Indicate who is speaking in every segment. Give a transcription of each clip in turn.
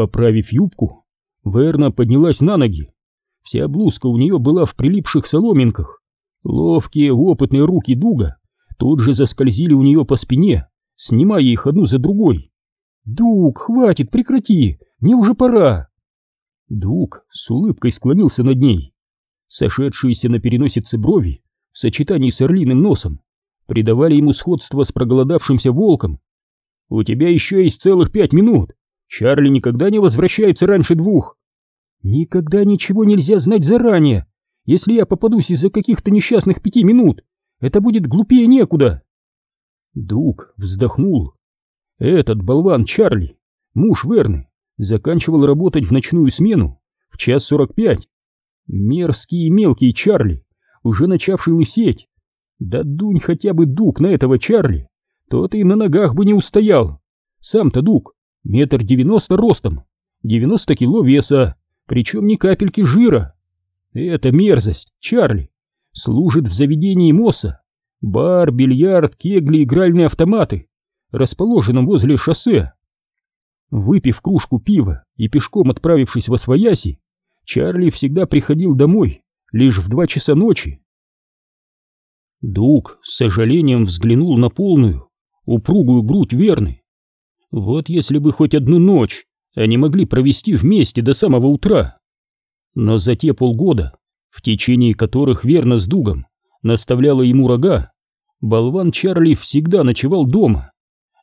Speaker 1: Поправив юбку, Верна поднялась на ноги. Вся блузка у нее была в прилипших соломинках. Ловкие, опытные руки Дуга тут же заскользили у нее по спине, снимая их одну за другой. «Дуг, хватит, прекрати, мне уже пора!» Дуг с улыбкой склонился над ней. Сошедшиеся на переносице брови в сочетании с орлиным носом придавали ему сходство с проголодавшимся волком. «У тебя еще есть целых пять минут. Чарли никогда не возвращается раньше двух». «Никогда ничего нельзя знать заранее. Если я попадусь из-за каких-то несчастных пяти минут, это будет глупее некуда». Дуг вздохнул. Этот болван Чарли, муж Верны, заканчивал работать в ночную смену в час сорок пять. Мерзкий и мелкий Чарли, уже начавший лысеть. Да дунь хотя бы Дуг на этого Чарли, тот и на ногах бы не устоял. Сам-то Дуг, метр девяносто ростом, девяносто кило веса, причем ни капельки жира. Эта мерзость, Чарли, служит в заведении Мосса. Бар, бильярд, кегли, игральные автоматы, расположенном возле шоссе. Выпив кружку пива и пешком отправившись во свояси, Чарли всегда приходил домой лишь в два часа ночи. Дуг с сожалением взглянул на полную, упругую грудь Верны. Вот если бы хоть одну ночь они могли провести вместе до самого утра. Но за те полгода, в течение которых Верна с Дугом наставляла ему рога, болван Чарли всегда ночевал дома.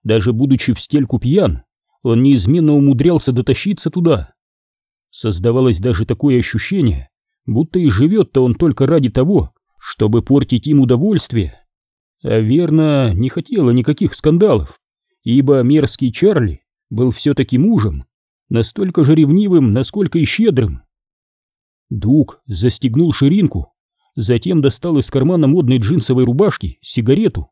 Speaker 1: Даже будучи в стельку пьян, он неизменно умудрялся дотащиться туда. Создавалось даже такое ощущение, будто и живет-то он только ради того, чтобы портить им удовольствие. А верно, не хотела никаких скандалов, ибо мерзкий Чарли был все-таки мужем, настолько же ревнивым, насколько и щедрым. Дуг застегнул ширинку, затем достал из кармана модной джинсовой рубашки сигарету,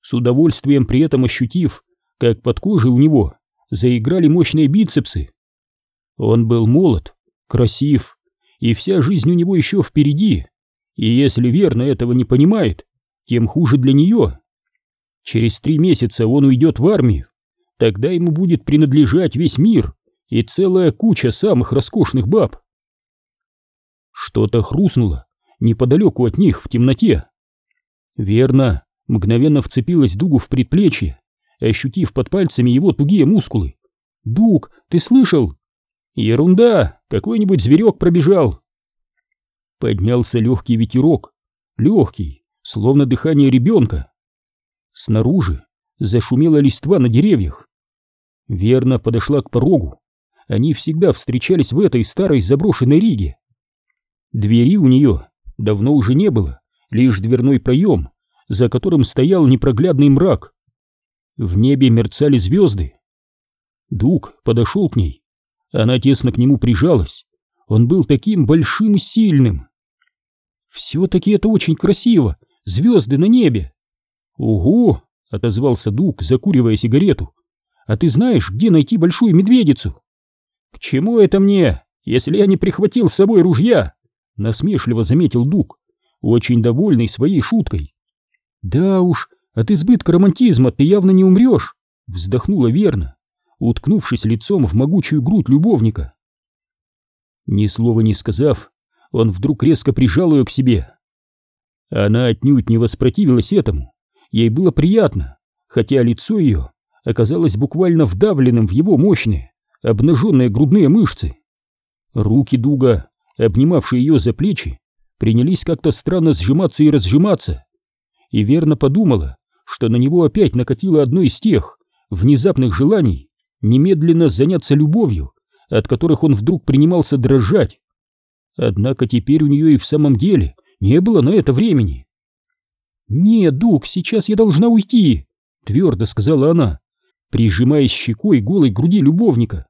Speaker 1: с удовольствием при этом ощутив, как под кожей у него заиграли мощные бицепсы. Он был молод, красив, и вся жизнь у него еще впереди, и если верно этого не понимает, тем хуже для нее. Через три месяца он уйдет в армию, тогда ему будет принадлежать весь мир и целая куча самых роскошных баб. Что-то хрустнуло неподалеку от них в темноте. Верно, мгновенно вцепилась Дугу в предплечье, ощутив под пальцами его тугие мускулы. «Дуг, ты слышал?» «Ерунда! Какой-нибудь зверек пробежал!» Поднялся легкий ветерок, легкий, словно дыхание ребенка. Снаружи зашумела листва на деревьях. Верно подошла к порогу. Они всегда встречались в этой старой заброшенной Риге. Двери у нее давно уже не было, лишь дверной проем, за которым стоял непроглядный мрак. В небе мерцали звезды. Дуг подошел к ней. Она тесно к нему прижалась. Он был таким большим и сильным. «Все-таки это очень красиво! Звезды на небе!» «Угу!» — отозвался Дуг, закуривая сигарету. «А ты знаешь, где найти большую медведицу?» «К чему это мне, если я не прихватил с собой ружья?» — насмешливо заметил Дуг, очень довольный своей шуткой. «Да уж, от избытка романтизма ты явно не умрешь, вздохнула верно, уткнувшись лицом в могучую грудь любовника. Ни слова не сказав, он вдруг резко прижал ее к себе. Она отнюдь не воспротивилась этому, ей было приятно, хотя лицо ее оказалось буквально вдавленным в его мощные, обнаженные грудные мышцы. Руки Дуга, обнимавшие ее за плечи, принялись как-то странно сжиматься и разжиматься, и верно подумала, что на него опять накатило одно из тех внезапных желаний немедленно заняться любовью, от которых он вдруг принимался дрожать. Однако теперь у нее и в самом деле не было на это времени. «Нет, Дуг, сейчас я должна уйти», — твердо сказала она, прижимаясь щекой голой груди любовника,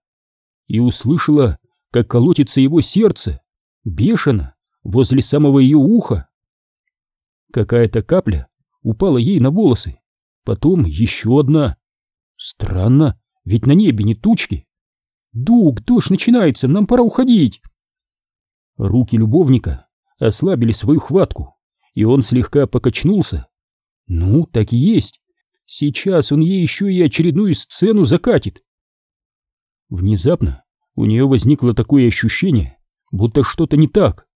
Speaker 1: и услышала, как колотится его сердце, бешено, возле самого ее уха. Какая-то капля упала ей на волосы. Потом еще одна. Странно, ведь на небе не тучки. Дуг, дождь начинается, нам пора уходить. Руки любовника ослабили свою хватку, и он слегка покачнулся. Ну, так и есть. Сейчас он ей еще и очередную сцену закатит. Внезапно У нее возникло такое ощущение, будто что-то не так.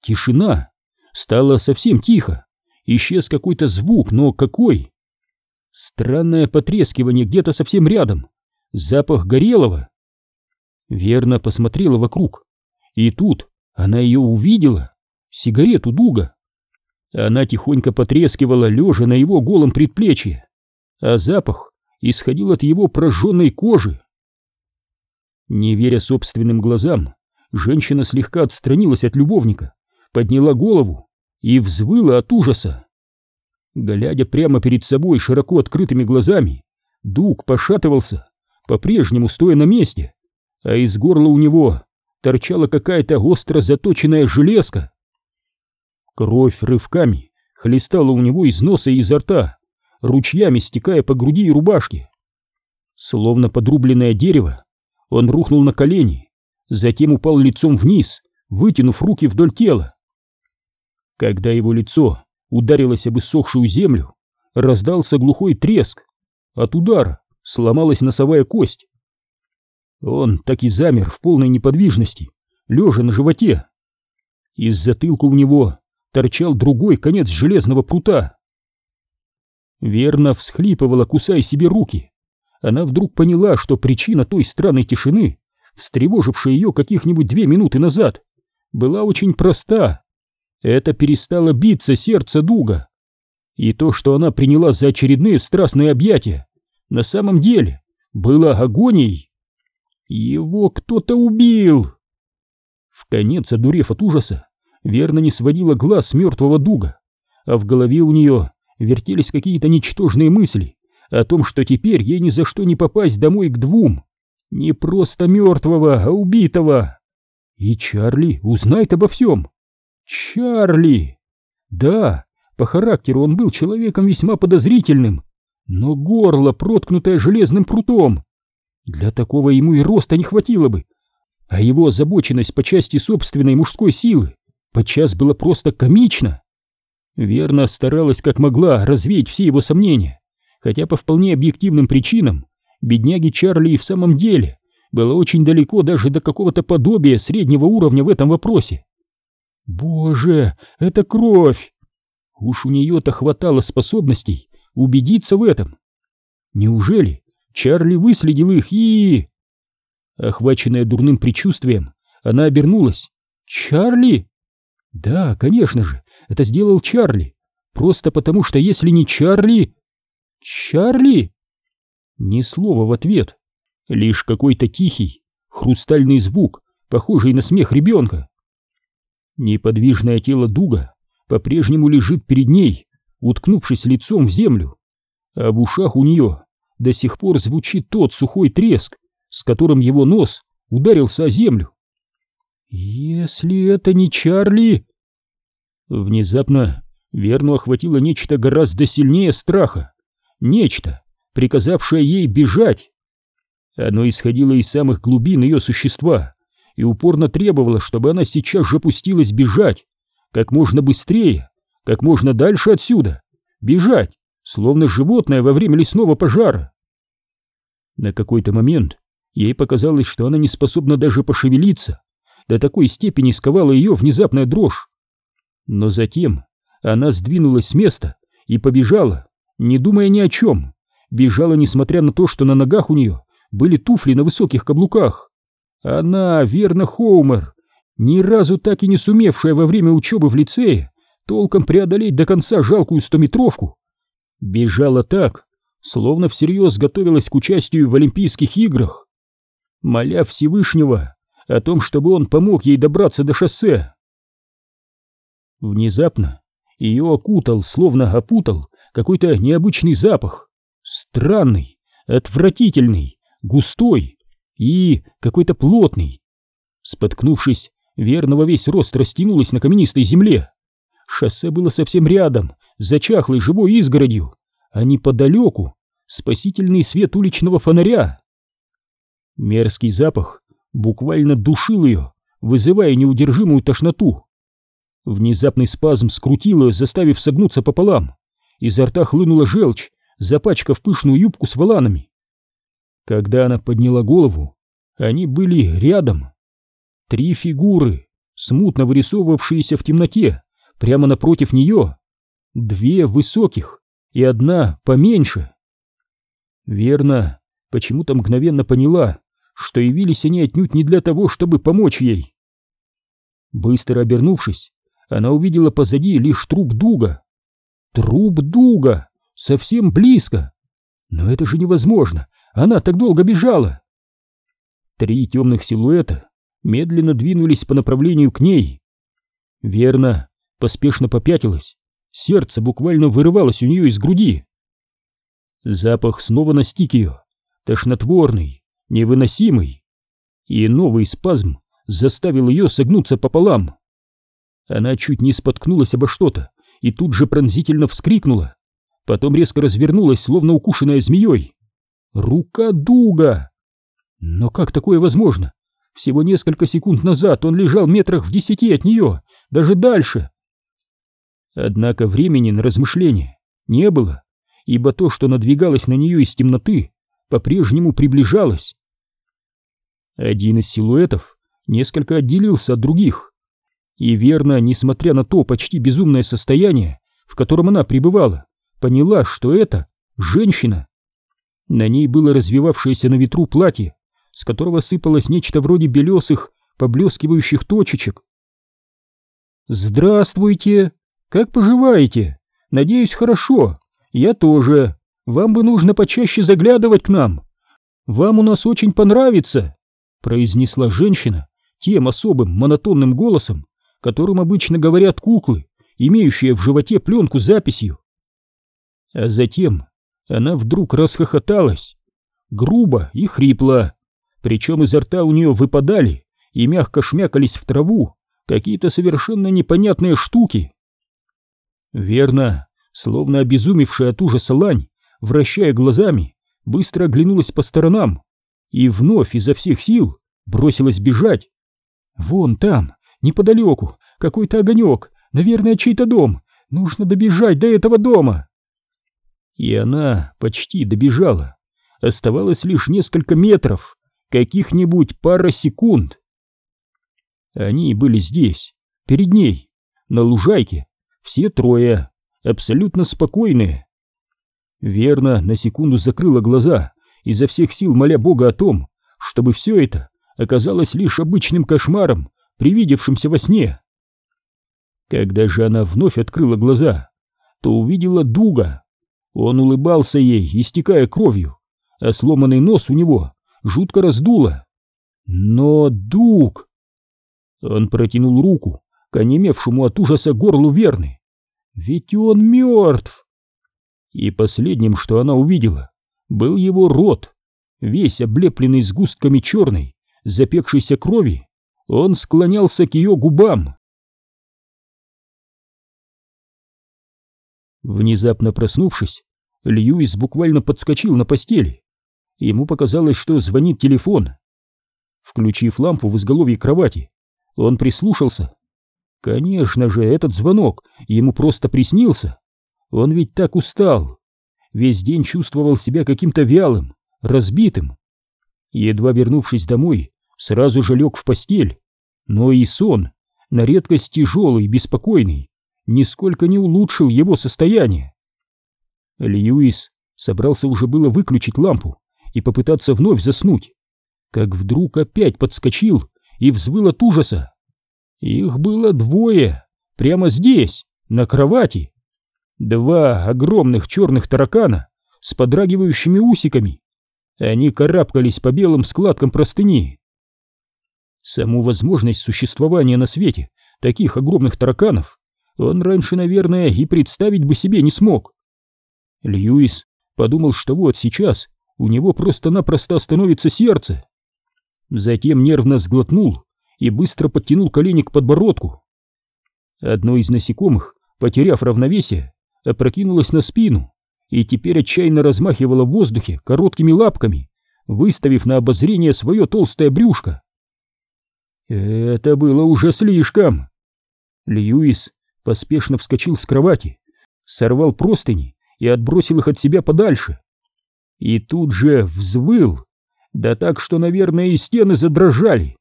Speaker 1: Тишина. Стало совсем тихо. Исчез какой-то звук, но какой? Странное потрескивание где-то совсем рядом. Запах горелого. Верно посмотрела вокруг. И тут она ее увидела. Сигарету Дуга. Она тихонько потрескивала, лежа на его голом предплечье. А запах исходил от его прожженной кожи. Не веря собственным глазам, женщина слегка отстранилась от любовника, подняла голову и взвыла от ужаса. Глядя прямо перед собой широко открытыми глазами, Дуг пошатывался, по-прежнему стоя на месте, а из горла у него торчала какая-то остро заточенная железка. Кровь рывками хлестала у него из носа и изо рта, ручьями стекая по груди и рубашке. Словно подрубленное дерево, он рухнул на колени, затем упал лицом вниз, вытянув руки вдоль тела. Когда его лицо ударилось об иссохшую землю, раздался глухой треск. От удара сломалась носовая кость. Он так и замер в полной неподвижности, лежа на животе. Из затылка у него торчал другой конец железного прута. Верно всхлипывала, кусая себе руки. Она вдруг поняла, что причина той странной тишины, встревожившей ее каких-нибудь две минуты назад, была очень проста. Это перестало биться сердце Дуга. И то, что она приняла за очередные страстные объятия, на самом деле было агонией. Его кто-то убил! В конец одурев от ужаса, верно не сводила глаз мертвого Дуга, а в голове у нее вертелись какие-то ничтожные мысли о том, что теперь ей ни за что не попасть домой к двум. Не просто мертвого, а убитого. И Чарли узнает обо всем. Чарли! Да, по характеру он был человеком весьма подозрительным, но горло, проткнутое железным прутом. Для такого ему и роста не хватило бы, а его озабоченность по части собственной мужской силы подчас была просто комична. Верно старалась как могла развеять все его сомнения, хотя по вполне объективным причинам бедняги Чарли и в самом деле было очень далеко даже до какого-то подобия среднего уровня в этом вопросе. Боже, это кровь! Уж у нее-то хватало способностей убедиться в этом. Неужели Чарли выследил их и... Охваченная дурным предчувствием, она обернулась. «Чарли?» «Да, конечно же, это сделал Чарли. Просто потому, что если не Чарли...» «Чарли?» Ни слова в ответ, лишь какой-то тихий, хрустальный звук, похожий на смех ребенка. Неподвижное тело Дуга по-прежнему лежит перед ней, уткнувшись лицом в землю, а в ушах у нее до сих пор звучит тот сухой треск, с которым его нос ударился о землю. «Если это не Чарли...» Внезапно Верну охватило нечто гораздо сильнее страха. Нечто, приказавшее ей бежать. Оно исходило из самых глубин ее существа и упорно требовало, чтобы она сейчас же пустилась бежать, как можно быстрее, как можно дальше отсюда, бежать, словно животное во время лесного пожара. На какой-то момент ей показалось, что она не способна даже пошевелиться, до такой степени сковала ее внезапная дрожь. Но затем она сдвинулась с места и побежала, не думая ни о чем, бежала, несмотря на то, что на ногах у нее были туфли на высоких каблуках. Она, верно, Хоумер, ни разу так и не сумевшая во время учебы в лицее толком преодолеть до конца жалкую стометровку, бежала так, словно всерьез готовилась к участию в Олимпийских играх, моля Всевышнего о том, чтобы он помог ей добраться до шоссе. Внезапно ее окутал, словно опутал, какой-то необычный запах, странный, отвратительный, густой и какой-то плотный. Споткнувшись, верно во весь рост растянулась на каменистой земле. Шоссе было совсем рядом, за чахлой живой изгородью, а неподалеку спасительный свет уличного фонаря. Мерзкий запах буквально душил ее, вызывая неудержимую тошноту. Внезапный спазм скрутил ее, заставив согнуться пополам. Изо рта хлынула желчь, запачкав пышную юбку с воланами. Когда она подняла голову, Они были рядом. Три фигуры, смутно вырисовывавшиеся в темноте, прямо напротив нее. Две высоких и одна поменьше. Верно, почему-то мгновенно поняла, что явились они отнюдь не для того, чтобы помочь ей. Быстро обернувшись, она увидела позади лишь труп Дуга. Труп Дуга! Совсем близко! Но это же невозможно! Она так долго бежала! Три темных силуэта медленно двинулись по направлению к ней. Верно, поспешно попятилась. Сердце буквально вырывалось у нее из груди. Запах снова настиг ее, тошнотворный, невыносимый. И новый спазм заставил ее согнуться пополам. Она чуть не споткнулась обо что-то и тут же пронзительно вскрикнула. Потом резко развернулась, словно укушенная змеей. Рука Дуга! Но как такое возможно? Всего несколько секунд назад он лежал метрах в десяти от нее, даже дальше. Однако времени на размышления не было, ибо то, что надвигалось на нее из темноты, по-прежнему приближалось. Один из силуэтов несколько отделился от других, и верно, несмотря на то почти безумное состояние, в котором она пребывала, поняла, что это женщина. На ней было развивавшееся на ветру платье, с которого сыпалось нечто вроде белесых, поблескивающих точечек. «Здравствуйте! Как поживаете? Надеюсь, хорошо. Я тоже. Вам бы нужно почаще заглядывать к нам. Вам у нас очень понравится», — произнесла женщина тем особым монотонным голосом, которым обычно говорят куклы, имеющие в животе пленку с записью. А затем она вдруг расхохоталась, грубо и хрипло, причем изо рта у нее выпадали и мягко шмякались в траву какие-то совершенно непонятные штуки. Верно, словно обезумевшая от ужаса лань, вращая глазами, быстро оглянулась по сторонам и вновь изо всех сил бросилась бежать. Вон там, неподалеку, какой-то огонек, наверное, чей-то дом, нужно добежать до этого дома. И она почти добежала, оставалось лишь несколько метров каких-нибудь пара секунд. Они были здесь, перед ней, на лужайке, все трое, абсолютно спокойные. Верно, на секунду закрыла глаза, изо всех сил моля Бога о том, чтобы все это оказалось лишь обычным кошмаром, привидевшимся во сне. Когда же она вновь открыла глаза, то увидела Дуга. Он улыбался ей, истекая кровью, а сломанный нос у него жутко раздуло. Но Дуг... Он протянул руку к онемевшему от ужаса горлу Верны. Ведь он мертв. И последним, что она увидела, был его рот, весь облепленный сгустками черной, запекшейся крови. Он склонялся к ее губам. Внезапно проснувшись, Льюис буквально подскочил на постели. Ему показалось, что звонит телефон. Включив лампу в изголовье кровати, он прислушался. Конечно же, этот звонок ему просто приснился. Он ведь так устал. Весь день чувствовал себя каким-то вялым, разбитым. Едва вернувшись домой, сразу же лег в постель. Но и сон, на редкость тяжелый, беспокойный, нисколько не улучшил его состояние. Льюис собрался уже было выключить лампу, и попытаться вновь заснуть, как вдруг опять подскочил и взвыл от ужаса. Их было двое, прямо здесь, на кровати. Два огромных черных таракана с подрагивающими усиками. Они карабкались по белым складкам простыни. Саму возможность существования на свете таких огромных тараканов он раньше, наверное, и представить бы себе не смог. Льюис подумал, что вот сейчас у него просто-напросто остановится сердце. Затем нервно сглотнул и быстро подтянул колени к подбородку. Одно из насекомых, потеряв равновесие, опрокинулось на спину и теперь отчаянно размахивало в воздухе короткими лапками, выставив на обозрение свое толстое брюшко. Это было уже слишком. Льюис поспешно вскочил с кровати, сорвал простыни и отбросил их от себя подальше и тут же взвыл. Да так, что, наверное, и стены задрожали.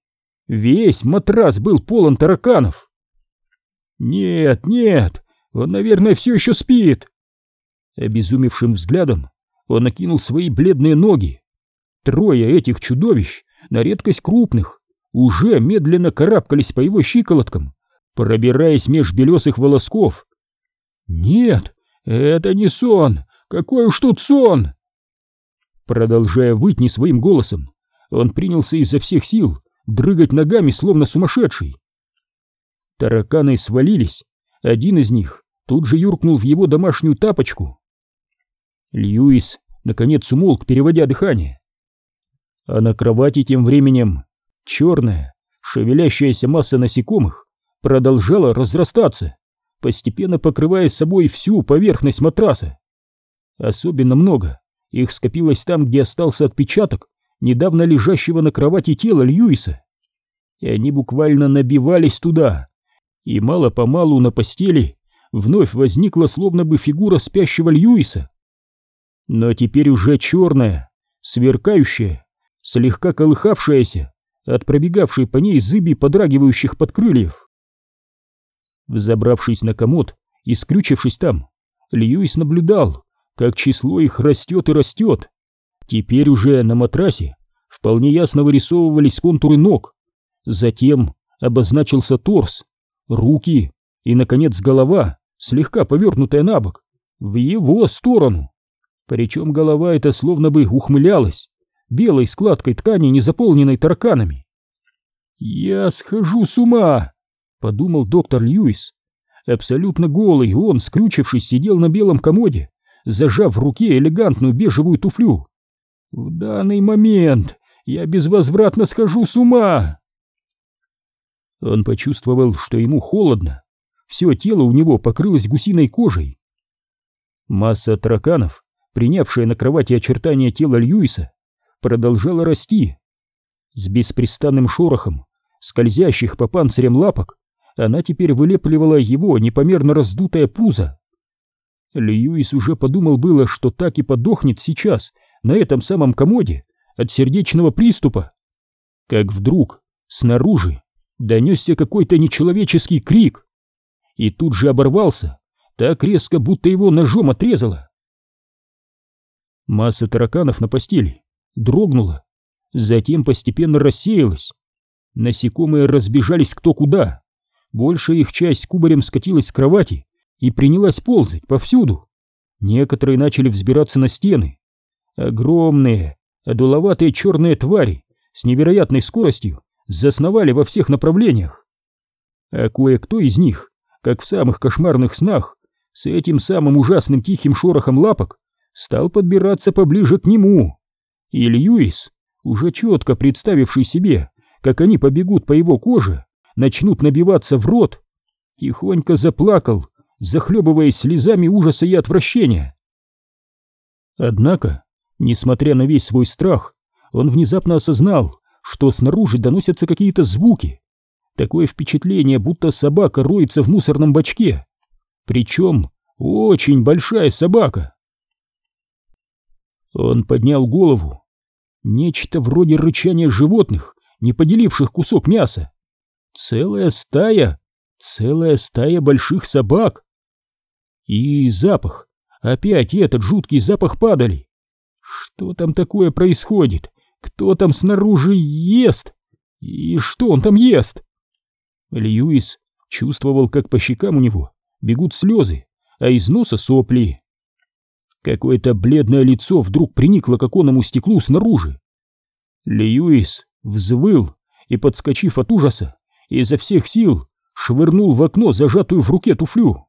Speaker 1: Весь матрас был полон тараканов. Нет, нет, он, наверное, все еще спит. Обезумевшим взглядом он накинул свои бледные ноги. Трое этих чудовищ, на редкость крупных, уже медленно карабкались по его щиколоткам, пробираясь меж белесых волосков. «Нет, это не сон! Какой уж тут сон!» Продолжая выть не своим голосом, он принялся изо всех сил дрыгать ногами, словно сумасшедший. Тараканы свалились, один из них тут же юркнул в его домашнюю тапочку. Льюис, наконец, умолк, переводя дыхание. А на кровати тем временем черная, шевелящаяся масса насекомых продолжала разрастаться, постепенно покрывая собой всю поверхность матраса. Особенно много их скопилось там, где остался отпечаток недавно лежащего на кровати тела Льюиса. И они буквально набивались туда, и мало-помалу на постели вновь возникла словно бы фигура спящего Льюиса. Но теперь уже черная, сверкающая, слегка колыхавшаяся от пробегавшей по ней зыби подрагивающих под крыльев. Взобравшись на комод и скрючившись там, Льюис наблюдал, как число их растет и растет. Теперь уже на матрасе вполне ясно вырисовывались контуры ног, затем обозначился торс, руки и, наконец, голова, слегка повернутая на бок, в его сторону. Причем голова эта словно бы ухмылялась, белой складкой ткани, не заполненной тараканами. «Я схожу с ума!» — подумал доктор Льюис. Абсолютно голый он, скрючившись, сидел на белом комоде, зажав в руке элегантную бежевую туфлю. «В данный момент я безвозвратно схожу с ума!» Он почувствовал, что ему холодно. Все тело у него покрылось гусиной кожей. Масса тараканов, принявшая на кровати очертания тела Льюиса, продолжала расти. С беспрестанным шорохом, скользящих по панцирям лапок, она теперь вылепливала его непомерно раздутое пузо. Льюис уже подумал было, что так и подохнет сейчас, на этом самом комоде, от сердечного приступа. Как вдруг, снаружи, донесся какой-то нечеловеческий крик. И тут же оборвался, так резко, будто его ножом отрезало. Масса тараканов на постели дрогнула, затем постепенно рассеялась. Насекомые разбежались кто куда. Большая их часть кубарем скатилась с кровати и принялась ползать повсюду. Некоторые начали взбираться на стены. Огромные, одуловатые черные твари с невероятной скоростью засновали во всех направлениях. А кое-кто из них, как в самых кошмарных снах, с этим самым ужасным тихим шорохом лапок, стал подбираться поближе к нему. И Льюис, уже четко представивший себе, как они побегут по его коже, начнут набиваться в рот, тихонько заплакал, захлебываясь слезами ужаса и отвращения. Однако, несмотря на весь свой страх, он внезапно осознал, что снаружи доносятся какие-то звуки. Такое впечатление, будто собака роется в мусорном бачке. Причем очень большая собака. Он поднял голову. Нечто вроде рычания животных, не поделивших кусок мяса. Целая стая, целая стая больших собак. И запах, опять этот жуткий запах падали. Что там такое происходит? Кто там снаружи ест? И что он там ест? Льюис чувствовал, как по щекам у него бегут слезы, а из носа сопли. Какое-то бледное лицо вдруг приникло к оконному стеклу снаружи. Льюис взвыл и, подскочив от ужаса, изо всех сил швырнул в окно зажатую в руке туфлю.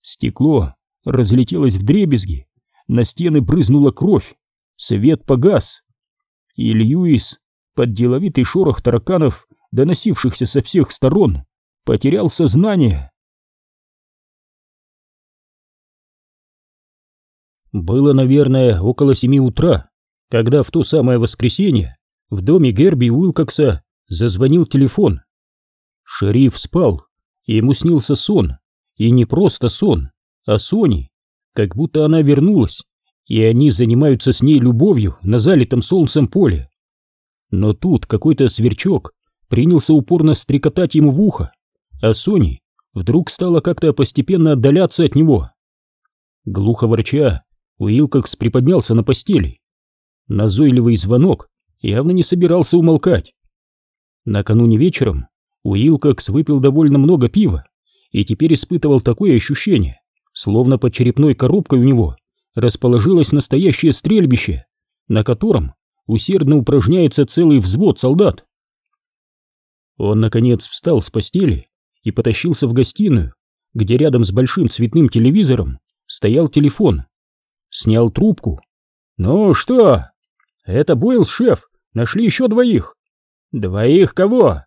Speaker 1: Стекло разлетелось в дребезги, на стены брызнула кровь, свет погас и Льюис, под деловитый шорох тараканов, доносившихся со всех сторон, потерял сознание. Было, наверное, около семи утра, когда в то самое воскресенье в доме Герби Уилкокса зазвонил телефон. Шериф спал, ему снился сон, и не просто сон, а Сони, как будто она вернулась и они занимаются с ней любовью на залитом солнцем поле. Но тут какой-то сверчок принялся упорно стрекотать ему в ухо, а Сони вдруг стала как-то постепенно отдаляться от него. Глухо ворча, Уилкокс приподнялся на постели. Назойливый звонок явно не собирался умолкать. Накануне вечером Уилкокс выпил довольно много пива и теперь испытывал такое ощущение, словно под черепной коробкой у него расположилось настоящее стрельбище, на котором усердно упражняется целый взвод солдат. Он, наконец, встал с постели и потащился в гостиную, где рядом с большим цветным телевизором стоял телефон. Снял трубку. «Ну что?» «Это Бойл, шеф. Нашли еще двоих». «Двоих кого?»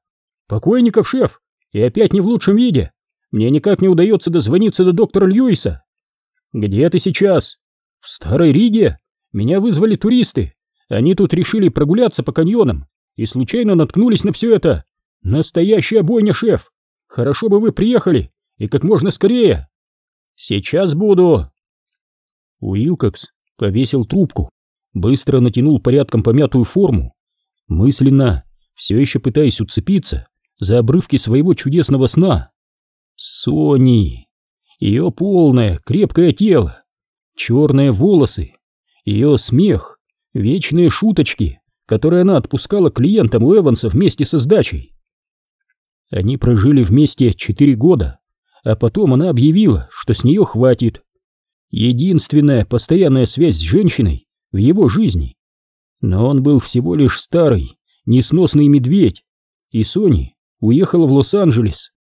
Speaker 1: «Покойников, шеф. И опять не в лучшем виде. Мне никак не удается дозвониться до доктора Льюиса». «Где ты сейчас?» «В Старой Риге. Меня вызвали туристы. Они тут решили прогуляться по каньонам и случайно наткнулись на все это. Настоящая бойня, шеф. Хорошо бы вы приехали и как можно скорее. Сейчас буду. Уилкокс повесил трубку, быстро натянул порядком помятую форму, мысленно, все еще пытаясь уцепиться за обрывки своего чудесного сна. Сони, ее полное, крепкое тело, черные волосы, ее смех, вечные шуточки, которые она отпускала клиентам у Эванса вместе со сдачей. Они прожили вместе четыре года, а потом она объявила, что с нее хватит. Единственная постоянная связь с женщиной в его жизни. Но он был всего лишь старый, несносный медведь, и Сони уехала в Лос-Анджелес.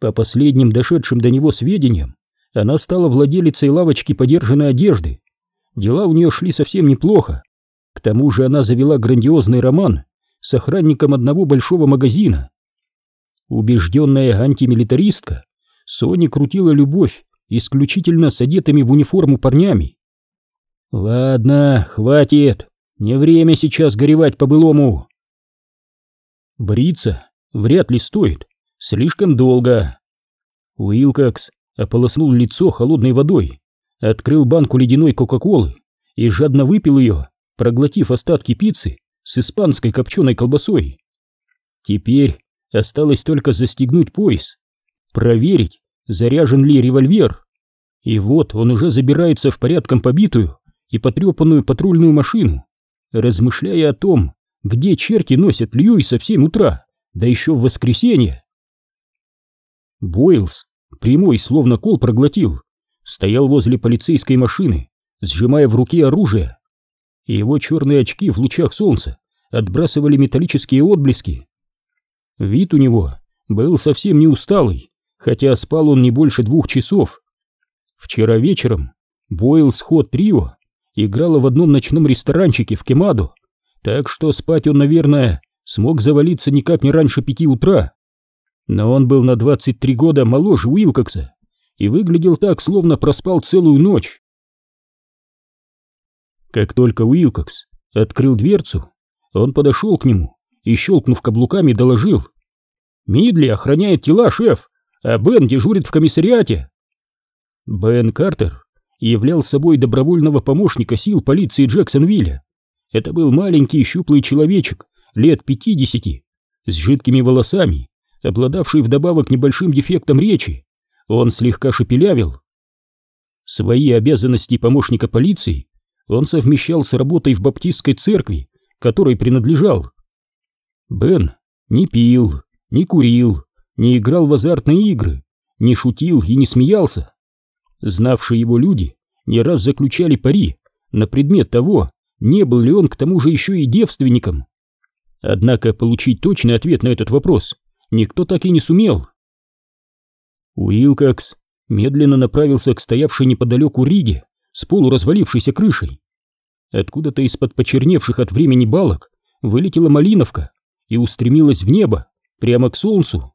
Speaker 1: По последним дошедшим до него сведениям, она стала владелицей лавочки подержанной одежды. Дела у нее шли совсем неплохо. К тому же она завела грандиозный роман с охранником одного большого магазина. Убежденная антимилитаристка, Сони крутила любовь исключительно с одетыми в униформу парнями. «Ладно, хватит, не время сейчас горевать по-былому». Бриться вряд ли стоит, слишком долго. Уилкокс ополоснул лицо холодной водой, открыл банку ледяной кока-колы и жадно выпил ее, проглотив остатки пиццы с испанской копченой колбасой. Теперь осталось только застегнуть пояс, проверить, заряжен ли револьвер. И вот он уже забирается в порядком побитую и потрепанную патрульную машину, размышляя о том, где черти носят Льюиса в семь утра, да еще в воскресенье. Бойлс, прямой, словно кол проглотил, стоял возле полицейской машины, сжимая в руке оружие. И его черные очки в лучах солнца отбрасывали металлические отблески. Вид у него был совсем не усталый, хотя спал он не больше двух часов. Вчера вечером Бойлс Хот Трио играла в одном ночном ресторанчике в Кемадо, так что спать он, наверное, смог завалиться никак не раньше пяти утра. Но он был на 23 года моложе Уилкокса и выглядел так, словно проспал целую ночь. Как только Уилкокс открыл дверцу, он подошел к нему и, щелкнув каблуками, доложил. «Мидли охраняет тела, шеф! а Бен дежурит в комиссариате. Бен Картер являл собой добровольного помощника сил полиции Джексонвилля. Это был маленький щуплый человечек, лет пятидесяти, с жидкими волосами, обладавший вдобавок небольшим дефектом речи. Он слегка шепелявил. Свои обязанности помощника полиции он совмещал с работой в баптистской церкви, которой принадлежал. Бен не пил, не курил, не играл в азартные игры, не шутил и не смеялся. Знавшие его люди не раз заключали пари на предмет того, не был ли он к тому же еще и девственником. Однако получить точный ответ на этот вопрос никто так и не сумел. Уилкокс медленно направился к стоявшей неподалеку Риге с полуразвалившейся крышей. Откуда-то из-под почерневших от времени балок вылетела малиновка и устремилась в небо, прямо к солнцу.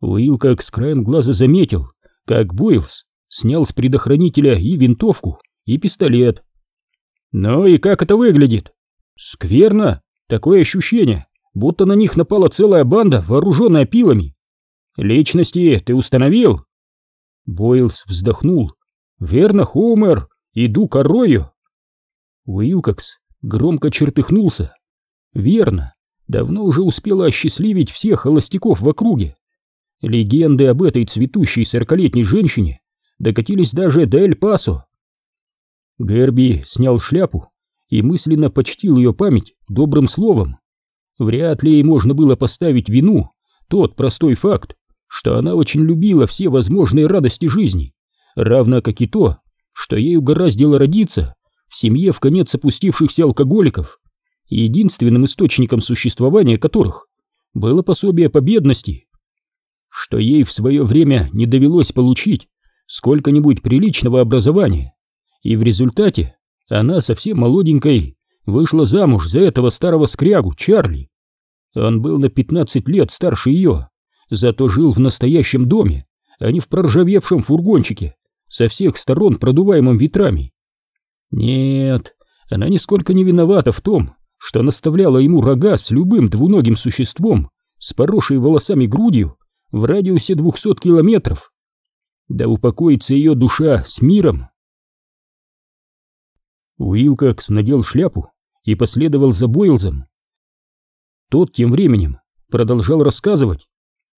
Speaker 1: Уилкок с краем глаза заметил, как Бойлс снял с предохранителя и винтовку, и пистолет. «Ну и как это выглядит?» «Скверно. Такое ощущение, будто на них напала целая банда, вооруженная пилами. Личности ты установил?» Бойлс вздохнул. «Верно, Хоумер, иду к Аррою. Уилкокс громко чертыхнулся. Верно, давно уже успела осчастливить всех холостяков в округе. Легенды об этой цветущей сорокалетней женщине докатились даже до Эль-Пасо. Герби снял шляпу и мысленно почтил ее память добрым словом. Вряд ли ей можно было поставить вину тот простой факт, что она очень любила все возможные радости жизни, равно как и то, что ей угораздило родиться в семье в конец опустившихся алкоголиков, единственным источником существования которых было пособие по бедности, что ей в свое время не довелось получить сколько-нибудь приличного образования, и в результате она совсем молоденькой вышла замуж за этого старого скрягу Чарли. Он был на 15 лет старше ее, зато жил в настоящем доме, а не в проржавевшем фургончике, со всех сторон продуваемым ветрами. Нет, она нисколько не виновата в том, что наставляла ему рога с любым двуногим существом, с поросшей волосами грудью, в радиусе двухсот километров. Да упокоится ее душа с миром. Уилкокс надел шляпу и последовал за Бойлзом. Тот тем временем продолжал рассказывать.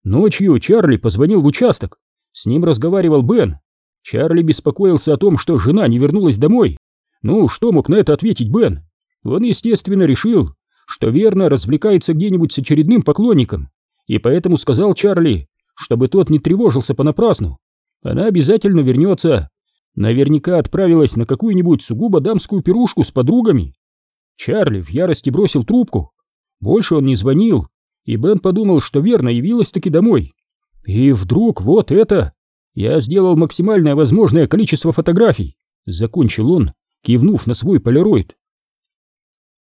Speaker 1: Ночью Чарли позвонил в участок. С ним разговаривал Бен. Чарли беспокоился о том, что жена не вернулась домой. Ну, что мог на это ответить Бен? Он, естественно, решил, что верно развлекается где-нибудь с очередным поклонником, и поэтому сказал Чарли, чтобы тот не тревожился понапрасну. Она обязательно вернется. Наверняка отправилась на какую-нибудь сугубо дамскую пирушку с подругами. Чарли в ярости бросил трубку. Больше он не звонил, и Бен подумал, что верно явилась таки домой. И вдруг вот это... Я сделал максимальное возможное количество фотографий, закончил он, кивнув на свой полироид.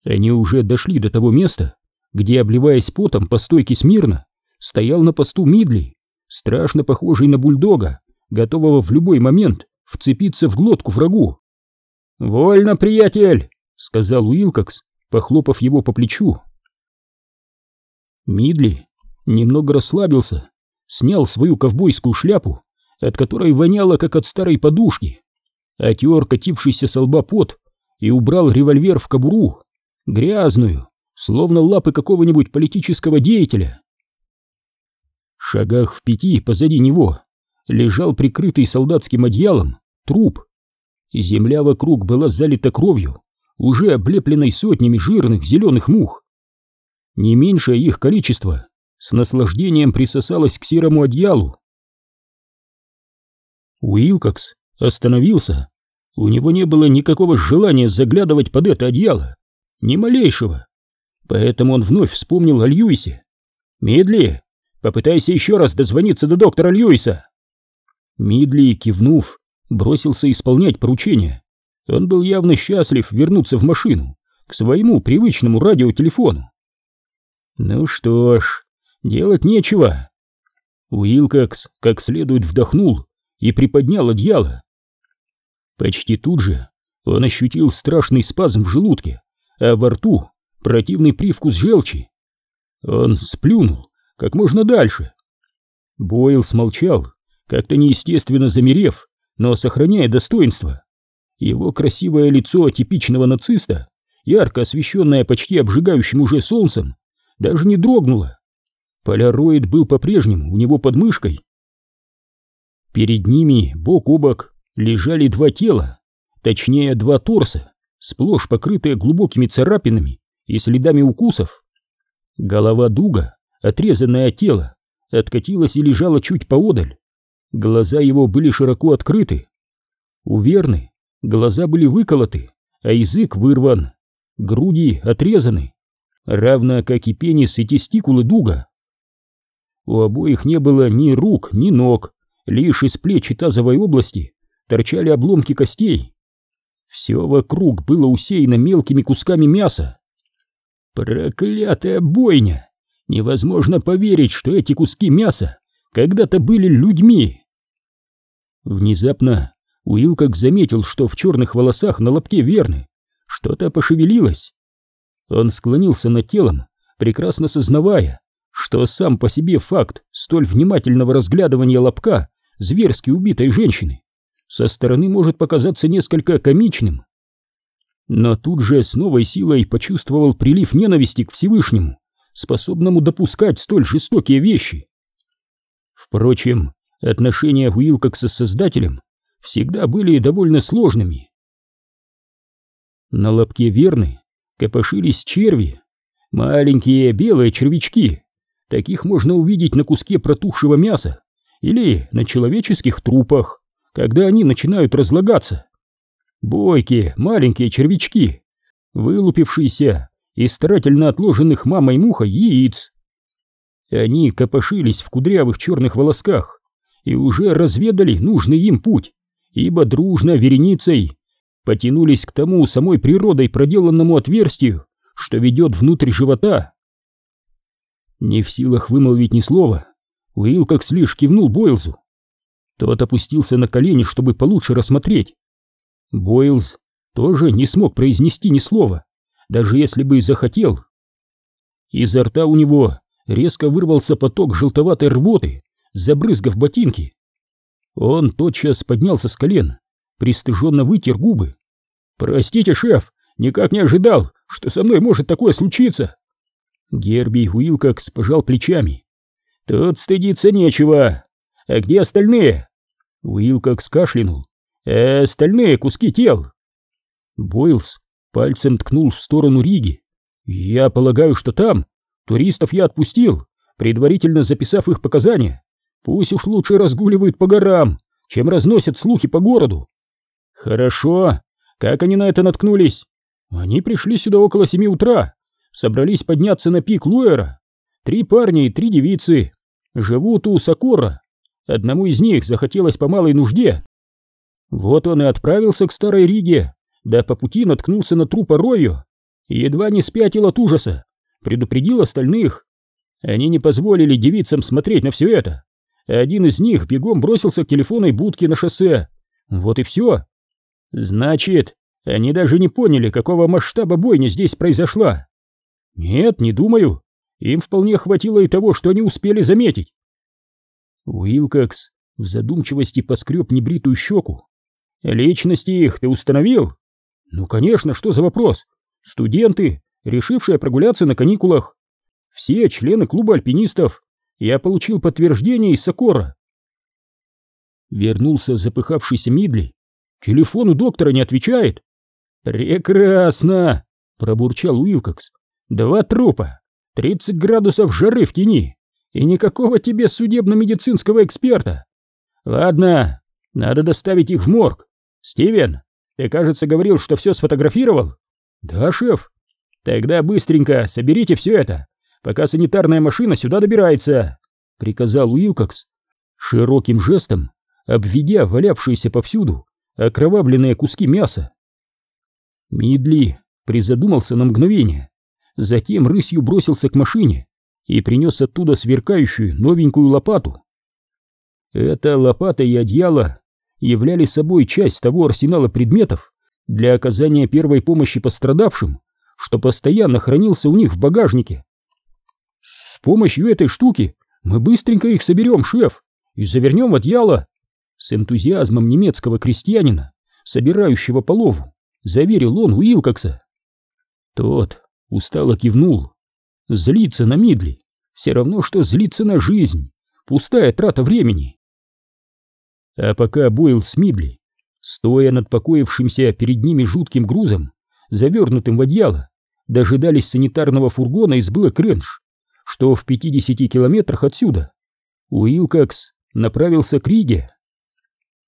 Speaker 1: Они уже дошли до того места, где, обливаясь потом по стойке смирно, стоял на посту Мидли, страшно похожий на бульдога, готового в любой момент вцепиться в глотку врагу. «Вольно, приятель!» — сказал Уилкокс, похлопав его по плечу. Мидли немного расслабился, снял свою ковбойскую шляпу, от которой воняло, как от старой подушки, отер катившийся со лба пот и убрал револьвер в кобуру, грязную, словно лапы какого-нибудь политического деятеля. В шагах в пяти позади него лежал прикрытый солдатским одеялом труп, и земля вокруг была залита кровью, уже облепленной сотнями жирных зеленых мух. Не меньшее их количество с наслаждением присосалось к серому одеялу. Уилкокс остановился. У него не было никакого желания заглядывать под это одеяло, ни малейшего. Поэтому он вновь вспомнил о Льюисе. «Мидли, попытайся еще раз дозвониться до доктора Льюиса!» Мидли, кивнув, бросился исполнять поручение. Он был явно счастлив вернуться в машину, к своему привычному радиотелефону. Ну что ж, делать нечего. Уилкокс как следует вдохнул и приподнял одеяло. Почти тут же он ощутил страшный спазм в желудке, а во рту противный привкус желчи. Он сплюнул как можно дальше. Бойл смолчал, как-то неестественно замерев, но сохраняя достоинство. Его красивое лицо типичного нациста, ярко освещенное почти обжигающим уже солнцем, даже не дрогнуло. Поляроид был по-прежнему у него под мышкой. Перед ними, бок о бок, лежали два тела, точнее два торса, сплошь покрытые глубокими царапинами и следами укусов. Голова дуга, отрезанная от тела, откатилась и лежала чуть поодаль. Глаза его были широко открыты. У Верны глаза были выколоты, а язык вырван, груди отрезаны, равно как и пенис и тестикулы дуга. У обоих не было ни рук, ни ног, лишь из плеч и тазовой области торчали обломки костей. Все вокруг было усеяно мелкими кусками мяса. Проклятая бойня! Невозможно поверить, что эти куски мяса когда-то были людьми. Внезапно Уилкок заметил, что в черных волосах на лобке Верны что-то пошевелилось. Он склонился над телом, прекрасно сознавая, что сам по себе факт столь внимательного разглядывания лобка зверски убитой женщины со стороны может показаться несколько комичным. но тут же с новой силой почувствовал прилив ненависти к Всевышнему, способному допускать столь жестокие вещи. Впрочем, отношения Уилкокса с Создателем всегда были довольно сложными. На лобке Верны копошились черви, маленькие белые червячки. Таких можно увидеть на куске протухшего мяса или на человеческих трупах, когда они начинают разлагаться. Бойкие, маленькие червячки, вылупившиеся из старательно отложенных мамой мухой яиц. Они копошились в кудрявых черных волосках и уже разведали нужный им путь, ибо дружно вереницей потянулись к тому самой природой проделанному отверстию, что ведет внутрь живота. Не в силах вымолвить ни слова, Уилл как лишь кивнул Бойлзу. Тот опустился на колени, чтобы получше рассмотреть. Бойлз тоже не смог произнести ни слова, даже если бы и захотел. Изо рта у него резко вырвался поток желтоватой рвоты, забрызгав ботинки. Он тотчас поднялся с колен, пристыженно вытер губы. «Простите, шеф, никак не ожидал, что со мной может такое случиться!» Герби Уилкокс пожал плечами. «Тут стыдиться нечего. А где остальные?» Уилкокс кашлянул. «Э, остальные куски тел!» Бойлс пальцем ткнул в сторону Риги. «Я полагаю, что там. Туристов я отпустил, предварительно записав их показания. Пусть уж лучше разгуливают по горам, чем разносят слухи по городу». «Хорошо. Как они на это наткнулись?» «Они пришли сюда около семи утра, собрались подняться на пик Луэра. Три парня и три девицы. Живут у Сокора. Одному из них захотелось по малой нужде. Вот он и отправился к Старой Риге, да по пути наткнулся на труп Арою. Едва не спятил от ужаса, предупредил остальных. Они не позволили девицам смотреть на все это. Один из них бегом бросился к телефонной будке на шоссе. Вот и все. Значит, они даже не поняли, какого масштаба бойня здесь произошла. Нет, не думаю. Им вполне хватило и того, что они успели заметить. Уилкокс в задумчивости поскреб небритую щеку. Личности их ты установил? Ну, конечно, что за вопрос? Студенты, решившие прогуляться на каникулах. Все члены клуба альпинистов. Я получил подтверждение из Сокора. Вернулся запыхавшийся Мидли. Телефон у доктора не отвечает. Прекрасно, пробурчал Уилкокс. Два трупа, 30 градусов жары в тени и никакого тебе судебно-медицинского эксперта. Ладно, надо доставить их в морг. Стивен, ты, кажется, говорил, что все сфотографировал? Да, шеф. Тогда быстренько соберите все это, пока санитарная машина сюда добирается, приказал Уилкокс, широким жестом обведя валявшиеся повсюду окровавленные куски мяса. Мидли призадумался на мгновение, затем рысью бросился к машине и принес оттуда сверкающую новенькую лопату. Эта лопата и одеяло являли собой часть того арсенала предметов для оказания первой помощи пострадавшим, что постоянно хранился у них в багажнике. «С помощью этой штуки мы быстренько их соберем, шеф, и завернем в одеяло!» С энтузиазмом немецкого крестьянина, собирающего полову, заверил он Уилкокса. Тот устало кивнул. Злиться на Мидли все равно, что злиться на жизнь, пустая трата времени. А пока Бойл с Мидли, стоя над покоившимся перед ними жутким грузом, завернутым в одеяло, дожидались санитарного фургона из Блэк Рэнш, что в 50 километрах отсюда. Уилкокс направился к Риге.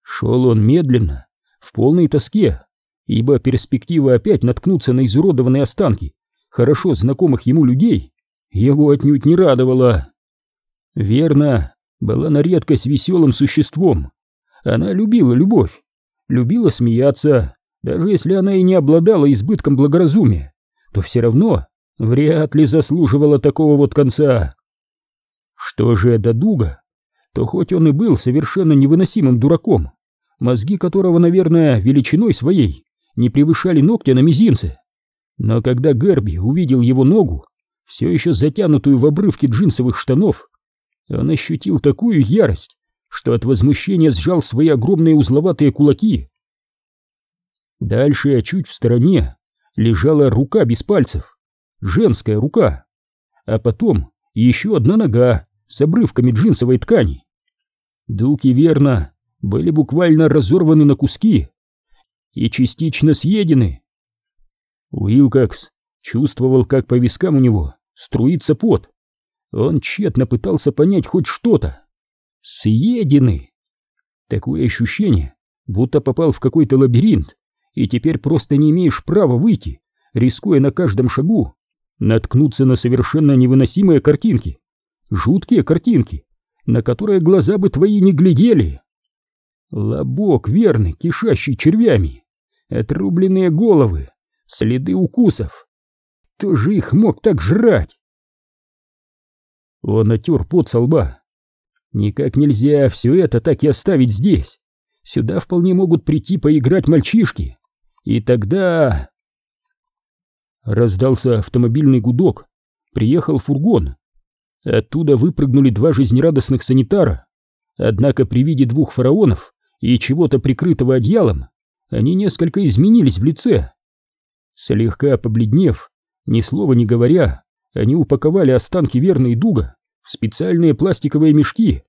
Speaker 1: Шел он медленно, в полной тоске, ибо перспектива опять наткнуться на изуродованные останки хорошо знакомых ему людей его отнюдь не радовала. Верно, была на редкость веселым существом, она любила любовь, любила смеяться, даже если она и не обладала избытком благоразумия, то все равно вряд ли заслуживала такого вот конца. Что же до Дуга, то хоть он и был совершенно невыносимым дураком, мозги которого, наверное, величиной своей не превышали ногтя на мизинце, но когда Герби увидел его ногу, все еще затянутую в обрывки джинсовых штанов, он ощутил такую ярость, что от возмущения сжал свои огромные узловатые кулаки. Дальше, чуть в стороне, лежала рука без пальцев, женская рука, а потом еще одна нога с обрывками джинсовой ткани. Дуки верно были буквально разорваны на куски и частично съедены. Уилкокс чувствовал, как по вискам у него струится пот. Он тщетно пытался понять хоть что-то. Съедены! Такое ощущение, будто попал в какой-то лабиринт, и теперь просто не имеешь права выйти, рискуя на каждом шагу наткнуться на совершенно невыносимые картинки. Жуткие картинки, на которые глаза бы твои не глядели. Лобок верный, кишащий червями, отрубленные головы, следы укусов. Кто же их мог так жрать? Он отер пот со лба. Никак нельзя все это так и оставить здесь. Сюда вполне могут прийти поиграть мальчишки. И тогда... Раздался автомобильный гудок. Приехал фургон. Оттуда выпрыгнули два жизнерадостных санитара. Однако при виде двух фараонов и чего-то прикрытого одеялом, они несколько изменились в лице. Слегка побледнев, ни слова не говоря, они упаковали останки верной дуга в специальные пластиковые мешки.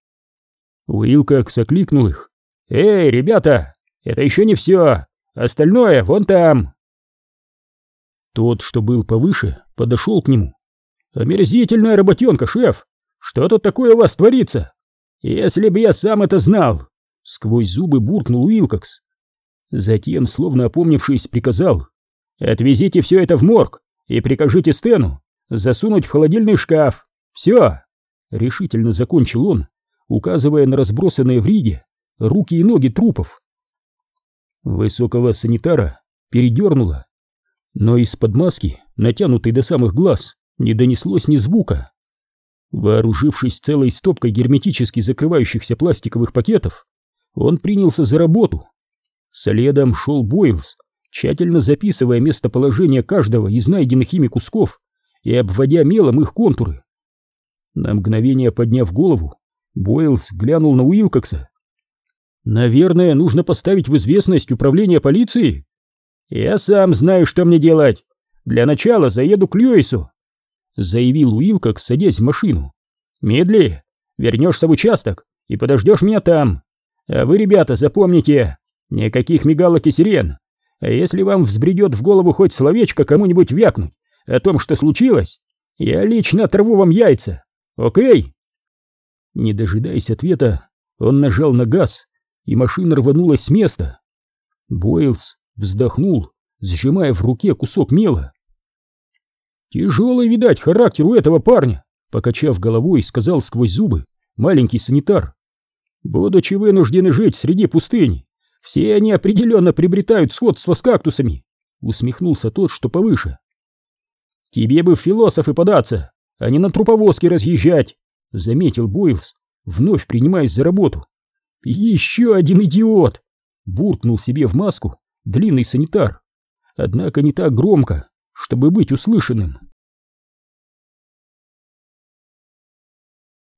Speaker 1: Уилкокс окликнул их. «Эй, ребята, это еще не все! Остальное вон там!» Тот, что был повыше, подошел к нему. «Омерзительная работенка, шеф! Что тут такое у вас творится? Если бы я сам это знал!» Сквозь зубы буркнул Уилкокс. Затем, словно опомнившись, приказал. «Отвезите все это в морг и прикажите Стэну засунуть в холодильный шкаф. Все!» Решительно закончил он, указывая на разбросанные в риге руки и ноги трупов. Высокого санитара передернуло, но из-под маски, натянутой до самых глаз, не донеслось ни звука. Вооружившись целой стопкой герметически закрывающихся пластиковых пакетов, он принялся за работу. Следом шел Бойлс, тщательно записывая местоположение каждого из найденных ими кусков и обводя мелом их контуры. На мгновение подняв голову, Бойлс глянул на Уилкокса Наверное, нужно поставить в известность управление полиции. Я сам знаю, что мне делать. Для начала заеду к Льюису, заявил Уилкокс, садясь в машину. Медли, вернешься в участок и подождешь меня там. А вы, ребята, запомните, никаких мигалок и сирен. А если вам взбредет в голову хоть словечко кому-нибудь вякнуть о том, что случилось, я лично оторву вам яйца. Окей? Не дожидаясь ответа, он нажал на газ и машина рванулась с места. Бойлс вздохнул, сжимая в руке кусок мела. «Тяжелый, видать, характер у этого парня», — покачав головой, сказал сквозь зубы маленький санитар. «Будучи вынуждены жить среди пустыни, все они определенно приобретают сходство с кактусами», — усмехнулся тот, что повыше. «Тебе бы в философы податься, а не на труповозке разъезжать», — заметил Бойлс, вновь принимаясь за работу. «Еще один идиот!» — буркнул себе в маску длинный санитар. Однако не так громко, чтобы быть услышанным.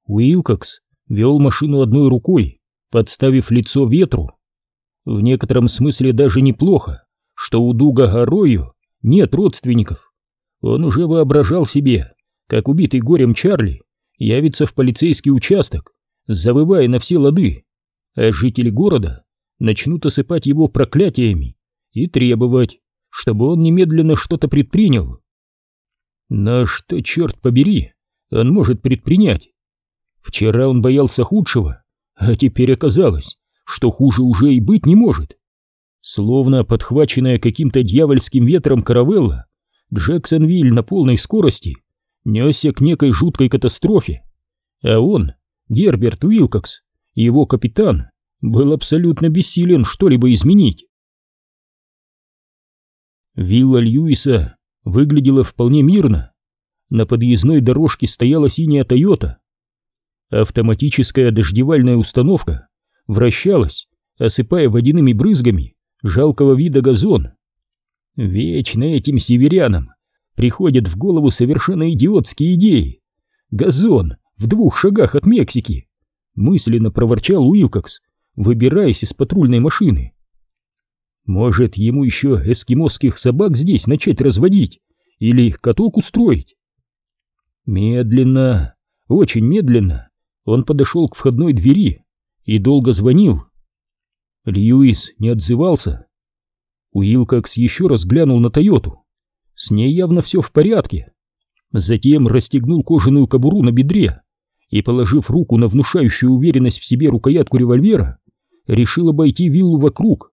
Speaker 1: Уилкокс вел машину одной рукой, подставив лицо ветру. В некотором смысле даже неплохо, что у Дуга Гарою нет родственников. Он уже воображал себе, как убитый горем Чарли явится в полицейский участок, завывая на все лады а жители города начнут осыпать его проклятиями и требовать, чтобы он немедленно что-то предпринял. Но что, черт побери, он может предпринять? Вчера он боялся худшего, а теперь оказалось, что хуже уже и быть не может. Словно подхваченная каким-то дьявольским ветром каравелла, Джексонвиль на полной скорости несся к некой жуткой катастрофе, а он, Герберт Уилкокс, его капитан был абсолютно бессилен что-либо изменить. Вилла Льюиса выглядела вполне мирно. На подъездной дорожке стояла синяя Тойота. Автоматическая дождевальная установка вращалась, осыпая водяными брызгами жалкого вида газон. Вечно этим северянам приходят в голову совершенно идиотские идеи. Газон в двух шагах от Мексики мысленно проворчал Уилкокс, выбираясь из патрульной машины. Может, ему еще эскимосских собак здесь начать разводить или каток устроить? Медленно, очень медленно он подошел к входной двери и долго звонил. Льюис не отзывался. Уилкокс еще раз глянул на Тойоту. С ней явно все в порядке. Затем расстегнул кожаную кобуру на бедре и, положив руку на внушающую уверенность в себе рукоятку револьвера, решил обойти виллу вокруг.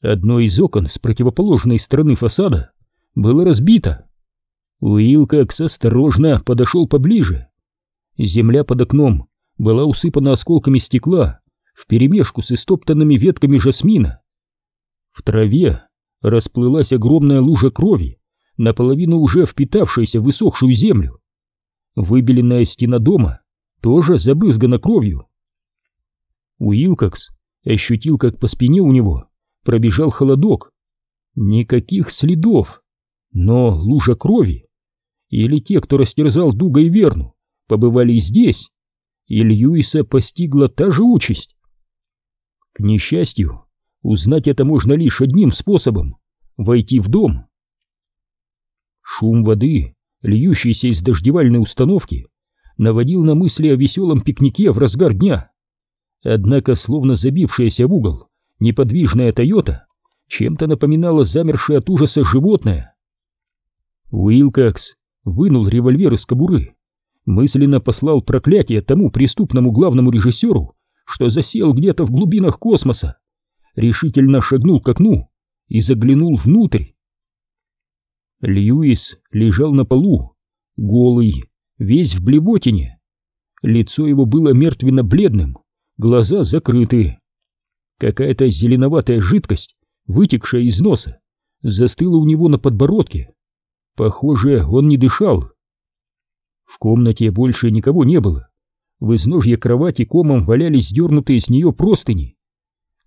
Speaker 1: Одно из окон с противоположной стороны фасада было разбито. Уилкокс осторожно подошел поближе. Земля под окном была усыпана осколками стекла вперемешку с истоптанными ветками жасмина. В траве расплылась огромная лужа крови, наполовину уже впитавшаяся в высохшую землю. Выбеленная стена дома тоже забрызгана кровью. Уилкокс ощутил, как по спине у него пробежал холодок. Никаких следов, но лужа крови. Или те, кто растерзал Дуга и Верну, побывали и здесь, и Льюиса постигла та же участь. К несчастью, узнать это можно лишь одним способом — войти в дом. Шум воды, льющийся из дождевальной установки, наводил на мысли о веселом пикнике в разгар дня. Однако, словно забившаяся в угол, неподвижная Тойота чем-то напоминала замершее от ужаса животное. Уилкокс вынул револьвер из кобуры, мысленно послал проклятие тому преступному главному режиссеру, что засел где-то в глубинах космоса, решительно шагнул к окну и заглянул внутрь. Льюис лежал на полу, голый, весь в блевотине. Лицо его было мертвенно-бледным, глаза закрыты. Какая-то зеленоватая жидкость, вытекшая из носа, застыла у него на подбородке. Похоже, он не дышал. В комнате больше никого не было. В изножье кровати комом валялись сдернутые с нее простыни.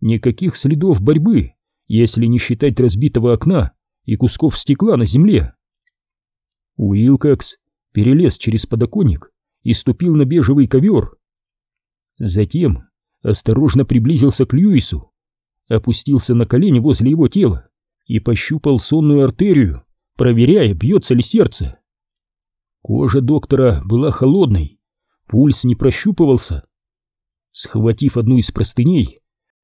Speaker 1: Никаких следов борьбы, если не считать разбитого окна и кусков стекла на земле. Уилкокс перелез через подоконник и ступил на бежевый ковер. Затем осторожно приблизился к Льюису, опустился на колени возле его тела и пощупал сонную артерию, проверяя, бьется ли сердце. Кожа доктора была холодной, пульс не прощупывался. Схватив одну из простыней,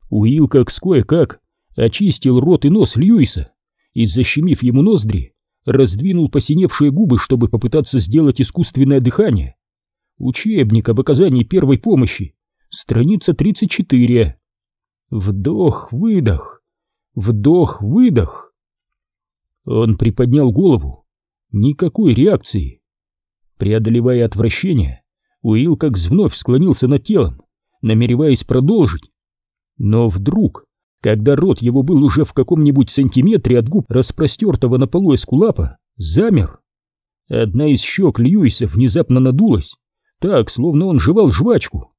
Speaker 1: Уилкокс кое-как очистил рот и нос Льюиса и, защемив ему ноздри, раздвинул посиневшие губы, чтобы попытаться сделать искусственное дыхание. Учебник об оказании первой помощи, страница 34. Вдох-выдох, вдох-выдох. Он приподнял голову. Никакой реакции. Преодолевая отвращение, Уилкокс вновь склонился над телом, намереваясь продолжить. Но вдруг когда рот его был уже в каком-нибудь сантиметре от губ распростертого на полу эскулапа, замер. Одна из щек Льюиса внезапно надулась, так, словно он жевал жвачку.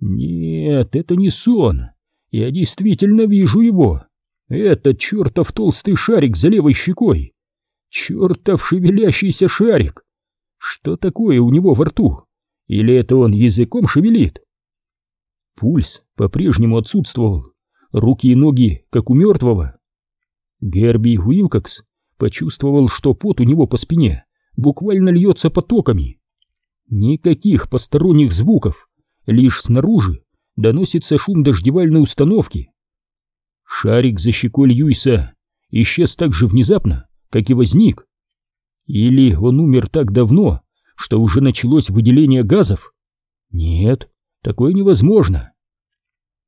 Speaker 1: Нет, это не сон. Я действительно вижу его. Это чертов толстый шарик за левой щекой. Чертов шевелящийся шарик. Что такое у него во рту? Или это он языком шевелит? Пульс по-прежнему отсутствовал руки и ноги, как у мертвого. Герби Уилкокс почувствовал, что пот у него по спине буквально льется потоками. Никаких посторонних звуков, лишь снаружи доносится шум дождевальной установки. Шарик за щекой Льюиса исчез так же внезапно, как и возник. Или он умер так давно, что уже началось выделение газов? Нет, такое невозможно.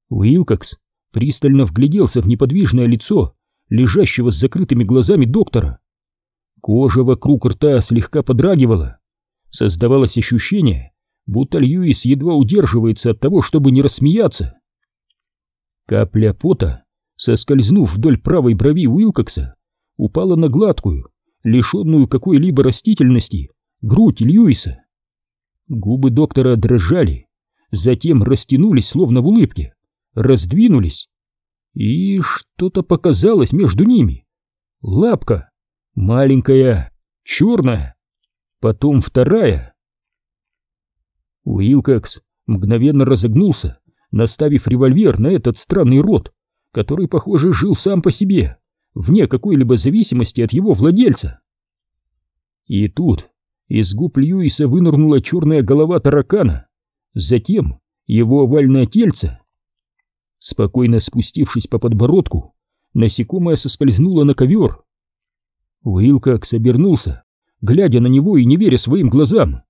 Speaker 1: Уилкокс пристально вгляделся в неподвижное лицо лежащего с закрытыми глазами доктора. Кожа вокруг рта слегка подрагивала. Создавалось ощущение, будто Льюис едва удерживается от того, чтобы не рассмеяться. Капля пота, соскользнув вдоль правой брови Уилкокса, упала на гладкую, лишенную какой-либо растительности, грудь Льюиса. Губы доктора дрожали, затем растянулись, словно в улыбке раздвинулись, и что-то показалось между ними. Лапка, маленькая, черная, потом вторая. Уилкокс мгновенно разогнулся, наставив револьвер на этот странный рот, который, похоже, жил сам по себе, вне какой-либо зависимости от его владельца. И тут из губ Льюиса вынырнула черная голова таракана, затем его овальное тельце. Спокойно спустившись по подбородку, насекомое соскользнуло на ковер. Уилкокс обернулся, глядя на него и не веря своим глазам.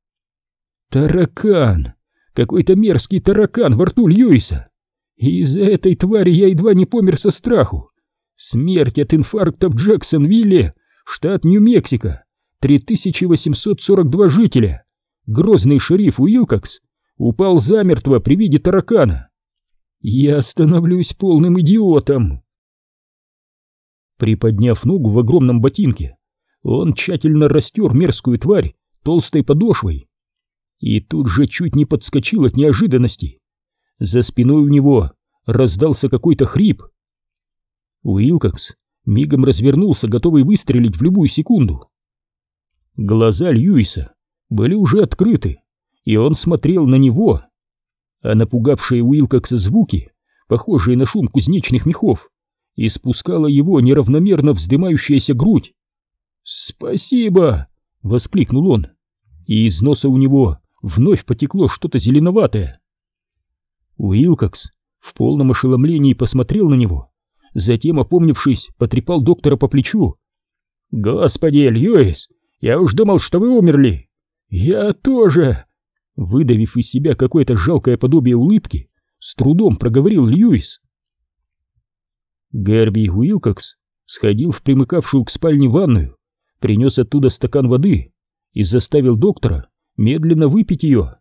Speaker 1: «Таракан! Какой-то мерзкий таракан во рту Льюиса! И из-за этой твари я едва не помер со страху! Смерть от инфаркта в Джексонвилле, штат Нью-Мексико, 3842 жителя! Грозный шериф Уилкокс упал замертво при виде таракана! Я становлюсь полным идиотом!» Приподняв ногу в огромном ботинке, он тщательно растер мерзкую тварь толстой подошвой. И тут же чуть не подскочил от неожиданности. За спиной у него раздался какой-то хрип. Уилкокс мигом развернулся, готовый выстрелить в любую секунду. Глаза Льюиса были уже открыты, и он смотрел на него. А напугавшие Уилкокса звуки, похожие на шум кузнечных мехов, испускала его неравномерно вздымающаяся грудь. «Спасибо!» — воскликнул он, и из носа у него вновь потекло что-то зеленоватое. Уилкокс в полном ошеломлении посмотрел на него, затем, опомнившись, потрепал доктора по плечу. «Господи, Льюис, я уж думал, что вы умерли!» «Я тоже!» Выдавив из себя какое-то жалкое подобие улыбки, с трудом проговорил Льюис. Герби Уилкокс сходил в примыкавшую к спальне ванную, принес оттуда стакан воды и заставил доктора медленно выпить ее.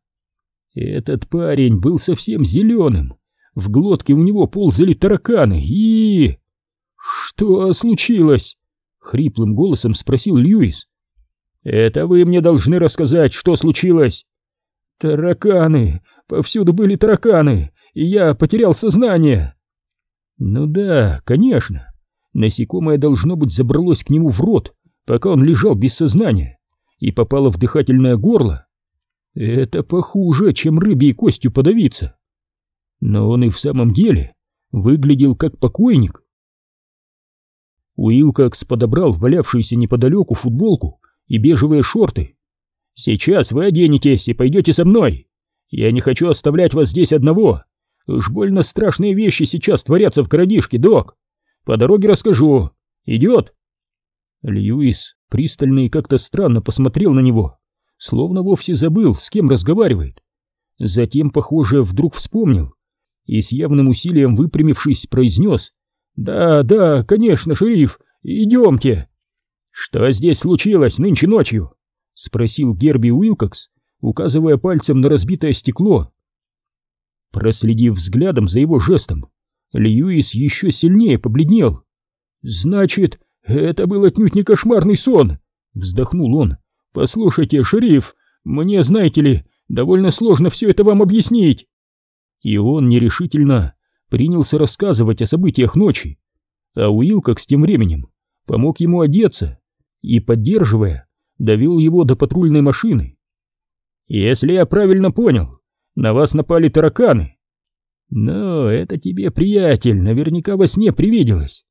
Speaker 1: Этот парень был совсем зеленым, в глотке у него ползали тараканы и... «Что случилось?» — хриплым голосом спросил Льюис. «Это вы мне должны рассказать, что случилось?» «Тараканы! Повсюду были тараканы, и я потерял сознание!» Ну да, конечно. Насекомое должно быть забралось к нему в рот, пока он лежал без сознания, и попало в дыхательное горло. Это похуже, чем рыбьей костью подавиться. Но он и в самом деле выглядел как покойник. Уилкокс подобрал валявшуюся неподалеку футболку и бежевые шорты. «Сейчас вы оденетесь и пойдете со мной. Я не хочу оставлять вас здесь одного. Уж больно страшные вещи сейчас творятся в городишке, док. По дороге расскажу. Идет?» Льюис пристально и как-то странно посмотрел на него, словно вовсе забыл, с кем разговаривает. Затем, похоже, вдруг вспомнил и с явным усилием выпрямившись, произнес «Да, да, конечно, шериф, идемте». «Что здесь случилось нынче ночью?» — спросил Герби Уилкокс, указывая пальцем на разбитое стекло. Проследив взглядом за его жестом, Льюис еще сильнее побледнел. «Значит, это был отнюдь не кошмарный сон!» — вздохнул он. «Послушайте, шериф, мне, знаете ли, довольно сложно все это вам объяснить!» И он нерешительно принялся рассказывать о событиях ночи, а Уилкокс тем временем помог ему одеться и, поддерживая, довел его до патрульной машины. «Если я правильно понял, на вас напали тараканы. Но это тебе, приятель, наверняка во сне привиделось.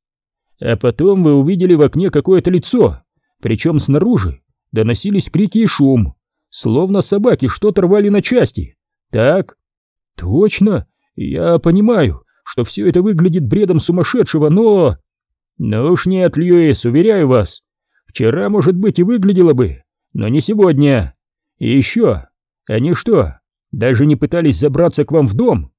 Speaker 1: А потом вы увидели в окне какое-то лицо, причем снаружи доносились крики и шум, словно собаки что-то рвали на части. Так? Точно, я понимаю, что все это выглядит бредом сумасшедшего, но... Ну уж нет, Льюис, уверяю вас. Вчера, может быть, и выглядело бы, но не сегодня. И еще, они что, даже не пытались забраться к вам в дом?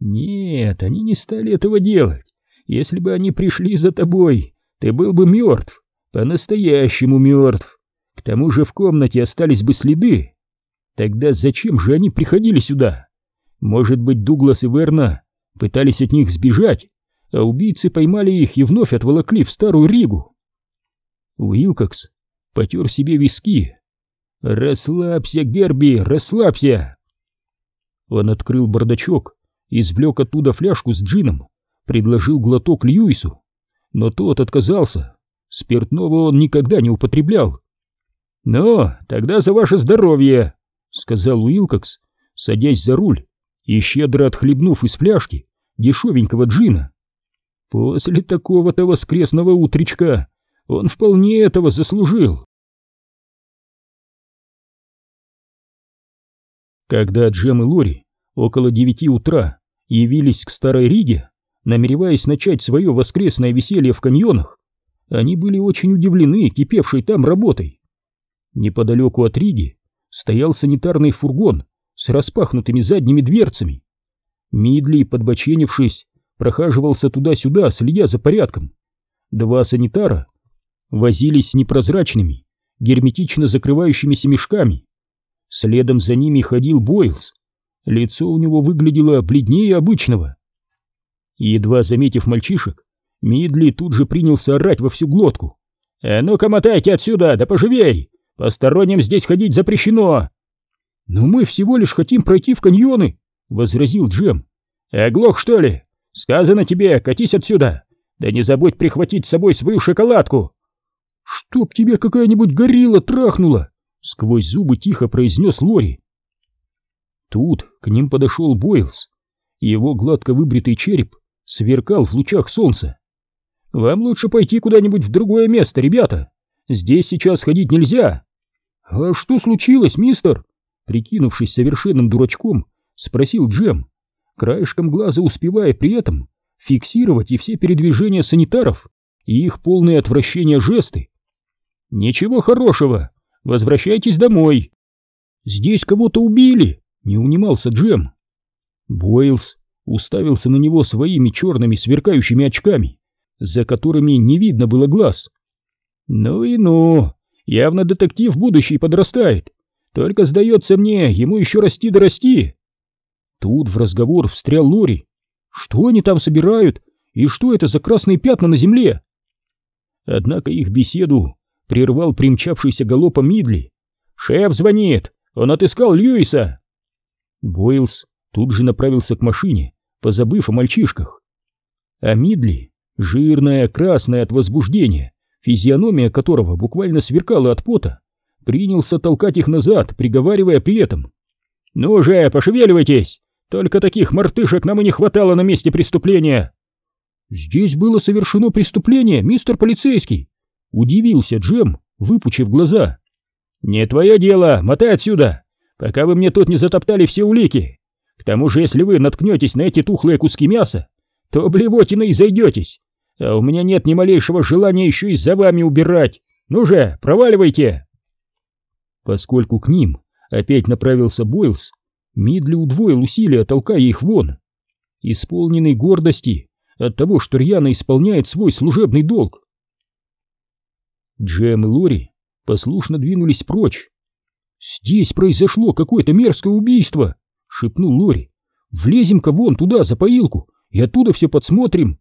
Speaker 1: Нет, они не стали этого делать. Если бы они пришли за тобой, ты был бы мертв, по-настоящему мертв. К тому же в комнате остались бы следы. Тогда зачем же они приходили сюда? Может быть, Дуглас и Верна пытались от них сбежать, а убийцы поймали их и вновь отволокли в Старую Ригу. Уилкокс потер себе виски. «Расслабься, Герби, расслабься!» Он открыл бардачок, извлек оттуда фляжку с джином, предложил глоток Льюису, но тот отказался. Спиртного он никогда не употреблял. «Ну, тогда за ваше здоровье!» — сказал Уилкокс, садясь за руль и щедро отхлебнув из фляжки дешевенького джина. После такого-то воскресного утречка он вполне этого заслужил. Когда Джем и Лори около девяти утра явились к Старой Риге, намереваясь начать свое воскресное веселье в каньонах, они были очень удивлены кипевшей там работой. Неподалеку от Риги стоял санитарный фургон с распахнутыми задними дверцами. Мидли, подбоченившись, прохаживался туда-сюда, следя за порядком. Два санитара возились с непрозрачными, герметично закрывающимися мешками. Следом за ними ходил Бойлс. Лицо у него выглядело бледнее обычного. Едва заметив мальчишек, Мидли тут же принялся орать во всю глотку. «А ну-ка мотайте отсюда, да поживей! Посторонним здесь ходить запрещено!» «Но мы всего лишь хотим пройти в каньоны!» — возразил Джем. «Оглох, что ли? Сказано тебе, катись отсюда! Да не забудь прихватить с собой свою шоколадку!» «Чтоб тебе какая-нибудь горилла трахнула!» — сквозь зубы тихо произнес Лори. Тут к ним подошел Бойлс. Его гладко выбритый череп сверкал в лучах солнца. «Вам лучше пойти куда-нибудь в другое место, ребята. Здесь сейчас ходить нельзя». «А что случилось, мистер?» Прикинувшись совершенным дурачком, спросил Джем, краешком глаза успевая при этом фиксировать и все передвижения санитаров, и их полное отвращение жесты. «Ничего хорошего. Возвращайтесь домой». «Здесь кого-то убили», — не унимался Джем. Бойлс уставился на него своими черными сверкающими очками, за которыми не видно было глаз. «Ну и ну, явно детектив будущий подрастает. Только, сдается мне, ему еще расти да расти». Тут в разговор встрял Лори. «Что они там собирают? И что это за красные пятна на земле?» Однако их беседу прервал примчавшийся галопом Мидли. «Шеф звонит! Он отыскал Льюиса!» Бойлс тут же направился к машине, позабыв о мальчишках. А Мидли, жирная, красная от возбуждения, физиономия которого буквально сверкала от пота, принялся толкать их назад, приговаривая при этом. «Ну же, пошевеливайтесь! Только таких мартышек нам и не хватало на месте преступления!» «Здесь было совершено преступление, мистер полицейский!» Удивился Джем, выпучив глаза. «Не твое дело, мотай отсюда, пока вы мне тут не затоптали все улики!» К тому же, если вы наткнетесь на эти тухлые куски мяса, то блевотиной зайдетесь, а у меня нет ни малейшего желания еще и за вами убирать. Ну же, проваливайте!» Поскольку к ним опять направился Бойлс, Мидли удвоил усилия, толкая их вон. Исполненный гордости от того, что рьяно исполняет свой служебный долг. Джем и Лори послушно двинулись прочь. «Здесь произошло какое-то мерзкое убийство!» шепнул Лори. «Влезем-ка вон туда, за поилку, и оттуда все подсмотрим».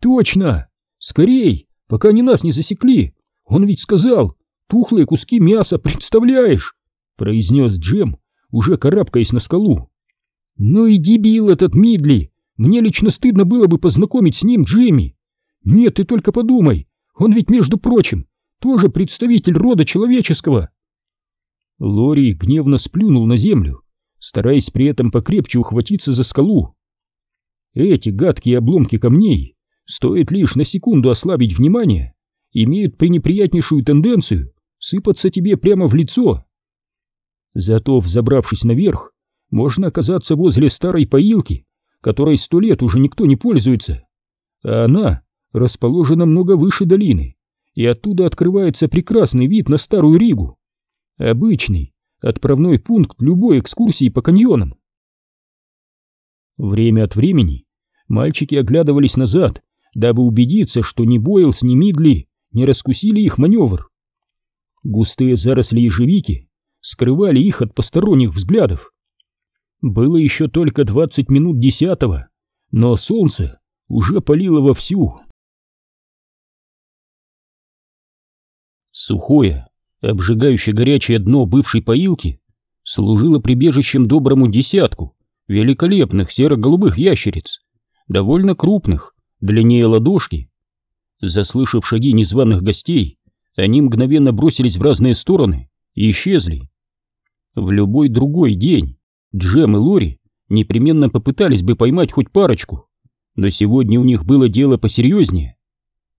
Speaker 1: «Точно! Скорей, пока они нас не засекли! Он ведь сказал, тухлые куски мяса, представляешь?» произнес Джем, уже карабкаясь на скалу. «Ну и дебил этот Мидли! Мне лично стыдно было бы познакомить с ним Джимми! Нет, ты только подумай, он ведь, между прочим, тоже представитель рода человеческого!» Лори гневно сплюнул на землю стараясь при этом покрепче ухватиться за скалу. Эти гадкие обломки камней, стоит лишь на секунду ослабить внимание, имеют пренеприятнейшую тенденцию сыпаться тебе прямо в лицо. Зато, взобравшись наверх, можно оказаться возле старой поилки, которой сто лет уже никто не пользуется. А она расположена много выше долины, и оттуда открывается прекрасный вид на Старую Ригу. Обычный, отправной пункт любой экскурсии по каньонам. Время от времени мальчики оглядывались назад, дабы убедиться, что ни Бойлс, ни Мидли не раскусили их маневр. Густые заросли ежевики скрывали их от посторонних взглядов. Было еще только двадцать минут десятого, но солнце уже палило вовсю. Сухое, обжигающее горячее дно бывшей поилки служило прибежищем доброму десятку великолепных серо-голубых ящериц, довольно крупных, длиннее ладошки. Заслышав шаги незваных гостей, они мгновенно бросились в разные стороны и исчезли. В любой другой день Джем и Лори непременно попытались бы поймать хоть парочку, но сегодня у них было дело посерьезнее.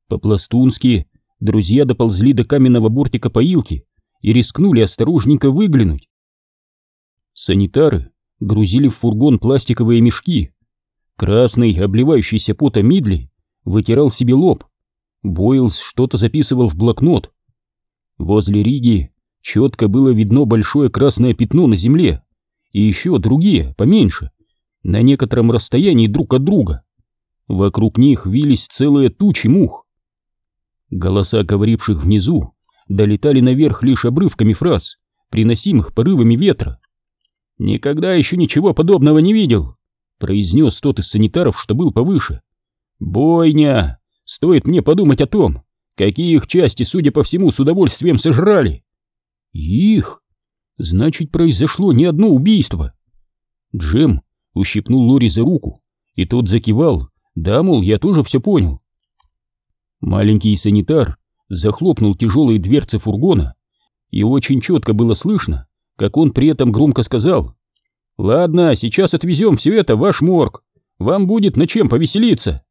Speaker 1: По-пластунски друзья доползли до каменного бортика поилки и рискнули осторожненько выглянуть. Санитары грузили в фургон пластиковые мешки. Красный, обливающийся потом Мидли, вытирал себе лоб. Бойлс что-то записывал в блокнот. Возле Риги четко было видно большое красное пятно на земле и еще другие, поменьше, на некотором расстоянии друг от друга. Вокруг них вились целые тучи мух. Голоса говоривших внизу долетали наверх лишь обрывками фраз, приносимых порывами ветра. «Никогда еще ничего подобного не видел», — произнес тот из санитаров, что был повыше. «Бойня! Стоит мне подумать о том, какие их части, судя по всему, с удовольствием сожрали». «Их? Значит, произошло не одно убийство». Джем ущипнул Лори за руку, и тот закивал, да, мол, я тоже все понял. Маленький санитар захлопнул тяжелые дверцы фургона, и очень четко было слышно, как он при этом громко сказал «Ладно, сейчас отвезем все это в ваш морг, вам будет на чем повеселиться».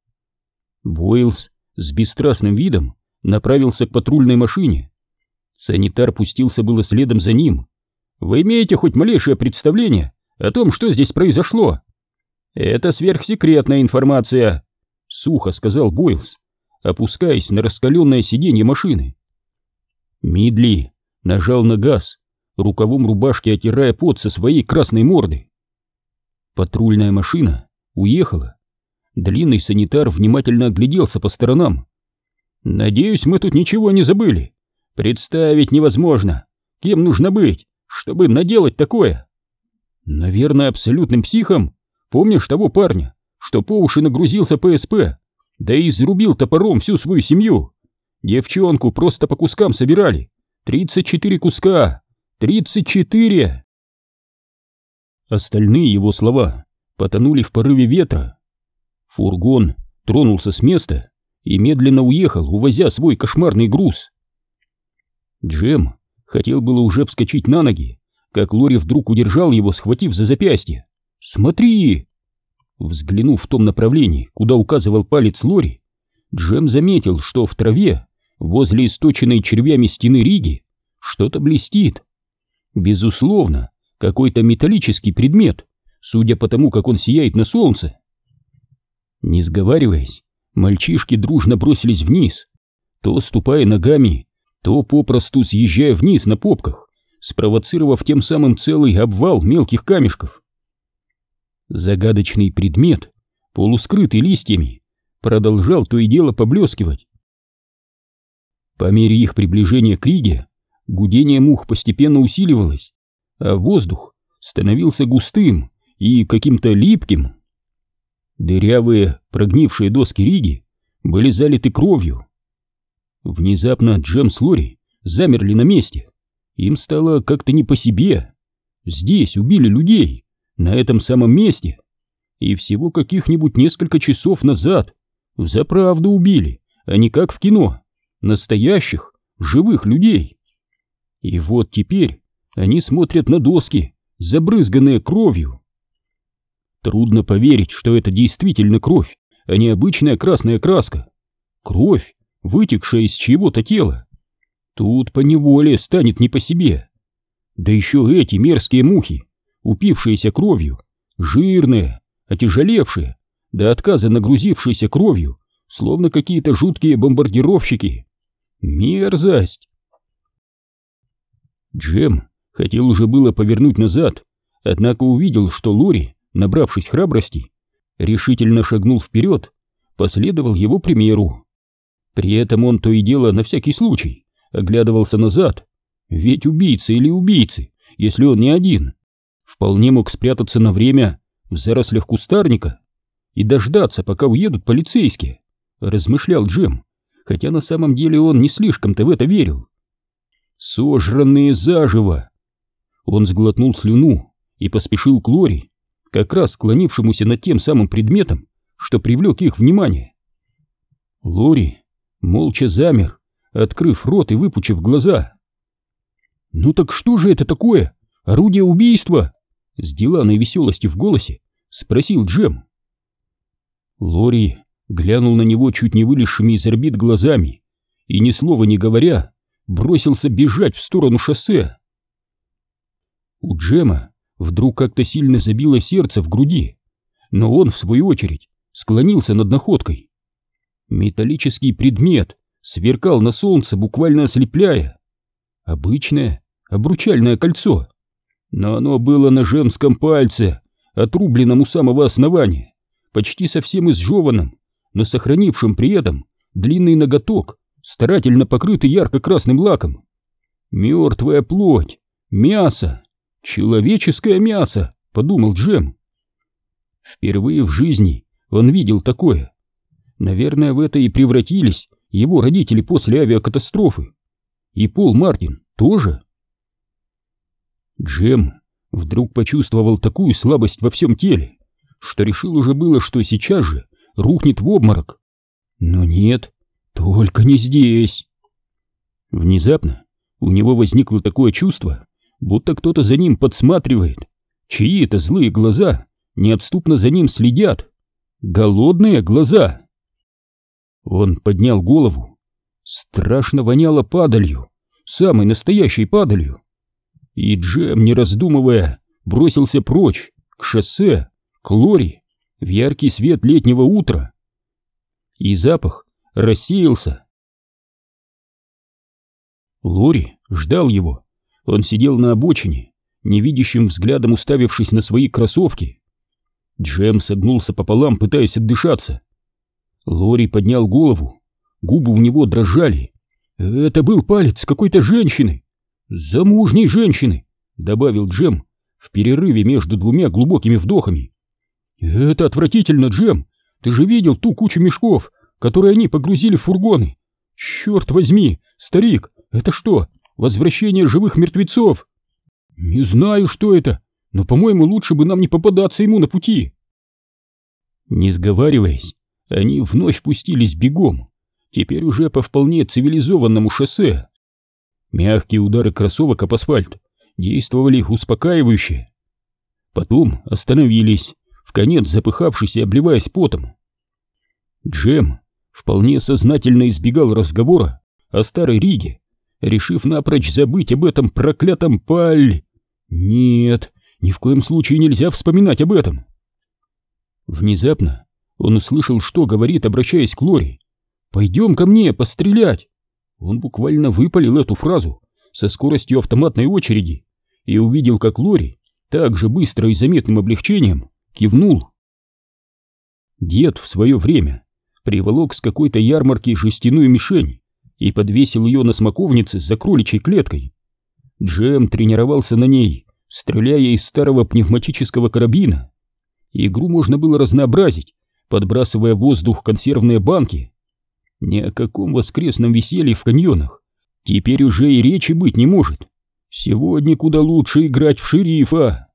Speaker 1: Бойлс с бесстрастным видом направился к патрульной машине. Санитар пустился было следом за ним. «Вы имеете хоть малейшее представление о том, что здесь произошло?» «Это сверхсекретная информация», — сухо сказал Бойлс, опускаясь на раскаленное сиденье машины. Мидли нажал на газ, рукавом рубашки отирая пот со своей красной морды. Патрульная машина уехала. Длинный санитар внимательно огляделся по сторонам. «Надеюсь, мы тут ничего не забыли. Представить невозможно, кем нужно быть, чтобы наделать такое. Наверное, абсолютным психом, Помнишь того парня, что по уши нагрузился ПСП, да и зарубил топором всю свою семью? Девчонку просто по кускам собирали. Тридцать четыре куска! Тридцать четыре!» Остальные его слова потонули в порыве ветра. Фургон тронулся с места и медленно уехал, увозя свой кошмарный груз. Джем хотел было уже вскочить на ноги, как Лори вдруг удержал его, схватив за запястье. «Смотри!» Взглянув в том направлении, куда указывал палец Лори, Джем заметил, что в траве, возле источенной червями стены Риги, что-то блестит. Безусловно, какой-то металлический предмет, судя по тому, как он сияет на солнце. Не сговариваясь, мальчишки дружно бросились вниз, то ступая ногами, то попросту съезжая вниз на попках, спровоцировав тем самым целый обвал мелких камешков. Загадочный предмет, полускрытый листьями, продолжал то и дело поблескивать. По мере их приближения к Риге гудение мух постепенно усиливалось, а воздух становился густым и каким-то липким. Дырявые, прогнившие доски Риги были залиты кровью. Внезапно Джем с Лори замерли на месте. Им стало как-то не по себе. Здесь убили людей, на этом самом месте. И всего каких-нибудь несколько часов назад взаправду убили, а не как в кино, настоящих, живых людей. И вот теперь они смотрят на доски, забрызганные кровью. Трудно поверить, что это действительно кровь, а не обычная красная краска. Кровь, вытекшая из чьего-то тела. Тут поневоле станет не по себе. Да еще эти мерзкие мухи упившиеся кровью, жирные, отяжелевшие, до отказа нагрузившиеся кровью, словно какие-то жуткие бомбардировщики. Мерзость! Джем хотел уже было повернуть назад, однако увидел, что Лори, набравшись храбрости, решительно шагнул вперед, последовал его примеру. При этом он то и дело на всякий случай оглядывался назад, ведь убийца или убийцы, если он не один, вполне мог спрятаться на время в зарослях кустарника и дождаться, пока уедут полицейские, размышлял Джем, хотя на самом деле он не слишком-то в это верил. Сожранные заживо! Он сглотнул слюну и поспешил к Лори, как раз склонившемуся над тем самым предметом, что привлек их внимание. Лори молча замер, открыв рот и выпучив глаза. «Ну так что же это такое? Орудие убийства?» С деланной веселостью в голосе спросил Джем. Лори глянул на него чуть не вылезшими из орбит глазами и, ни слова не говоря, бросился бежать в сторону шоссе. У Джема вдруг как-то сильно забило сердце в груди, но он, в свою очередь, склонился над находкой. Металлический предмет сверкал на солнце, буквально ослепляя. Обычное обручальное кольцо, но оно было на женском пальце, отрубленном у самого основания, почти совсем изжеванном, но сохранившим при этом длинный ноготок, старательно покрытый ярко-красным лаком. Мертвая плоть, мясо, человеческое мясо, подумал Джем. Впервые в жизни он видел такое. Наверное, в это и превратились его родители после авиакатастрофы. И Пол Мартин тоже. Джем вдруг почувствовал такую слабость во всем теле, что решил уже было, что сейчас же рухнет в обморок. Но нет, только не здесь. Внезапно у него возникло такое чувство, будто кто-то за ним подсматривает, чьи-то злые глаза неотступно за ним следят. Голодные глаза. Он поднял голову. Страшно воняло падалью, самой настоящей падалью. И Джем, не раздумывая, бросился прочь, к шоссе, к Лори, в яркий свет летнего утра. И запах рассеялся. Лори ждал его. Он сидел на обочине, невидящим взглядом уставившись на свои кроссовки. Джем согнулся пополам, пытаясь отдышаться. Лори поднял голову, губы у него дрожали. Это был палец какой-то женщины. Замужней женщины, добавил Джем в перерыве между двумя глубокими вдохами. Это отвратительно, Джем. Ты же видел ту кучу мешков, которые они погрузили в фургоны. Черт возьми, старик, это что, возвращение живых мертвецов? Не знаю, что это, но, по-моему, лучше бы нам не попадаться ему на пути. Не сговариваясь, они вновь пустились бегом, теперь уже по вполне цивилизованному шоссе. Мягкие удары кроссовок об асфальт действовали успокаивающе. Потом остановились, в конец запыхавшись и обливаясь потом. Джем вполне сознательно избегал разговора о старой Риге, решив напрочь забыть об этом проклятом паль. Нет, ни в коем случае нельзя вспоминать об этом. Внезапно он услышал, что говорит, обращаясь к Лори. «Пойдем ко мне пострелять!» Он буквально выпалил эту фразу со скоростью автоматной очереди и увидел, как Лори так же быстро и заметным облегчением кивнул. Дед в свое время приволок с какой-то ярмарки жестяную мишень и подвесил ее на смоковнице за кроличьей клеткой. Джем тренировался на ней, стреляя из старого пневматического карабина. Игру можно было разнообразить, подбрасывая в воздух консервные банки. Ни о каком воскресном веселье в каньонах теперь уже и речи быть не может. Сегодня куда лучше играть в шерифа.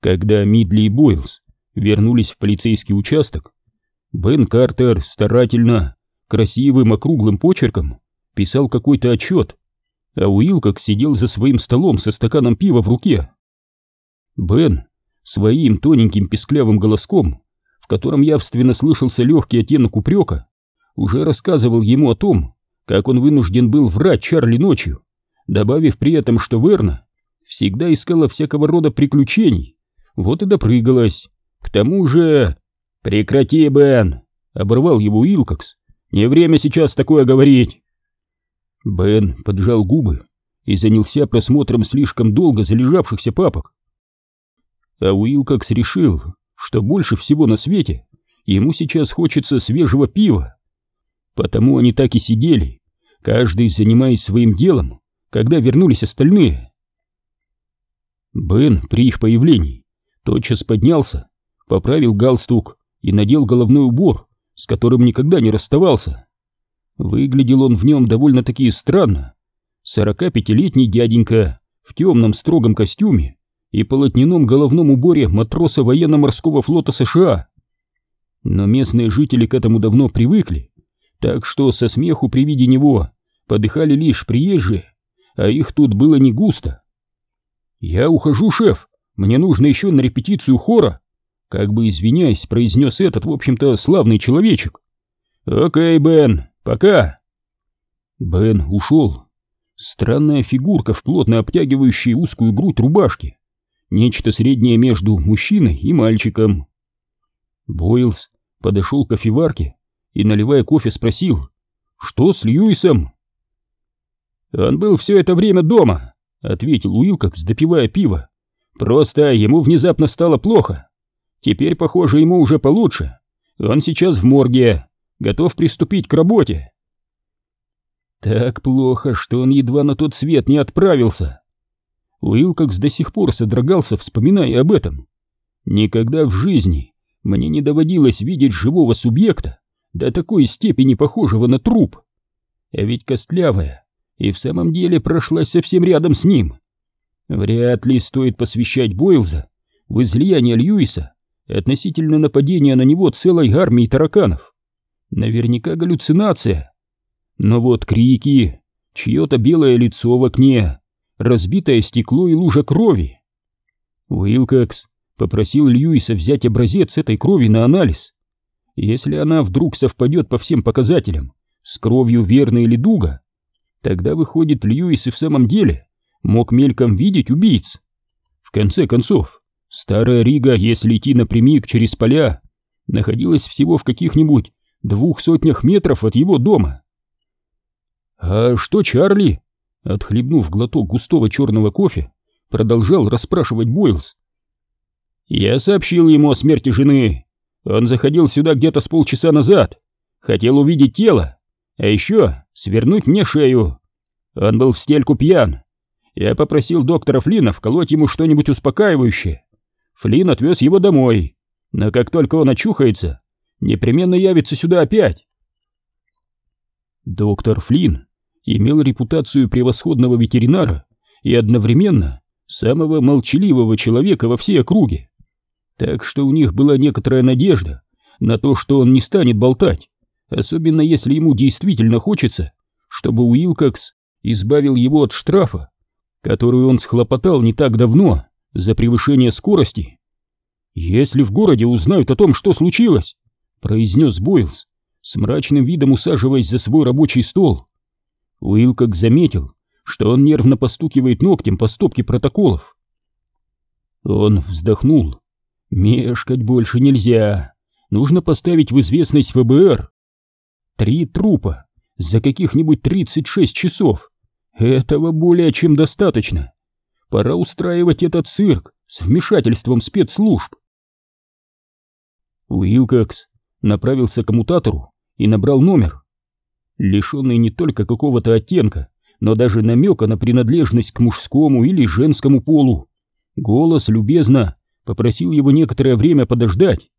Speaker 1: Когда Мидли и Бойлз вернулись в полицейский участок, Бен Картер старательно, красивым округлым почерком писал какой-то отчет, а Уилкок сидел за своим столом со стаканом пива в руке. Бен своим тоненьким песклявым голоском, в котором явственно слышался легкий оттенок упрека, уже рассказывал ему о том, как он вынужден был врать Чарли ночью, добавив при этом, что Верна всегда искала всякого рода приключений, вот и допрыгалась. К тому же... «Прекрати, Бен!» — оборвал его Уилкокс. «Не время сейчас такое говорить!» Бен поджал губы и занялся просмотром слишком долго залежавшихся папок. А Уилкокс решил, что больше всего на свете ему сейчас хочется свежего пива. Потому они так и сидели, каждый занимаясь своим делом, когда вернулись остальные. Бен при их появлении тотчас поднялся, поправил галстук и надел головной убор, с которым никогда не расставался. Выглядел он в нем довольно-таки странно. Сорока пятилетний дяденька в темном строгом костюме и полотняном головном уборе матроса военно-морского флота США. Но местные жители к этому давно привыкли, так что со смеху при виде него подыхали лишь приезжие, а их тут было не густо. «Я ухожу, шеф! мне нужно еще на репетицию хора. Как бы извиняясь, произнес этот, в общем-то, славный человечек. Окей, Бен, пока. Бен ушел. Странная фигурка в плотно обтягивающей узкую грудь рубашки. Нечто среднее между мужчиной и мальчиком. Бойлз подошел к кофеварке и, наливая кофе, спросил, что с Льюисом? «Он был все это время дома», — ответил Уилкокс, допивая пиво. «Просто ему внезапно стало плохо. Теперь, похоже, ему уже получше. Он сейчас в морге, готов приступить к работе». Так плохо, что он едва на тот свет не отправился. Уилкокс до сих пор содрогался, вспоминая об этом. Никогда в жизни мне не доводилось видеть живого субъекта, до такой степени похожего на труп. А ведь костлявая и в самом деле прошлась совсем рядом с ним. Вряд ли стоит посвящать Бойлза в излияние Льюиса относительно нападения на него целой армии тараканов. Наверняка галлюцинация. Но вот крики, чье-то белое лицо в окне, разбитое стекло и лужа крови. Уилкокс попросил Льюиса взять образец этой крови на анализ. Если она вдруг совпадет по всем показателям с кровью Верна или Дуга, тогда выходит Льюис и в самом деле мог мельком видеть убийц. В конце концов, старая Рига, если идти напрямик через поля, находилась всего в каких-нибудь двух сотнях метров от его дома. «А что Чарли?» Отхлебнув глоток густого черного кофе, продолжал расспрашивать Бойлз. «Я сообщил ему о смерти жены. Он заходил сюда где-то с полчаса назад. Хотел увидеть тело, а еще свернуть мне шею. Он был в стельку пьян. Я попросил доктора Флина вколоть ему что-нибудь успокаивающее. Флин отвез его домой, но как только он очухается, непременно явится сюда опять. Доктор Флин имел репутацию превосходного ветеринара и одновременно самого молчаливого человека во всей округе. Так что у них была некоторая надежда на то, что он не станет болтать, особенно если ему действительно хочется, чтобы Уилкокс избавил его от штрафа, который он схлопотал не так давно за превышение скорости. «Если в городе узнают о том, что случилось», — произнес Бойлз, с мрачным видом усаживаясь за свой рабочий стол. Уилкокс заметил, что он нервно постукивает ногтем по стопке протоколов. Он вздохнул Мешкать больше нельзя. Нужно поставить в известность ФБР. Три трупа за каких-нибудь 36 часов. Этого более чем достаточно. Пора устраивать этот цирк с вмешательством спецслужб. Уилкокс направился к коммутатору и набрал номер. Лишенный не только какого-то оттенка, но даже намека на принадлежность к мужскому или женскому полу. Голос любезно попросил его некоторое время подождать.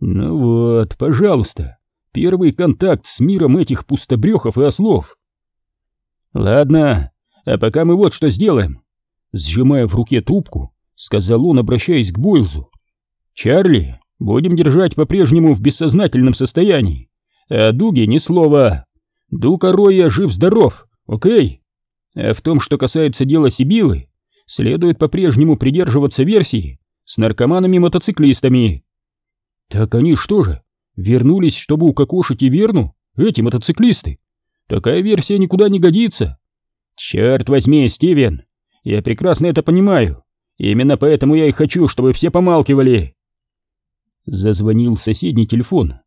Speaker 1: Ну вот, пожалуйста, первый контакт с миром этих пустобрехов и ослов. Ладно, а пока мы вот что сделаем. Сжимая в руке трубку, сказал он, обращаясь к Бойлзу. Чарли, будем держать по-прежнему в бессознательном состоянии. А Дуге ни слова. Дука Роя жив-здоров, окей? А в том, что касается дела Сибилы, следует по-прежнему придерживаться версии, с наркоманами-мотоциклистами. Так они что же, вернулись, чтобы укокошить и верну, эти мотоциклисты? Такая версия никуда не годится. Черт возьми, Стивен, я прекрасно это понимаю. Именно поэтому я и хочу, чтобы все помалкивали. Зазвонил соседний телефон.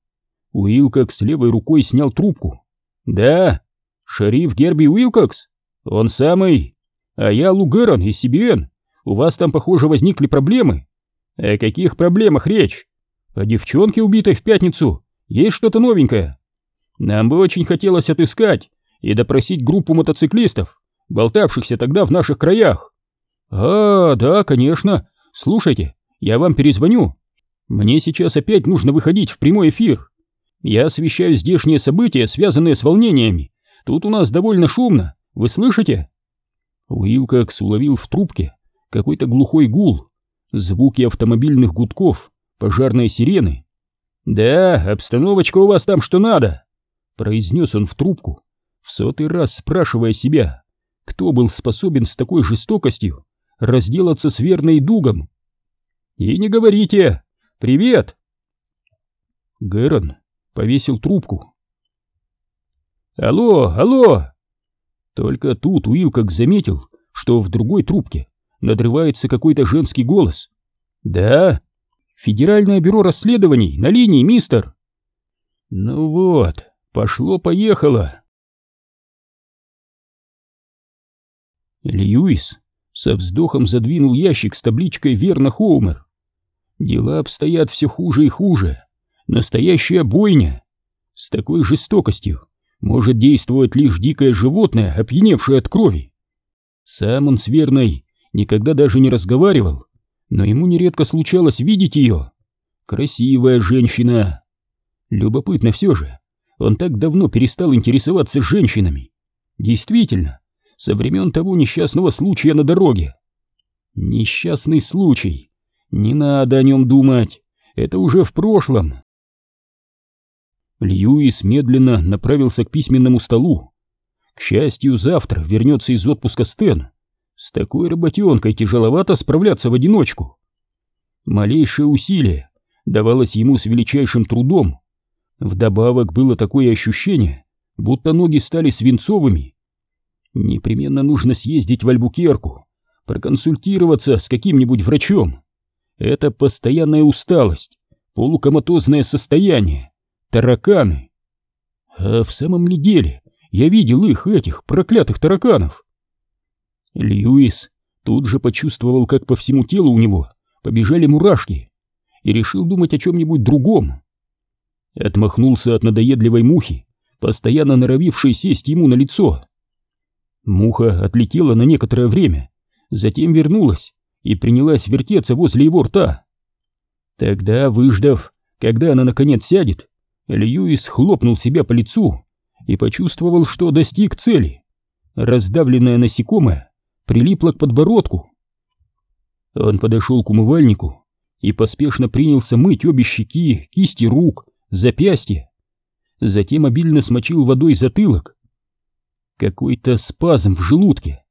Speaker 1: Уилкокс левой рукой снял трубку. «Да, шериф Герби Уилкокс, он самый. А я Лугерон из CBN. У вас там, похоже, возникли проблемы. О каких проблемах речь? О девчонке, убитой в пятницу? Есть что-то новенькое? Нам бы очень хотелось отыскать и допросить группу мотоциклистов, болтавшихся тогда в наших краях. А, да, конечно. Слушайте, я вам перезвоню. Мне сейчас опять нужно выходить в прямой эфир. Я освещаю здешние события, связанные с волнениями. Тут у нас довольно шумно. Вы слышите? Уилкокс уловил в трубке какой-то глухой гул звуки автомобильных гудков, пожарной сирены. «Да, обстановочка у вас там что надо», — произнес он в трубку, в сотый раз спрашивая себя, кто был способен с такой жестокостью разделаться с Верной Дугом. И не говорите «Привет!» Гэрон повесил трубку. «Алло, алло!» Только тут Уилкок заметил, что в другой трубке надрывается какой-то женский голос. «Да? Федеральное бюро расследований на линии, мистер!» «Ну вот, пошло-поехало!» Льюис со вздохом задвинул ящик с табличкой «Верно, Хоумер». Дела обстоят все хуже и хуже. Настоящая бойня. С такой жестокостью может действовать лишь дикое животное, опьяневшее от крови. Сам он с Верной никогда даже не разговаривал, но ему нередко случалось видеть ее. Красивая женщина. Любопытно все же, он так давно перестал интересоваться женщинами. Действительно, со времен того несчастного случая на дороге. Несчастный случай. Не надо о нем думать, это уже в прошлом. Льюис медленно направился к письменному столу. К счастью, завтра вернется из отпуска Стэн. С такой работенкой тяжеловато справляться в одиночку. Малейшее усилие давалось ему с величайшим трудом. Вдобавок было такое ощущение, будто ноги стали свинцовыми. Непременно нужно съездить в Альбукерку, проконсультироваться с каким-нибудь врачом. Это постоянная усталость, полукоматозное состояние тараканы. А в самом ли деле я видел их, этих проклятых тараканов? Льюис тут же почувствовал, как по всему телу у него побежали мурашки, и решил думать о чем-нибудь другом. Отмахнулся от надоедливой мухи, постоянно норовившей сесть ему на лицо. Муха отлетела на некоторое время, затем вернулась и принялась вертеться возле его рта. Тогда, выждав, когда она наконец сядет, Льюис хлопнул себя по лицу и почувствовал, что достиг цели. Раздавленное насекомое прилипло к подбородку. Он подошел к умывальнику и поспешно принялся мыть обе щеки, кисти рук, запястья. Затем обильно смочил водой затылок. Какой-то спазм в желудке.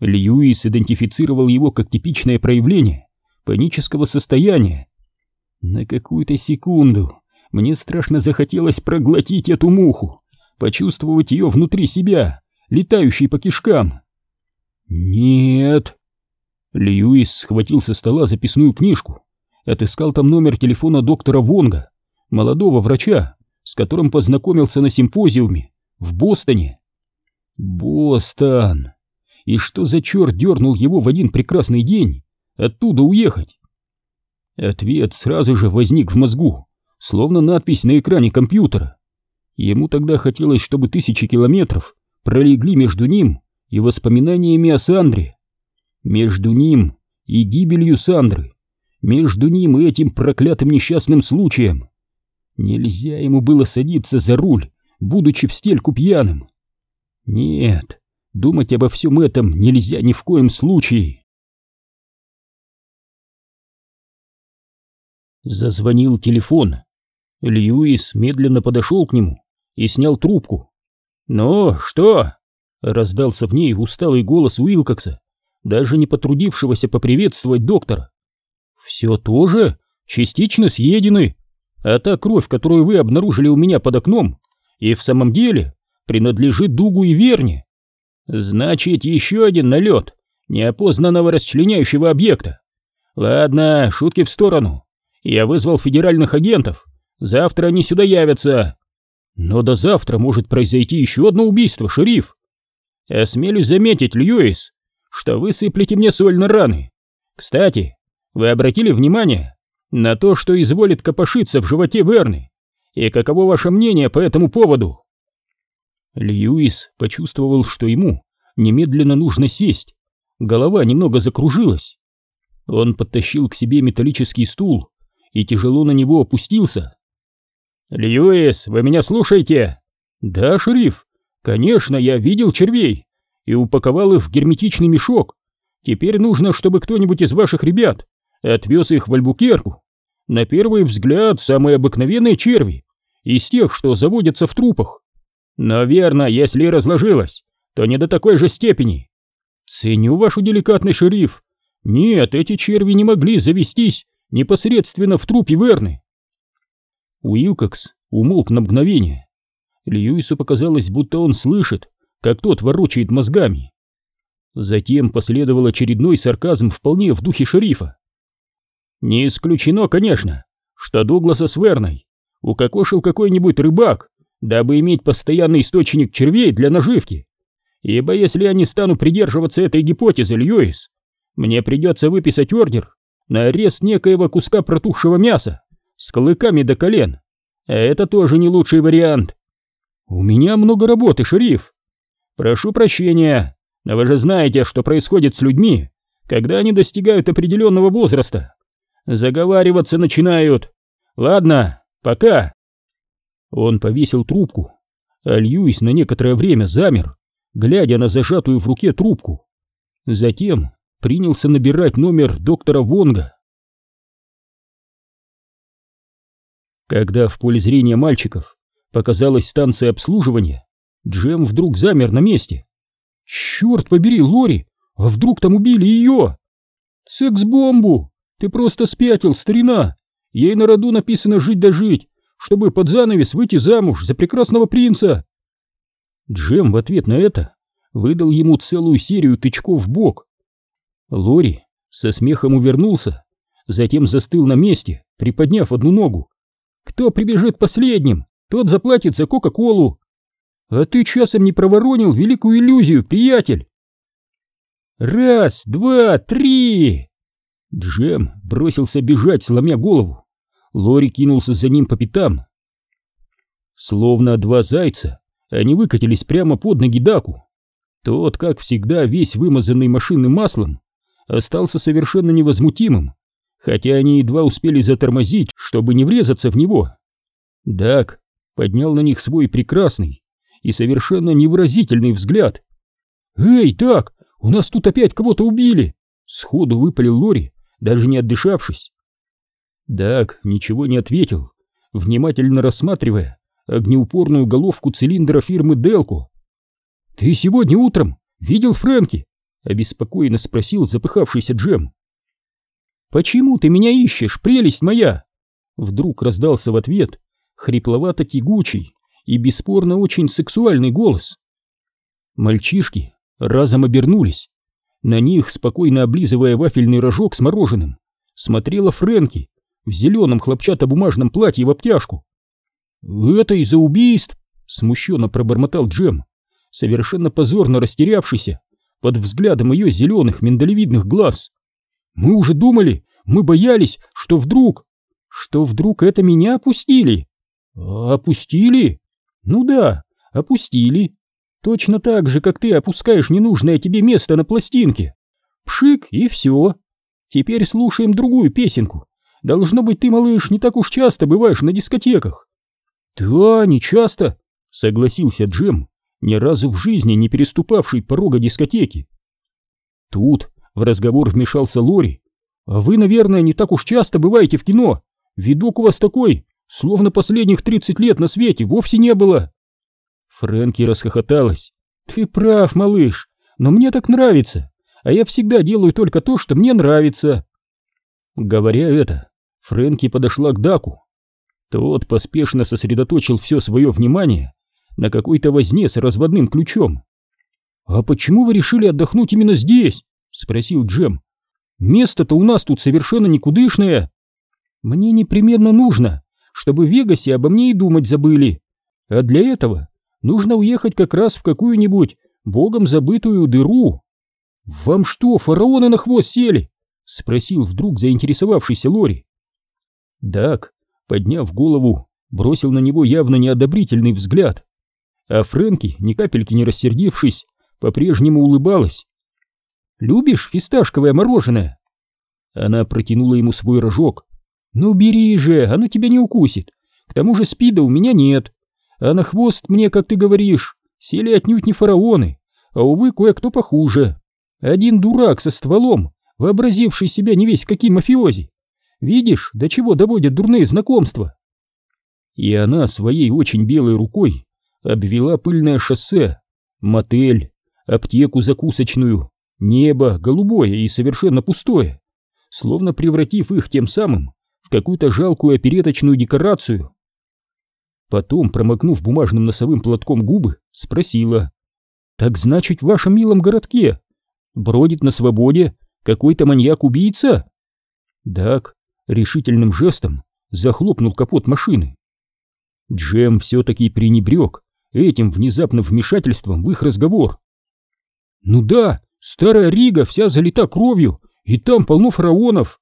Speaker 1: Льюис идентифицировал его как типичное проявление панического состояния. На какую-то секунду мне страшно захотелось проглотить эту муху, почувствовать ее внутри себя, летающей по кишкам. Нет. Льюис схватил со стола записную книжку, отыскал там номер телефона доктора Вонга, молодого врача, с которым познакомился на симпозиуме в Бостоне. Бостон! И что за черт дернул его в один прекрасный день оттуда уехать? Ответ сразу же возник в мозгу словно надпись на экране компьютера. Ему тогда хотелось, чтобы тысячи километров пролегли между ним и воспоминаниями о Сандре. Между ним и гибелью Сандры. Между ним и этим проклятым несчастным случаем. Нельзя ему было садиться за руль, будучи в стельку пьяным. Нет, думать обо всем этом нельзя ни в коем случае. Зазвонил телефон. Льюис медленно подошел к нему и снял трубку. «Ну, что?» — раздался в ней усталый голос Уилкокса, даже не потрудившегося поприветствовать доктора. «Все тоже частично съедены, а та кровь, которую вы обнаружили у меня под окном, и в самом деле принадлежит Дугу и Верне. Значит, еще один налет неопознанного расчленяющего объекта. Ладно, шутки в сторону. Я вызвал федеральных агентов, Завтра они сюда явятся. Но до завтра может произойти еще одно убийство, шериф. Осмелюсь заметить, Льюис, что вы сыплете мне соль на раны. Кстати, вы обратили внимание на то, что изволит копошиться в животе Верны? И каково ваше мнение по этому поводу? Льюис почувствовал, что ему немедленно нужно сесть. Голова немного закружилась. Он подтащил к себе металлический стул и тяжело на него опустился. «Льюис, вы меня слушаете?» «Да, шериф. Конечно, я видел червей и упаковал их в герметичный мешок. Теперь нужно, чтобы кто-нибудь из ваших ребят отвез их в Альбукерку. На первый взгляд, самые обыкновенные черви, из тех, что заводятся в трупах. Но верно, если и разложилось, то не до такой же степени. Ценю вашу деликатность, шериф, Нет, эти черви не могли завестись непосредственно в трупе Верны. Уилкокс умолк на мгновение. Льюису показалось, будто он слышит, как тот ворочает мозгами. Затем последовал очередной сарказм вполне в духе шерифа. Не исключено, конечно, что Дугласа с Верной укокошил какой-нибудь рыбак, дабы иметь постоянный источник червей для наживки. Ибо если я не стану придерживаться этой гипотезы, Льюис, мне придется выписать ордер на арест некоего куска протухшего мяса с клыками до колен. А это тоже не лучший вариант. У меня много работы, шериф. Прошу прощения, но вы же знаете, что происходит с людьми, когда они достигают определенного возраста. Заговариваться начинают. Ладно, пока. Он повесил трубку, а Льюис на некоторое время замер, глядя на зажатую в руке трубку. Затем принялся набирать номер доктора Вонга. Когда в поле зрения мальчиков показалась станция обслуживания, Джем вдруг замер на месте. «Черт побери, Лори! А вдруг там убили ее?» «Секс-бомбу! Ты просто спятил, старина! Ей на роду написано «жить да жить», чтобы под занавес выйти замуж за прекрасного принца!» Джем в ответ на это выдал ему целую серию тычков в бок. Лори со смехом увернулся, затем застыл на месте, приподняв одну ногу. «Кто прибежит последним, тот заплатит за Кока-Колу!» «А ты часом не проворонил великую иллюзию, приятель!» «Раз, два, три!» Джем бросился бежать, сломя голову. Лори кинулся за ним по пятам. Словно два зайца, они выкатились прямо под ноги Даку. Тот, как всегда, весь вымазанный машинным маслом, остался совершенно невозмутимым, хотя они едва успели затормозить, чтобы не врезаться в него. Дак поднял на них свой прекрасный и совершенно невыразительный взгляд. «Эй, так, у нас тут опять кого-то убили!» Сходу выпалил Лори, даже не отдышавшись. Дак ничего не ответил, внимательно рассматривая огнеупорную головку цилиндра фирмы Делко. «Ты сегодня утром видел Фрэнки?» — обеспокоенно спросил запыхавшийся Джем. «Почему ты меня ищешь, прелесть моя?» Вдруг раздался в ответ хрипловато-тягучий и бесспорно очень сексуальный голос. Мальчишки разом обернулись. На них, спокойно облизывая вафельный рожок с мороженым, смотрела Фрэнки в зеленом хлопчатобумажном платье в обтяжку. «Это из-за убийств!» — смущенно пробормотал Джем, совершенно позорно растерявшийся под взглядом ее зеленых миндалевидных глаз. «Мы уже думали, мы боялись, что вдруг... Что вдруг это меня опустили?» «Опустили?» «Ну да, опустили. Точно так же, как ты опускаешь ненужное тебе место на пластинке. Пшик, и все. Теперь слушаем другую песенку. Должно быть, ты, малыш, не так уж часто бываешь на дискотеках». «Да, не часто», — согласился Джем, ни разу в жизни не переступавший порога дискотеки. Тут в разговор вмешался Лори. «А вы, наверное, не так уж часто бываете в кино. Видок у вас такой, словно последних тридцать лет на свете вовсе не было». Фрэнки расхохоталась. «Ты прав, малыш, но мне так нравится, а я всегда делаю только то, что мне нравится». Говоря это, Фрэнки подошла к Даку. Тот поспешно сосредоточил все свое внимание на какой-то возне с разводным ключом. «А почему вы решили отдохнуть именно здесь?» — спросил Джем. «Место-то у нас тут совершенно никудышное. Мне непременно нужно, чтобы в Вегасе обо мне и думать забыли. А для этого нужно уехать как раз в какую-нибудь богом забытую дыру». «Вам что, фараоны на хвост сели?» — спросил вдруг заинтересовавшийся Лори. Дак, подняв голову, бросил на него явно неодобрительный взгляд а Фрэнки, ни капельки не рассердившись, по-прежнему улыбалась. «Любишь фисташковое мороженое?» Она протянула ему свой рожок. «Ну бери же, оно тебя не укусит. К тому же спида у меня нет. А на хвост мне, как ты говоришь, сели отнюдь не фараоны, а, увы, кое-кто похуже. Один дурак со стволом, вообразивший себя не весь каким мафиози. Видишь, до чего доводят дурные знакомства?» И она своей очень белой рукой обвела пыльное шоссе, мотель, аптеку закусочную, небо голубое и совершенно пустое, словно превратив их тем самым в какую-то жалкую опереточную декорацию. Потом, промокнув бумажным носовым платком губы, спросила. «Так значит, в вашем милом городке бродит на свободе какой-то маньяк-убийца?» Дак решительным жестом захлопнул капот машины. Джем все-таки пренебрег этим внезапным вмешательством в их разговор. «Ну да, старая Рига вся залита кровью, и там полно фараонов.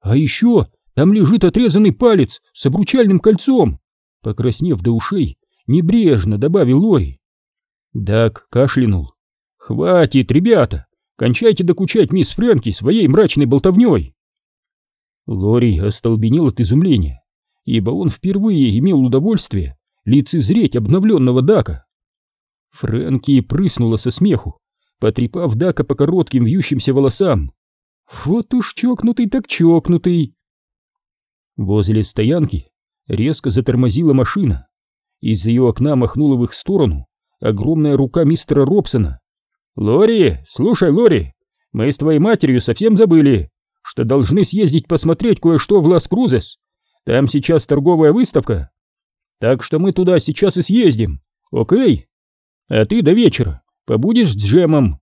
Speaker 1: А еще там лежит отрезанный палец с обручальным кольцом», покраснев до ушей, небрежно добавил Лори. Дак кашлянул. «Хватит, ребята! Кончайте докучать мисс Фрэнки своей мрачной болтовней!» Лори остолбенел от изумления, ибо он впервые имел удовольствие лицезреть обновленного Дака. Фрэнки прыснула со смеху, потрепав Дака по коротким вьющимся волосам. «Вот уж чокнутый так чокнутый!» Возле стоянки резко затормозила машина. Из ее окна махнула в их сторону огромная рука мистера Робсона. «Лори, слушай, Лори, мы с твоей матерью совсем забыли, что должны съездить посмотреть кое-что в Лас-Крузес. Там сейчас торговая выставка. Так что мы туда сейчас и съездим, окей? А ты до вечера побудешь с Джемом.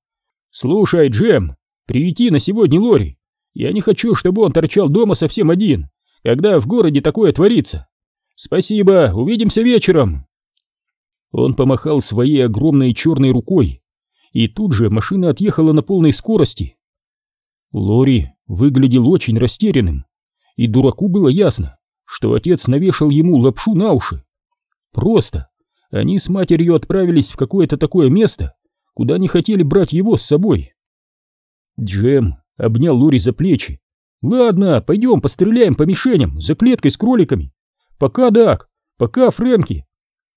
Speaker 1: Слушай, Джем, привети на сегодня Лори. Я не хочу, чтобы он торчал дома совсем один, когда в городе такое творится. Спасибо, увидимся вечером. Он помахал своей огромной черной рукой, и тут же машина отъехала на полной скорости. Лори выглядел очень растерянным, и дураку было ясно, что отец навешал ему лапшу на уши. Просто они с матерью отправились в какое-то такое место, куда не хотели брать его с собой. Джем обнял Лори за плечи. «Ладно, пойдем постреляем по мишеням за клеткой с кроликами. Пока, Дак, пока, Фрэнки.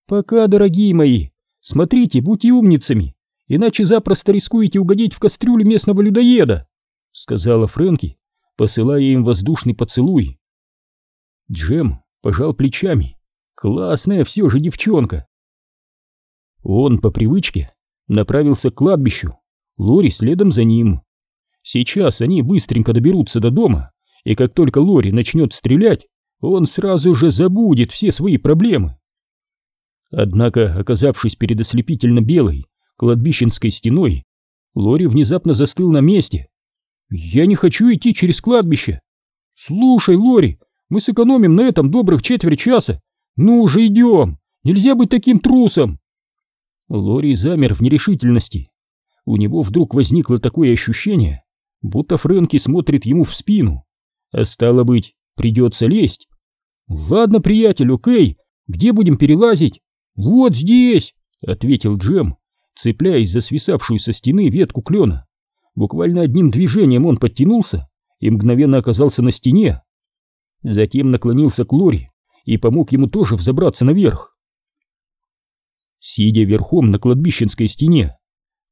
Speaker 1: Пока, дорогие мои. Смотрите, будьте умницами, иначе запросто рискуете угодить в кастрюлю местного людоеда», сказала Фрэнки, посылая им воздушный поцелуй. Джем пожал плечами. Классная все же девчонка. Он по привычке направился к кладбищу, Лори следом за ним. Сейчас они быстренько доберутся до дома, и как только Лори начнет стрелять, он сразу же забудет все свои проблемы. Однако, оказавшись перед ослепительно белой кладбищенской стеной, Лори внезапно застыл на месте. «Я не хочу идти через кладбище!» «Слушай, Лори, мы сэкономим на этом добрых четверть часа. Ну уже идем. Нельзя быть таким трусом. Лори замер в нерешительности. У него вдруг возникло такое ощущение, будто Фрэнки смотрит ему в спину. А стало быть, придется лезть. Ладно, приятель, окей. Где будем перелазить? Вот здесь, ответил Джем, цепляясь за свисавшую со стены ветку клена. Буквально одним движением он подтянулся и мгновенно оказался на стене. Затем наклонился к Лори и помог ему тоже взобраться наверх. Сидя верхом на кладбищенской стене,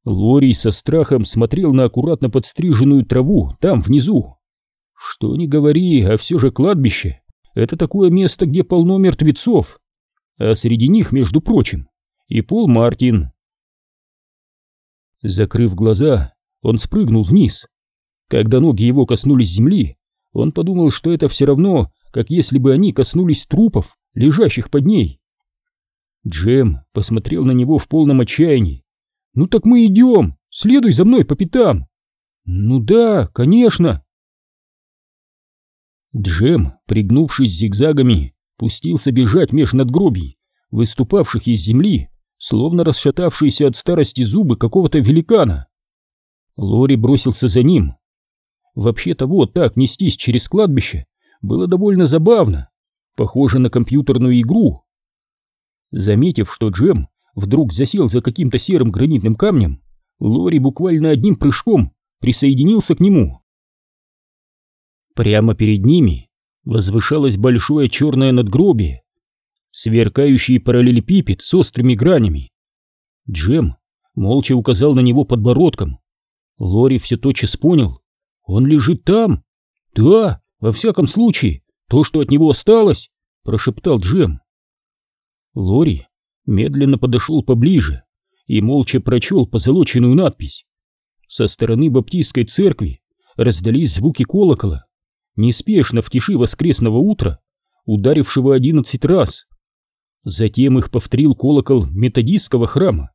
Speaker 1: Лори со страхом смотрел на аккуратно подстриженную траву там внизу. Что ни говори, а все же кладбище — это такое место, где полно мертвецов. А среди них, между прочим, и Пол Мартин. Закрыв глаза, он спрыгнул вниз. Когда ноги его коснулись земли, он подумал, что это все равно, как если бы они коснулись трупов, лежащих под ней. Джем посмотрел на него в полном отчаянии. «Ну так мы идем, следуй за мной по пятам!» «Ну да, конечно!» Джем, пригнувшись зигзагами, пустился бежать меж надгробий, выступавших из земли, словно расшатавшиеся от старости зубы какого-то великана. Лори бросился за ним, Вообще-то вот так нестись через кладбище было довольно забавно, похоже на компьютерную игру. Заметив, что Джем вдруг засел за каким-то серым гранитным камнем, Лори буквально одним прыжком присоединился к нему. Прямо перед ними возвышалось большое черное надгробие, сверкающий параллелепипед с острыми гранями. Джем молча указал на него подбородком. Лори все тотчас понял, «Он лежит там?» «Да, во всяком случае, то, что от него осталось», — прошептал Джем. Лори медленно подошел поближе и молча прочел позолоченную надпись. Со стороны баптистской церкви раздались звуки колокола, неспешно в тиши воскресного утра, ударившего одиннадцать раз. Затем их повторил колокол методистского храма,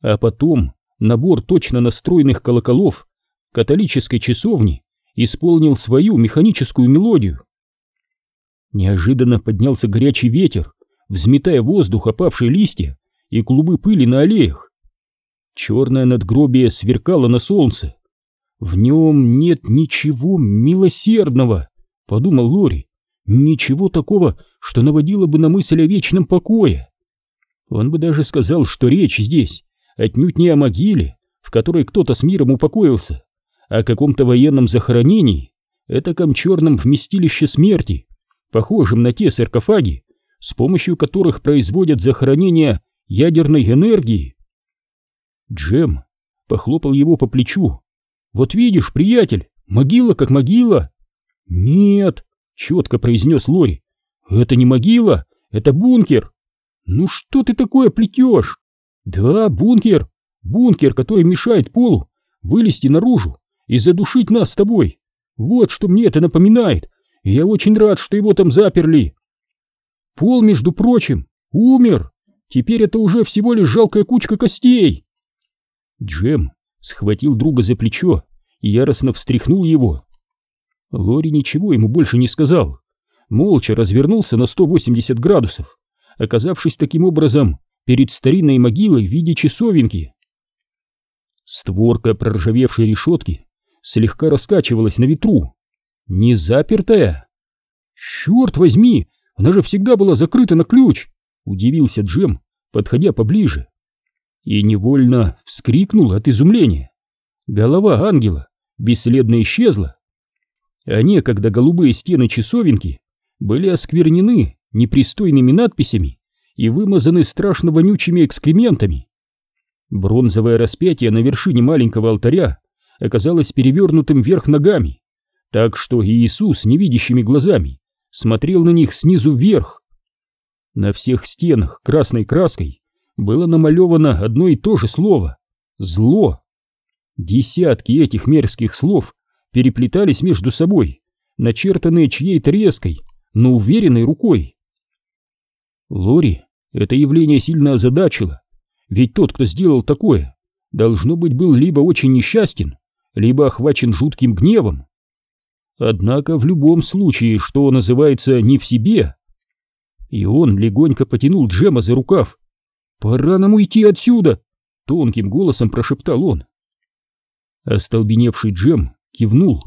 Speaker 1: а потом набор точно настроенных колоколов католической часовни исполнил свою механическую мелодию. Неожиданно поднялся горячий ветер, взметая воздух опавшие листья и клубы пыли на аллеях. Черное надгробие сверкало на солнце. В нем нет ничего милосердного, подумал Лори. Ничего такого, что наводило бы на мысль о вечном покое. Он бы даже сказал, что речь здесь отнюдь не о могиле, в которой кто-то с миром упокоился, а о каком-то военном захоронении, этаком черном вместилище смерти, похожем на те саркофаги, с помощью которых производят захоронение ядерной энергии. Джем похлопал его по плечу. «Вот видишь, приятель, могила как могила!» «Нет!» — четко произнес Лори. «Это не могила, это бункер!» «Ну что ты такое плетешь?» «Да, бункер! Бункер, который мешает Полу вылезти наружу и задушить нас с тобой! Вот что мне это напоминает, и я очень рад, что его там заперли!» Пол, между прочим, умер! Теперь это уже всего лишь жалкая кучка костей!» Джем схватил друга за плечо и яростно встряхнул его. Лори ничего ему больше не сказал, молча развернулся на 180 градусов, оказавшись таким образом перед старинной могилой в виде часовенки. Створка проржавевшей решетки слегка раскачивалась на ветру. Не запертая? Черт возьми, она же всегда была закрыта на ключ, удивился Джем, подходя поближе. И невольно вскрикнул от изумления. Голова ангела бесследно исчезла. А некогда голубые стены часовенки были осквернены непристойными надписями и вымазаны страшно вонючими экскрементами. Бронзовое распятие на вершине маленького алтаря оказалось перевернутым вверх ногами, так что Иисус невидящими глазами смотрел на них снизу вверх. На всех стенах красной краской было намалевано одно и то же слово — «зло». Десятки этих мерзких слов переплетались между собой, начертанные чьей-то резкой, но уверенной рукой. Лори это явление сильно озадачило, ведь тот, кто сделал такое, должно быть был либо очень несчастен, либо охвачен жутким гневом. Однако в любом случае, что называется, не в себе. И он легонько потянул Джема за рукав. «Пора нам уйти отсюда!» — тонким голосом прошептал он. Остолбеневший Джем кивнул.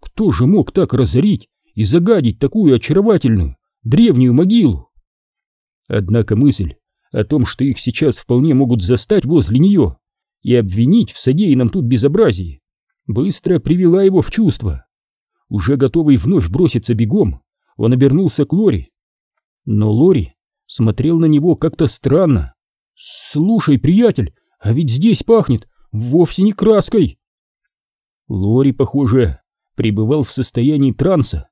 Speaker 1: Кто же мог так разорить и загадить такую очаровательную древнюю могилу? Однако мысль о том, что их сейчас вполне могут застать возле нее и обвинить в содеянном тут безобразии, быстро привела его в чувство. Уже готовый вновь броситься бегом, он обернулся к Лори. Но Лори смотрел на него как-то странно. «Слушай, приятель, а ведь здесь пахнет вовсе не краской!» Лори, похоже, пребывал в состоянии транса,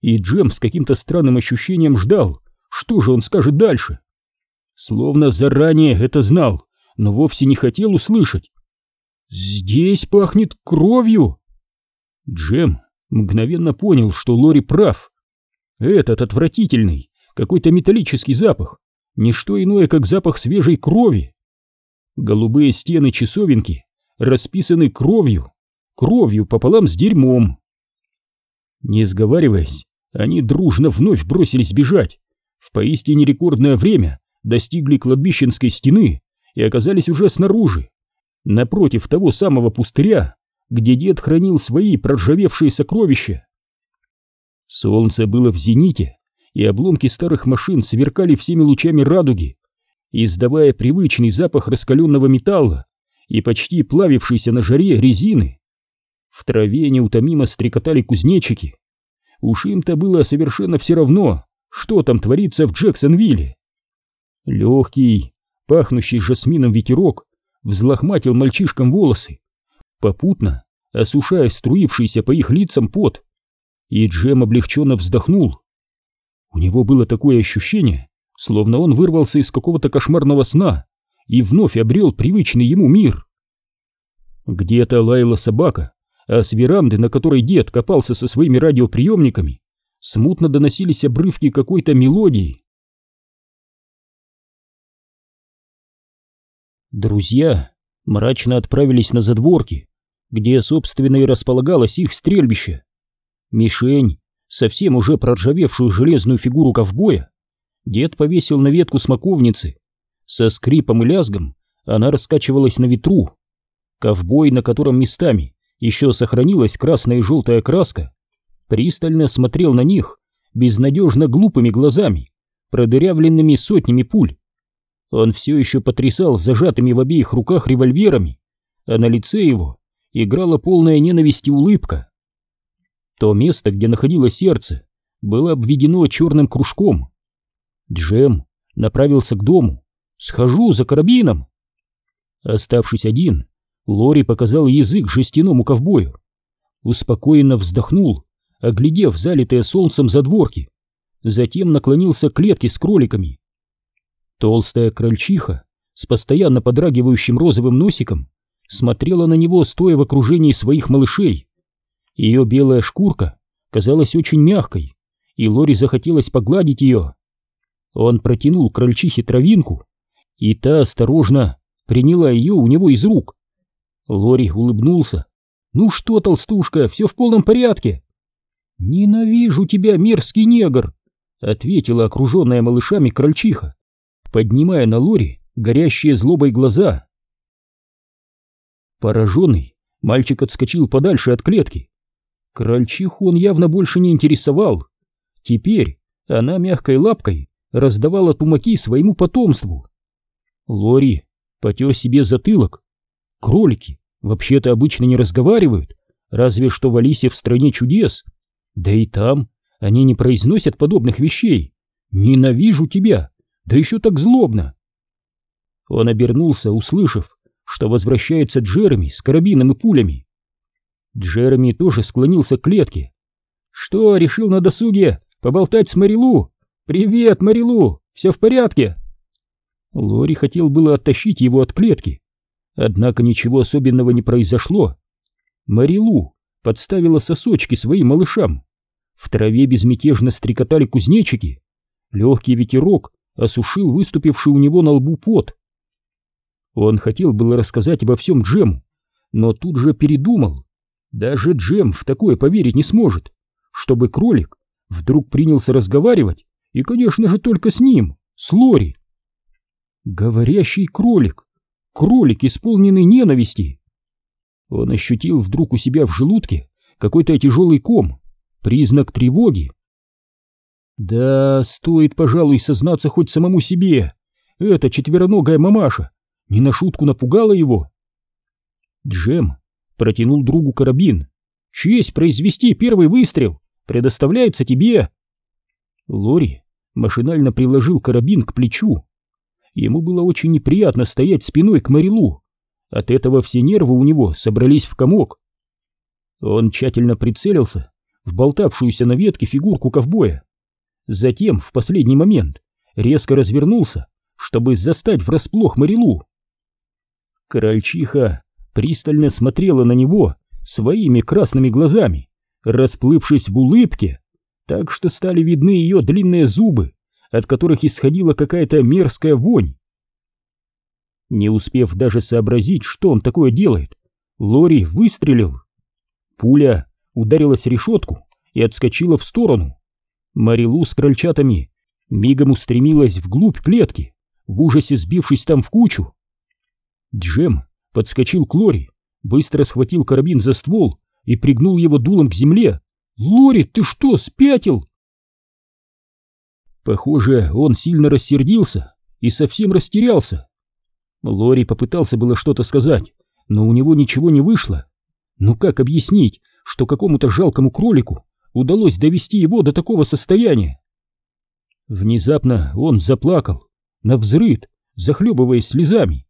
Speaker 1: и Джем с каким-то странным ощущением ждал, что же он скажет дальше. Словно заранее это знал, но вовсе не хотел услышать. «Здесь пахнет кровью!» Джем мгновенно понял, что Лори прав. Этот отвратительный, какой-то металлический запах, не что иное, как запах свежей крови. Голубые стены часовенки расписаны кровью, кровью пополам с дерьмом. Не сговариваясь, они дружно вновь бросились бежать. В поистине рекордное время достигли кладбищенской стены и оказались уже снаружи, напротив того самого пустыря, где дед хранил свои проржавевшие сокровища. Солнце было в зените, и обломки старых машин сверкали всеми лучами радуги, издавая привычный запах раскаленного металла и почти плавившейся на жаре резины. В траве неутомимо стрекотали кузнечики. Уж им-то было совершенно все равно, что там творится в Джексонвилле. Легкий, пахнущий жасмином ветерок взлохматил мальчишкам волосы, попутно осушая струившийся по их лицам пот. И Джем облегченно вздохнул. У него было такое ощущение, словно он вырвался из какого-то кошмарного сна и вновь обрел привычный ему мир. Где-то лаяла собака, а с веранды, на которой дед копался со своими радиоприемниками, смутно доносились обрывки какой-то мелодии. Друзья мрачно отправились на задворки, где, собственно, и располагалось их стрельбище. Мишень, совсем уже проржавевшую железную фигуру ковбоя, дед повесил на ветку смоковницы. Со скрипом и лязгом она раскачивалась на ветру. Ковбой, на котором местами еще сохранилась красная и желтая краска, пристально смотрел на них безнадежно глупыми глазами, продырявленными сотнями пуль. Он все еще потрясал зажатыми в обеих руках револьверами, а на лице его играла полная ненависти улыбка. То место, где находилось сердце, было обведено черным кружком. Джем направился к дому. «Схожу за карабином!» Оставшись один, Лори показал язык жестяному ковбою. Успокоенно вздохнул, оглядев залитые солнцем задворки. Затем наклонился к клетке с кроликами. Толстая крольчиха с постоянно подрагивающим розовым носиком смотрела на него, стоя в окружении своих малышей. Ее белая шкурка казалась очень мягкой, и Лори захотелось погладить ее. Он протянул крольчихе травинку, и та осторожно приняла ее у него из рук. Лори улыбнулся. «Ну что, толстушка, все в полном порядке?» «Ненавижу тебя, мерзкий негр!» — ответила окруженная малышами крольчиха, поднимая на Лори горящие злобой глаза. Пораженный, мальчик отскочил подальше от клетки. Крольчиху он явно больше не интересовал. Теперь она мягкой лапкой раздавала тумаки своему потомству. Лори потер себе затылок. Кролики вообще-то обычно не разговаривают, разве что в Алисе в стране чудес. Да и там они не произносят подобных вещей. Ненавижу тебя! Да еще так злобно!» Он обернулся, услышав, что возвращается Джереми с карабином и пулями. Джереми тоже склонился к клетке. «Что, решил на досуге поболтать с Марилу? Привет, Марилу! Все в порядке?» Лори хотел было оттащить его от клетки, однако ничего особенного не произошло. Марилу подставила сосочки своим малышам. В траве безмятежно стрекотали кузнечики. Легкий ветерок осушил выступивший у него на лбу пот. Он хотел было рассказать обо всем Джему, но тут же передумал. Даже Джем в такое поверить не сможет, чтобы кролик вдруг принялся разговаривать, и, конечно же, только с ним, с Лори. Говорящий кролик, кролик, исполненный ненависти. Он ощутил вдруг у себя в желудке какой-то тяжелый ком, признак тревоги. Да, стоит, пожалуй, сознаться хоть самому себе. Эта четвероногая мамаша не на шутку напугала его. Джем протянул другу карабин. «Честь произвести первый выстрел предоставляется тебе!» Лори машинально приложил карабин к плечу. Ему было очень неприятно стоять спиной к Марилу. От этого все нервы у него собрались в комок. Он тщательно прицелился в болтавшуюся на ветке фигурку ковбоя. Затем, в последний момент, резко развернулся, чтобы застать врасплох Марилу. Крольчиха пристально смотрела на него своими красными глазами, расплывшись в улыбке, так что стали видны ее длинные зубы, от которых исходила какая-то мерзкая вонь. Не успев даже сообразить, что он такое делает, Лори выстрелил. Пуля ударилась решетку и отскочила в сторону. Марилу с крольчатами мигом устремилась вглубь клетки, в ужасе сбившись там в кучу. Джем подскочил к Лори, быстро схватил карабин за ствол и пригнул его дулом к земле. «Лори, ты что, спятил?» Похоже, он сильно рассердился и совсем растерялся. Лори попытался было что-то сказать, но у него ничего не вышло. Ну как объяснить, что какому-то жалкому кролику удалось довести его до такого состояния? Внезапно он заплакал, навзрыд, захлебываясь слезами.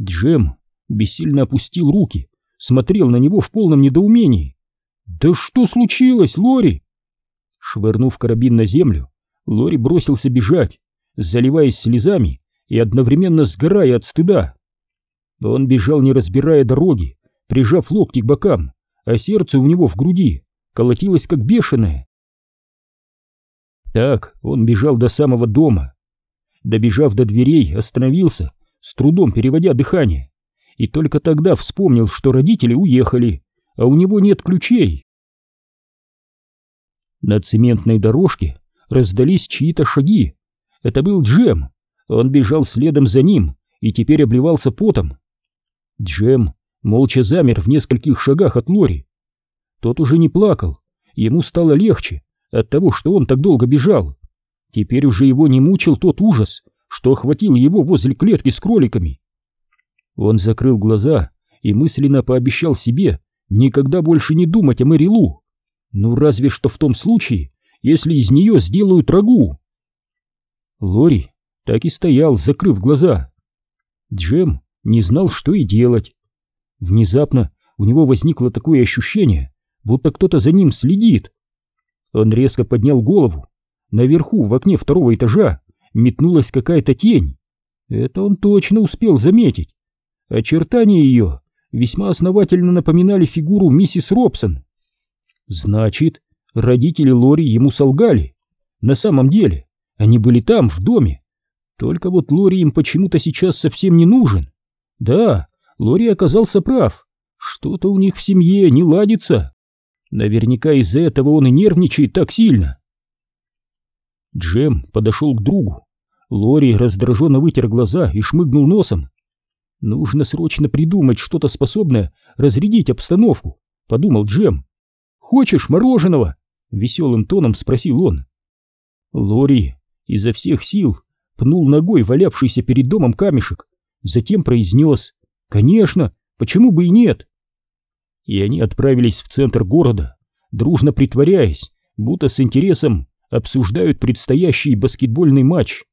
Speaker 1: Джем бессильно опустил руки, смотрел на него в полном недоумении. «Да что случилось, Лори?» Швырнув карабин на землю, Лори бросился бежать, заливаясь слезами и одновременно сгорая от стыда. Он бежал, не разбирая дороги, прижав локти к бокам, а сердце у него в груди колотилось как бешеное. Так он бежал до самого дома. Добежав до дверей, остановился, с трудом переводя дыхание, и только тогда вспомнил, что родители уехали, а у него нет ключей. На цементной дорожке раздались чьи-то шаги. Это был Джем. Он бежал следом за ним и теперь обливался потом. Джем молча замер в нескольких шагах от Лори. Тот уже не плакал, ему стало легче от того, что он так долго бежал. Теперь уже его не мучил тот ужас, что охватил его возле клетки с кроликами. Он закрыл глаза и мысленно пообещал себе никогда больше не думать о Мэри Лу. Ну разве что в том случае, если из нее сделают рагу. Лори так и стоял, закрыв глаза. Джем не знал, что и делать. Внезапно у него возникло такое ощущение, будто кто-то за ним следит. Он резко поднял голову. Наверху, в окне второго этажа, метнулась какая-то тень. Это он точно успел заметить. Очертания ее весьма основательно напоминали фигуру миссис Робсон. Значит, родители Лори ему солгали. На самом деле, они были там, в доме. Только вот Лори им почему-то сейчас совсем не нужен. Да, Лори оказался прав. Что-то у них в семье не ладится. Наверняка из-за этого он и нервничает так сильно. Джем подошел к другу. Лори раздраженно вытер глаза и шмыгнул носом. «Нужно срочно придумать что-то способное разрядить обстановку», — подумал Джем. «Хочешь мороженого?» — веселым тоном спросил он. Лори изо всех сил пнул ногой валявшийся перед домом камешек, затем произнес «Конечно, почему бы и нет?» И они отправились в центр города, дружно притворяясь, будто с интересом обсуждают предстоящий баскетбольный матч.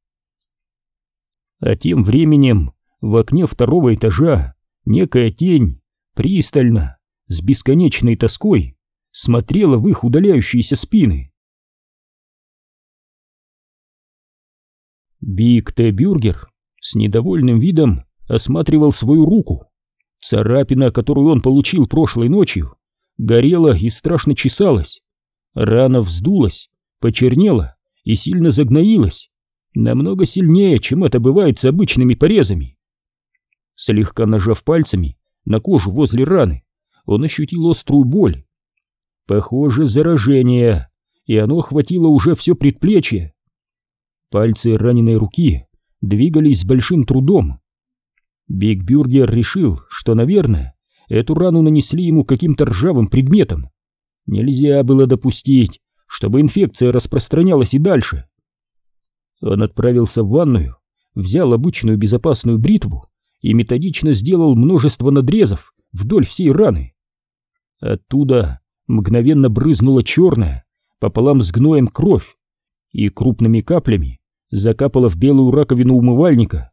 Speaker 1: А тем временем в окне второго этажа некая тень пристально, с бесконечной тоской, смотрела в их удаляющиеся спины. Биг Т. Бюргер с недовольным видом осматривал свою руку. Царапина, которую он получил прошлой ночью, горела и страшно чесалась. Рана вздулась, почернела и сильно загноилась, намного сильнее, чем это бывает с обычными порезами. Слегка нажав пальцами на кожу возле раны, он ощутил острую боль. Похоже, заражение, и оно охватило уже все предплечье. Пальцы раненой руки двигались с большим трудом. Биг Бюргер решил, что, наверное, эту рану нанесли ему каким-то ржавым предметом. Нельзя было допустить, чтобы инфекция распространялась и дальше. Он отправился в ванную, взял обычную безопасную бритву и методично сделал множество надрезов вдоль всей раны. Оттуда мгновенно брызнула черная, пополам с гноем кровь, и крупными каплями закапала в белую раковину умывальника.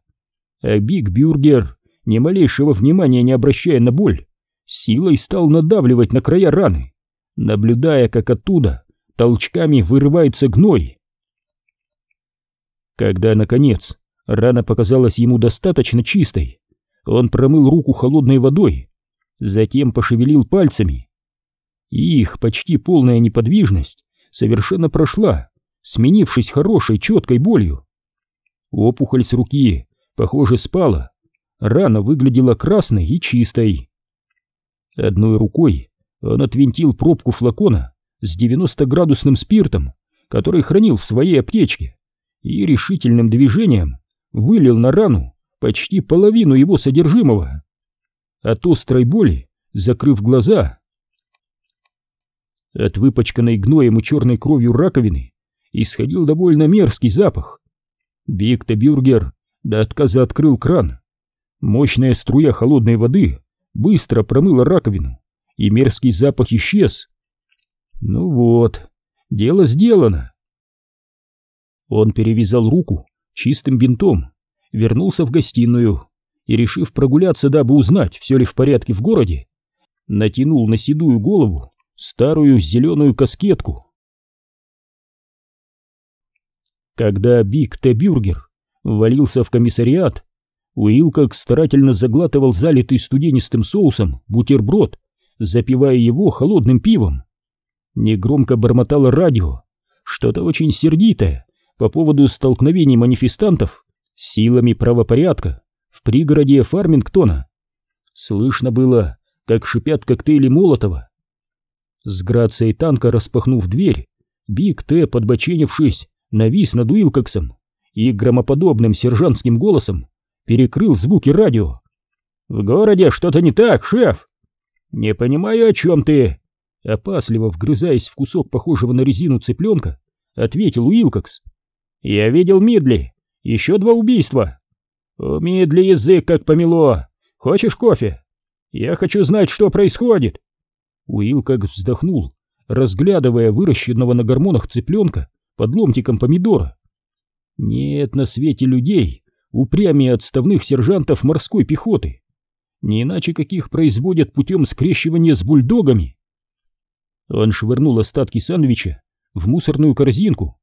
Speaker 1: А Биг Бюргер, ни малейшего внимания не обращая на боль, силой стал надавливать на края раны, наблюдая, как оттуда толчками вырывается гной. Когда, наконец, рана показалась ему достаточно чистой, он промыл руку холодной водой, затем пошевелил пальцами. Их почти полная неподвижность совершенно прошла, сменившись хорошей четкой болью. Опухоль с руки, похоже, спала. Рана выглядела красной и чистой. Одной рукой он отвинтил пробку флакона с 90-градусным спиртом, который хранил в своей аптечке, и решительным движением вылил на рану почти половину его содержимого. От острой боли, закрыв глаза, от выпачканной гноем и черной кровью раковины исходил довольно мерзкий запах. Бигта Бюргер до отказа открыл кран. Мощная струя холодной воды быстро промыла раковину, и мерзкий запах исчез. Ну вот, дело сделано. Он перевязал руку чистым бинтом, вернулся в гостиную и, решив прогуляться, дабы узнать, все ли в порядке в городе, натянул на седую голову старую зеленую каскетку. Когда Биг Т. Бюргер валился в комиссариат, Уилкок старательно заглатывал залитый студенистым соусом бутерброд, запивая его холодным пивом. Негромко бормотало радио, что-то очень сердитое по поводу столкновений манифестантов с силами правопорядка в пригороде Фармингтона. Слышно было, как шипят коктейли Молотова. С грацией танка распахнув дверь, Биг Т, подбоченившись, навис над Уилкоксом и громоподобным сержантским голосом перекрыл звуки радио. «В городе что-то не так, шеф!» «Не понимаю, о чем ты!» Опасливо вгрызаясь в кусок похожего на резину цыпленка, ответил Уилкокс. «Я видел Мидли, еще два убийства!» «У Мидли язык как помело! Хочешь кофе?» «Я хочу знать, что происходит!» Уилкокс вздохнул, разглядывая выращенного на гормонах цыпленка под ломтиком помидора. Нет на свете людей, упрямее отставных сержантов морской пехоты, не иначе каких производят путем скрещивания с бульдогами. Он швырнул остатки сандвича в мусорную корзинку.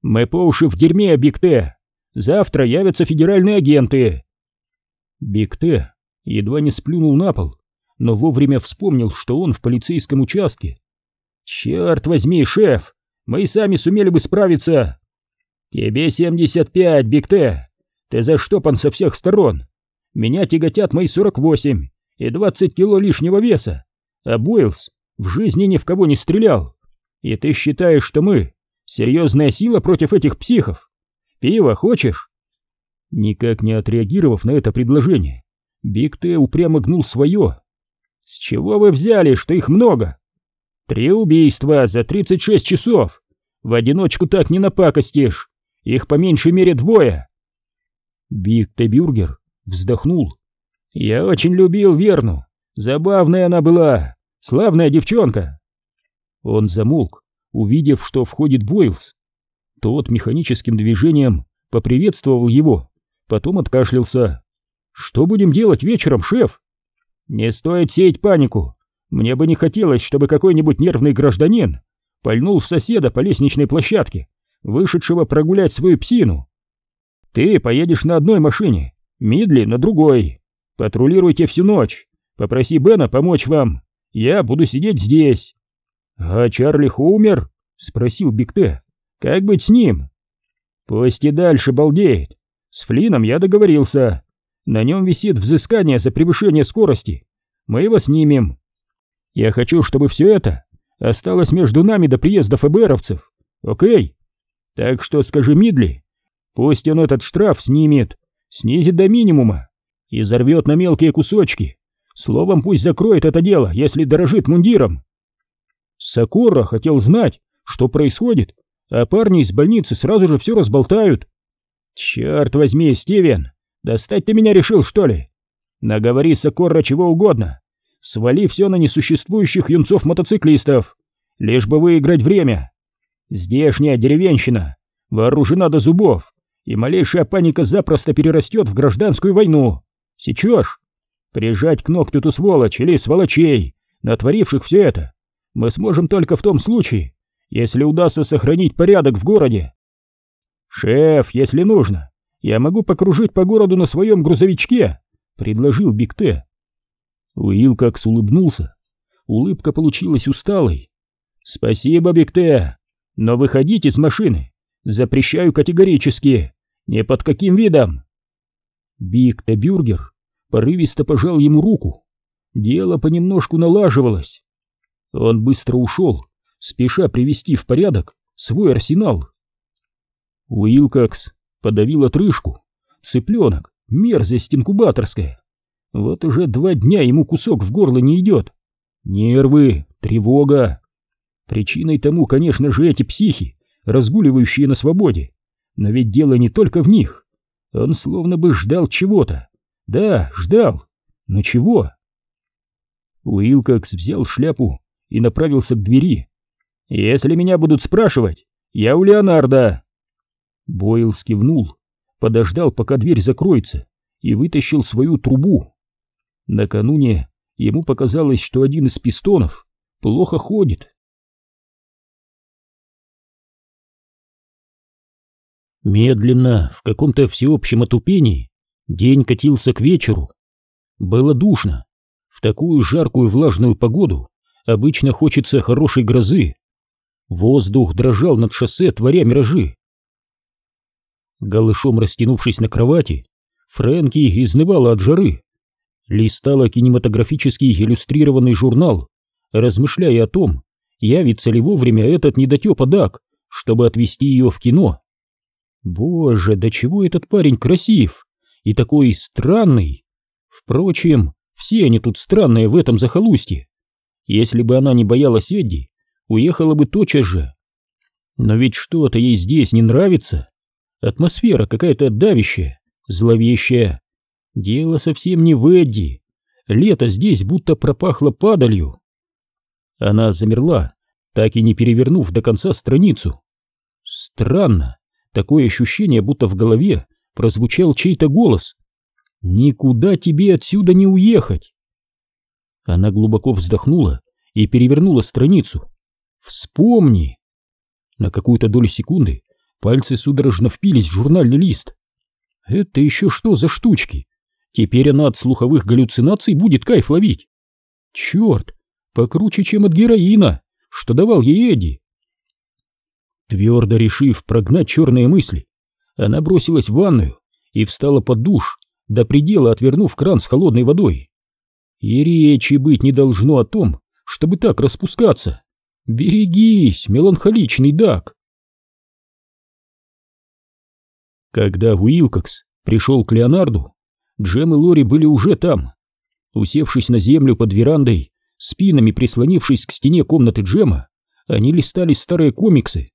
Speaker 1: «Мы по уши в дерьме, Биг Т! Завтра явятся федеральные агенты!» Биг Т едва не сплюнул на пол, но вовремя вспомнил, что он в полицейском участке. «Черт возьми, шеф! Мы и сами сумели бы справиться!» «Тебе 75, Биг Т! Ты заштопан со всех сторон! Меня тяготят мои 48 и 20 кило лишнего веса, а Бойлс в жизни ни в кого не стрелял. И ты считаешь, что мы серьезная сила против этих психов? Пиво хочешь?» Никак не отреагировав на это предложение, Биг Т упрямо гнул свое. «С чего вы взяли, что их много?» «Три убийства за 36 часов! В одиночку так не напакостишь! Их по меньшей мере двое!» Биг Т Бюргер вздохнул. «Я очень любил Верну. Забавная она была, славная девчонка!» Он замолк, увидев, что входит Бойлс. Тот механическим движением поприветствовал его, потом откашлялся. «Что будем делать вечером, шеф?» «Не стоит сеять панику. Мне бы не хотелось, чтобы какой-нибудь нервный гражданин пальнул в соседа по лестничной площадке, вышедшего прогулять свою псину. Ты поедешь на одной машине, Мидли на другой. Патрулируйте всю ночь. Попроси Бена помочь вам. Я буду сидеть здесь. А Чарли умер? Спросил Бигте. Как быть с ним? Пусть и дальше балдеет. С Флином я договорился. На нем висит взыскание за превышение скорости. Мы его снимем. Я хочу, чтобы все это осталось между нами до приезда ФБРовцев. Окей? Так что скажи Мидли, пусть он этот штраф снимет, снизит до минимума и взорвет на мелкие кусочки. Словом, пусть закроет это дело, если дорожит мундиром. Сакура хотел знать, что происходит, а парни из больницы сразу же все разболтают. Черт возьми, Стивен, достать ты меня решил, что ли? Наговори Сакура чего угодно, свали все на несуществующих юнцов-мотоциклистов, лишь бы выиграть время. Здешняя деревенщина вооружена до зубов, и малейшая паника запросто перерастет в гражданскую войну. Сечешь? Прижать к ногтю ту сволочь или сволочей, натворивших все это, мы сможем только в том случае, если удастся сохранить порядок в городе. Шеф, если нужно, я могу покружить по городу на своем грузовичке, предложил Биг Т. Уилкокс улыбнулся. Улыбка получилась усталой. Спасибо, Биг Т, но выходить из машины запрещаю категорически. Ни под каким видом. Биг Т Бюргер порывисто пожал ему руку. Дело понемножку налаживалось. Он быстро ушел, спеша привести в порядок свой арсенал. Уилкокс подавил отрыжку. Цыпленок, мерзость инкубаторская. Вот уже два дня ему кусок в горло не идет. Нервы, тревога. Причиной тому, конечно же, эти психи, разгуливающие на свободе. Но ведь дело не только в них. Он словно бы ждал чего-то. Да, ждал. Но чего? Уилкокс взял шляпу и направился к двери. «Если меня будут спрашивать, я у Леонардо!» Бойл скивнул, подождал, пока дверь закроется, и вытащил свою трубу. Накануне ему показалось, что один из пистонов плохо ходит. Медленно, в каком-то всеобщем отупении, День катился к вечеру. Было душно. В такую жаркую влажную погоду обычно хочется хорошей грозы. Воздух дрожал над шоссе, творя миражи. Голышом растянувшись на кровати, Фрэнки изнывала от жары. Листала кинематографический иллюстрированный журнал, размышляя о том, явится ли вовремя этот недотепа Дак, чтобы отвезти ее в кино. Боже, до чего этот парень красив и такой странный. Впрочем, все они тут странные в этом захолустье. Если бы она не боялась Эдди, уехала бы тотчас же. Но ведь что-то ей здесь не нравится. Атмосфера какая-то давящая, зловещая. Дело совсем не в Эдди. Лето здесь будто пропахло падалью. Она замерла, так и не перевернув до конца страницу. Странно, такое ощущение, будто в голове прозвучал чей-то голос. «Никуда тебе отсюда не уехать!» Она глубоко вздохнула и перевернула страницу. «Вспомни!» На какую-то долю секунды пальцы судорожно впились в журнальный лист. «Это еще что за штучки? Теперь она от слуховых галлюцинаций будет кайф ловить!» «Черт! Покруче, чем от героина, что давал ей Эдди!» Твердо решив прогнать черные мысли, она бросилась в ванную и встала под душ, до предела отвернув кран с холодной водой. И речи быть не должно о том, чтобы так распускаться. Берегись, меланхоличный Дак. Когда Уилкокс пришел к Леонарду, Джем и Лори были уже там. Усевшись на землю под верандой, спинами прислонившись к стене комнаты Джема, они листали старые комиксы.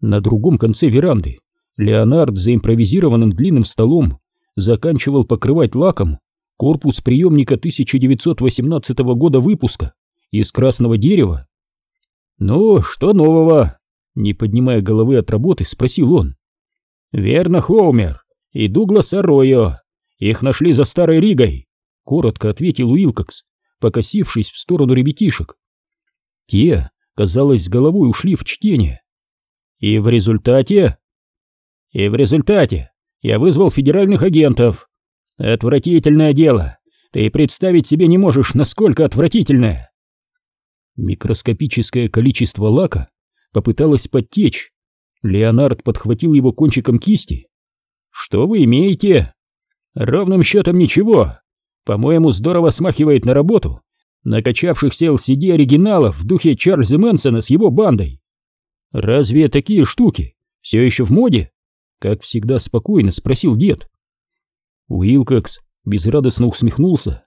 Speaker 1: На другом конце веранды Леонард за импровизированным длинным столом заканчивал покрывать лаком корпус приемника 1918 года выпуска из красного дерева. «Ну, что нового?» Не поднимая головы от работы, спросил он. «Верно, Хоумер и Дуглас Аройо. Их нашли за Старой Ригой», — коротко ответил Уилкокс, покосившись в сторону ребятишек. Те, казалось, с головой ушли в чтение. «И в результате?» «И в результате я вызвал федеральных агентов. Отвратительное дело. Ты представить себе не можешь, насколько отвратительное. Микроскопическое количество лака попыталось подтечь. Леонард подхватил его кончиком кисти. Что вы имеете? Ровным счетом ничего. По-моему, здорово смахивает на работу накачавшихся LCD оригиналов в духе Чарльза Мэнсона с его бандой. Разве такие штуки все еще в моде? Как всегда спокойно спросил дед. Уилкокс безрадостно усмехнулся.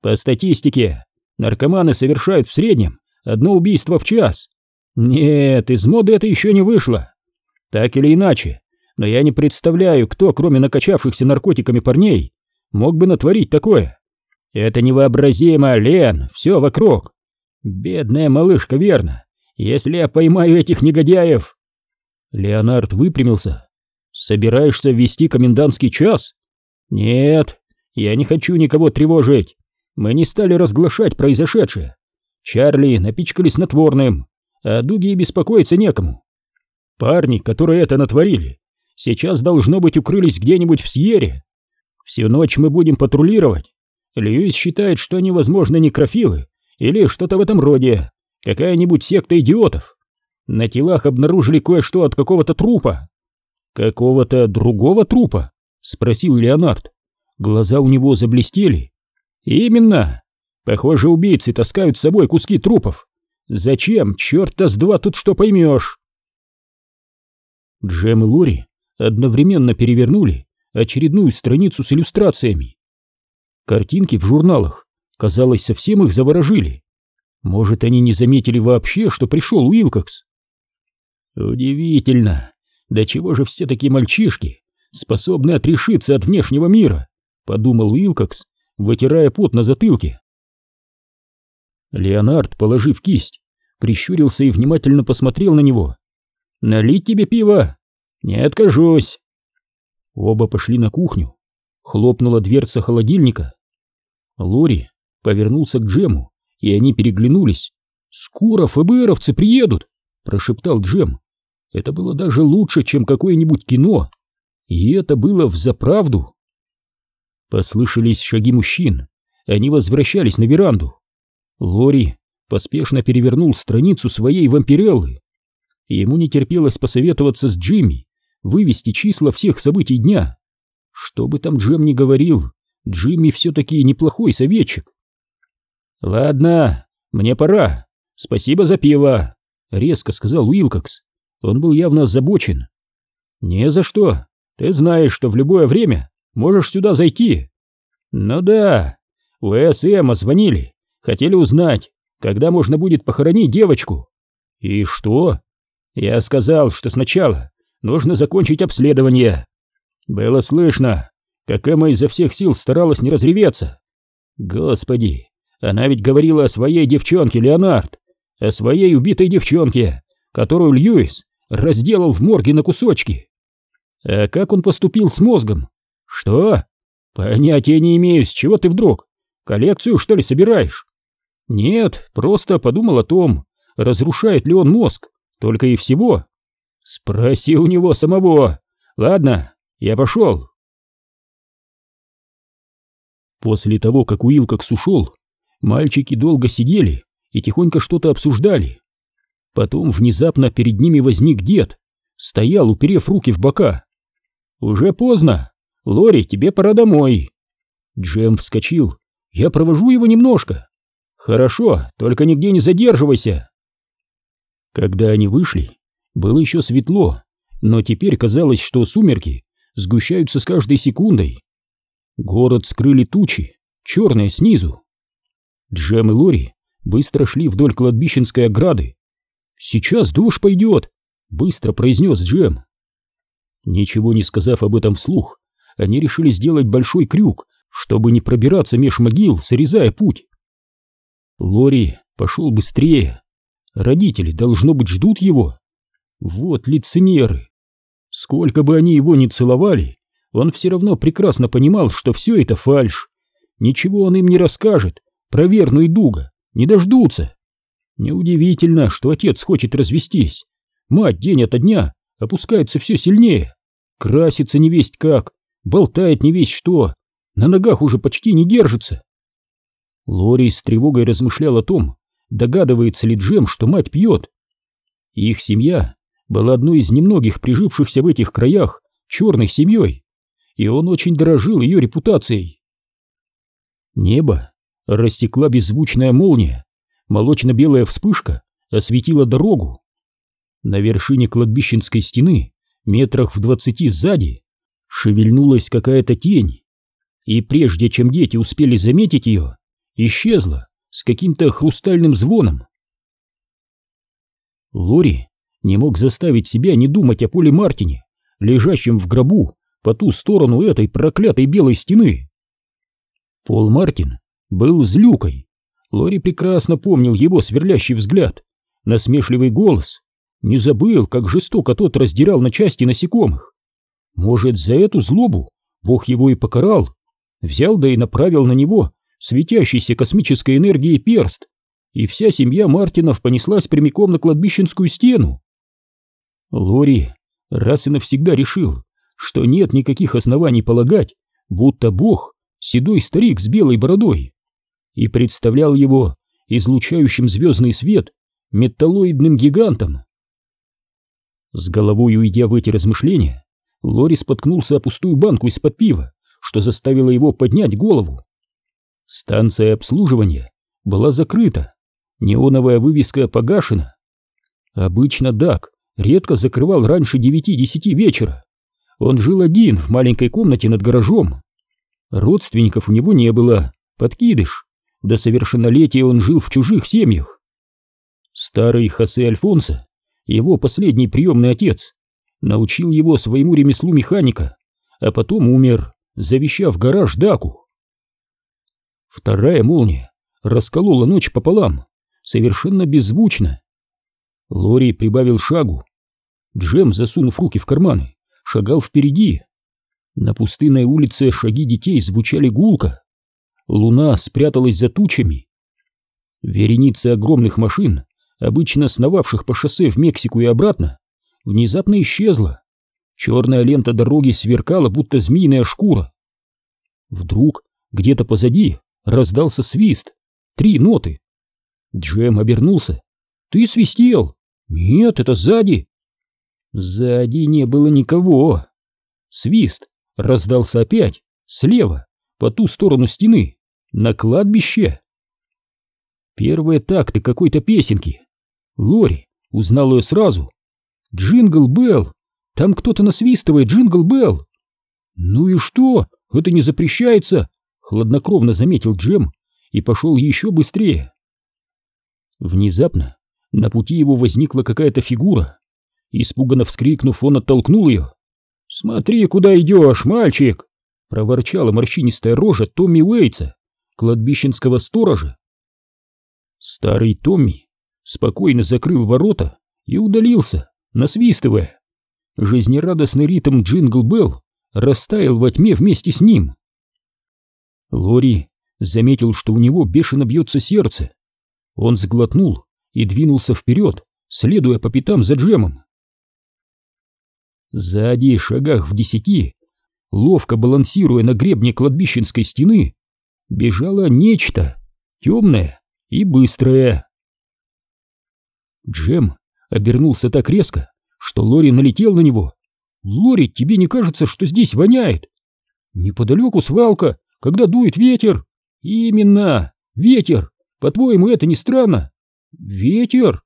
Speaker 1: По статистике, наркоманы совершают в среднем одно убийство в час. Нет, из моды это еще не вышло. Так или иначе, но я не представляю, кто, кроме накачавшихся наркотиками парней, мог бы натворить такое. Это невообразимо, Лен, все вокруг. Бедная малышка, верно. Если я поймаю этих негодяев... Леонард выпрямился. Собираешься ввести комендантский час? Нет, я не хочу никого тревожить. Мы не стали разглашать произошедшее. Чарли напичкали снотворным, а Дуги беспокоиться некому. Парни, которые это натворили, сейчас, должно быть, укрылись где-нибудь в Сьере. Всю ночь мы будем патрулировать. Льюис считает, что они, возможно, некрофилы или что-то в этом роде, какая-нибудь секта идиотов. На телах обнаружили кое-что от какого-то трупа. «Какого-то другого трупа?» — спросил Леонард. Глаза у него заблестели. «Именно! Похоже, убийцы таскают с собой куски трупов. Зачем? Черт-то с два тут что поймешь!» Джем и Лори одновременно перевернули очередную страницу с иллюстрациями. Картинки в журналах, казалось, совсем их заворожили. Может, они не заметили вообще, что пришел Уилкокс? Удивительно, да чего же все такие мальчишки способны отрешиться от внешнего мира? Подумал Уилкокс, вытирая пот на затылке. Леонард, положив кисть, прищурился и внимательно посмотрел на него. «Налить тебе пиво?» «Не откажусь!» Оба пошли на кухню. Хлопнула дверца холодильника. Лори повернулся к Джему, и они переглянулись. «Скоро ФБРовцы приедут!» — прошептал Джем. Это было даже лучше, чем какое-нибудь кино. И это было взаправду. Послышались шаги мужчин. Они возвращались на веранду. Лори поспешно перевернул страницу своей вампиреллы. Ему не терпелось посоветоваться с Джимми, вывести числа всех событий дня. Что бы там Джем ни говорил, Джимми все-таки неплохой советчик. «Ладно, мне пора. Спасибо за пиво», — резко сказал Уилкокс. Он был явно озабочен. «Не за что. Ты знаешь, что в любое время можешь сюда зайти». «Ну да. У СМа звонили. Хотели узнать, когда можно будет похоронить девочку». «И что?» «Я сказал, что сначала нужно закончить обследование». Было слышно, как Эмма изо всех сил старалась не разреветься. Господи, она ведь говорила о своей девчонке, Леонард, о своей убитой девчонке, которую Льюис разделал в морге на кусочки. А как он поступил с мозгом? Что? Понятия не имею, с чего ты вдруг? Коллекцию, что ли, собираешь? Нет, просто подумал о том, разрушает ли он мозг, только и всего. Спроси у него самого. Ладно, я пошел. После того, как Уилкокс ушел, мальчики долго сидели и тихонько что-то обсуждали. Потом внезапно перед ними возник дед, стоял, уперев руки в бока. «Уже поздно. Лори, тебе пора домой». Джем вскочил. «Я провожу его немножко». «Хорошо, только нигде не задерживайся». Когда они вышли, было еще светло, но теперь казалось, что сумерки сгущаются с каждой секундой. Город скрыли тучи, черные снизу. Джем и Лори быстро шли вдоль кладбищенской ограды. «Сейчас дождь пойдет», — быстро произнес Джем. Ничего не сказав об этом вслух, они решили сделать большой крюк, чтобы не пробираться меж могил, срезая путь. Лори пошел быстрее. Родители, должно быть, ждут его. Вот лицемеры. Сколько бы они его ни целовали, он все равно прекрасно понимал, что все это фальшь. Ничего он им не расскажет, про верную Дуга, не дождутся. Неудивительно, что отец хочет развестись. Мать день ото дня опускается все сильнее, красится не весть как, болтает не весть что, на ногах уже почти не держится. Лори с тревогой размышлял о том, догадывается ли Джем, что мать пьет. Их семья была одной из немногих прижившихся в этих краях черных семьей, и он очень дорожил ее репутацией. Небо растекла беззвучная молния, молочно-белая вспышка осветила дорогу. На вершине кладбищенской стены, метрах в двадцати сзади, шевельнулась какая-то тень, и прежде чем дети успели заметить ее, исчезла с каким-то хрустальным звоном. Лори не мог заставить себя не думать о Поле Мартине, лежащем в гробу по ту сторону этой проклятой белой стены. Пол Мартин был злюкой. Лори прекрасно помнил его сверлящий взгляд, насмешливый голос, не забыл, как жестоко тот раздирал на части насекомых. Может, за эту злобу Бог его и покарал, взял да и направил на него светящийся космической энергией перст, и вся семья Мартинов понеслась прямиком на кладбищенскую стену. Лори раз и навсегда решил, что нет никаких оснований полагать, будто Бог — седой старик с белой бородой, и представлял его излучающим звездный свет металлоидным гигантом. С головой уйдя в эти размышления, Лори споткнулся о пустую банку из-под пива, что заставило его поднять голову. Станция обслуживания была закрыта, неоновая вывеска погашена. Обычно Дак редко закрывал раньше девяти-десяти вечера. Он жил один в маленькой комнате над гаражом. Родственников у него не было, подкидыш. До совершеннолетия он жил в чужих семьях. Старый Хосе Альфонсо, его последний приемный отец, научил его своему ремеслу механика, а потом умер, завещав гараж Даку. Вторая молния расколола ночь пополам, совершенно беззвучно, Лори прибавил шагу. Джем, засунув руки в карманы, шагал впереди. На пустынной улице шаги детей звучали гулко. Луна спряталась за тучами. Вереница огромных машин, обычно сновавших по шоссе в Мексику и обратно, внезапно исчезла. Черная лента дороги сверкала, будто змеиная шкура. Вдруг где-то позади раздался свист. Три ноты. Джем обернулся. «Ты свистел?» «Нет, это сзади». Сзади не было никого. Свист раздался опять, слева, по ту сторону стены, на кладбище. Первые такты какой-то песенки. Лори узнал ее сразу. «Джингл Белл! Там кто-то насвистывает Jingle Bell!» «Ну и что? Это не запрещается!» Хладнокровно заметил Джем и пошел еще быстрее. Внезапно на пути его возникла какая-то фигура. Испуганно вскрикнув, он оттолкнул ее. «Смотри, куда идешь, мальчик!» — проворчала морщинистая рожа Томми Уэйтса, кладбищенского сторожа. Старый Томми спокойно закрыл ворота и удалился, насвистывая. Жизнерадостный ритм Jingle Bell растаял во тьме вместе с ним. Лори заметил, что у него бешено бьется сердце. Он сглотнул и двинулся вперед, следуя по пятам за Джемом. Сзади, шагах в десяти, ловко балансируя на гребне кладбищенской стены, бежало нечто темное и быстрое. Джем обернулся так резко, что Лори налетел на него. «Лори, тебе не кажется, что здесь воняет?» «Неподалеку свалка, когда дует ветер». «Именно, ветер. По-твоему, это не странно?» «Ветер?»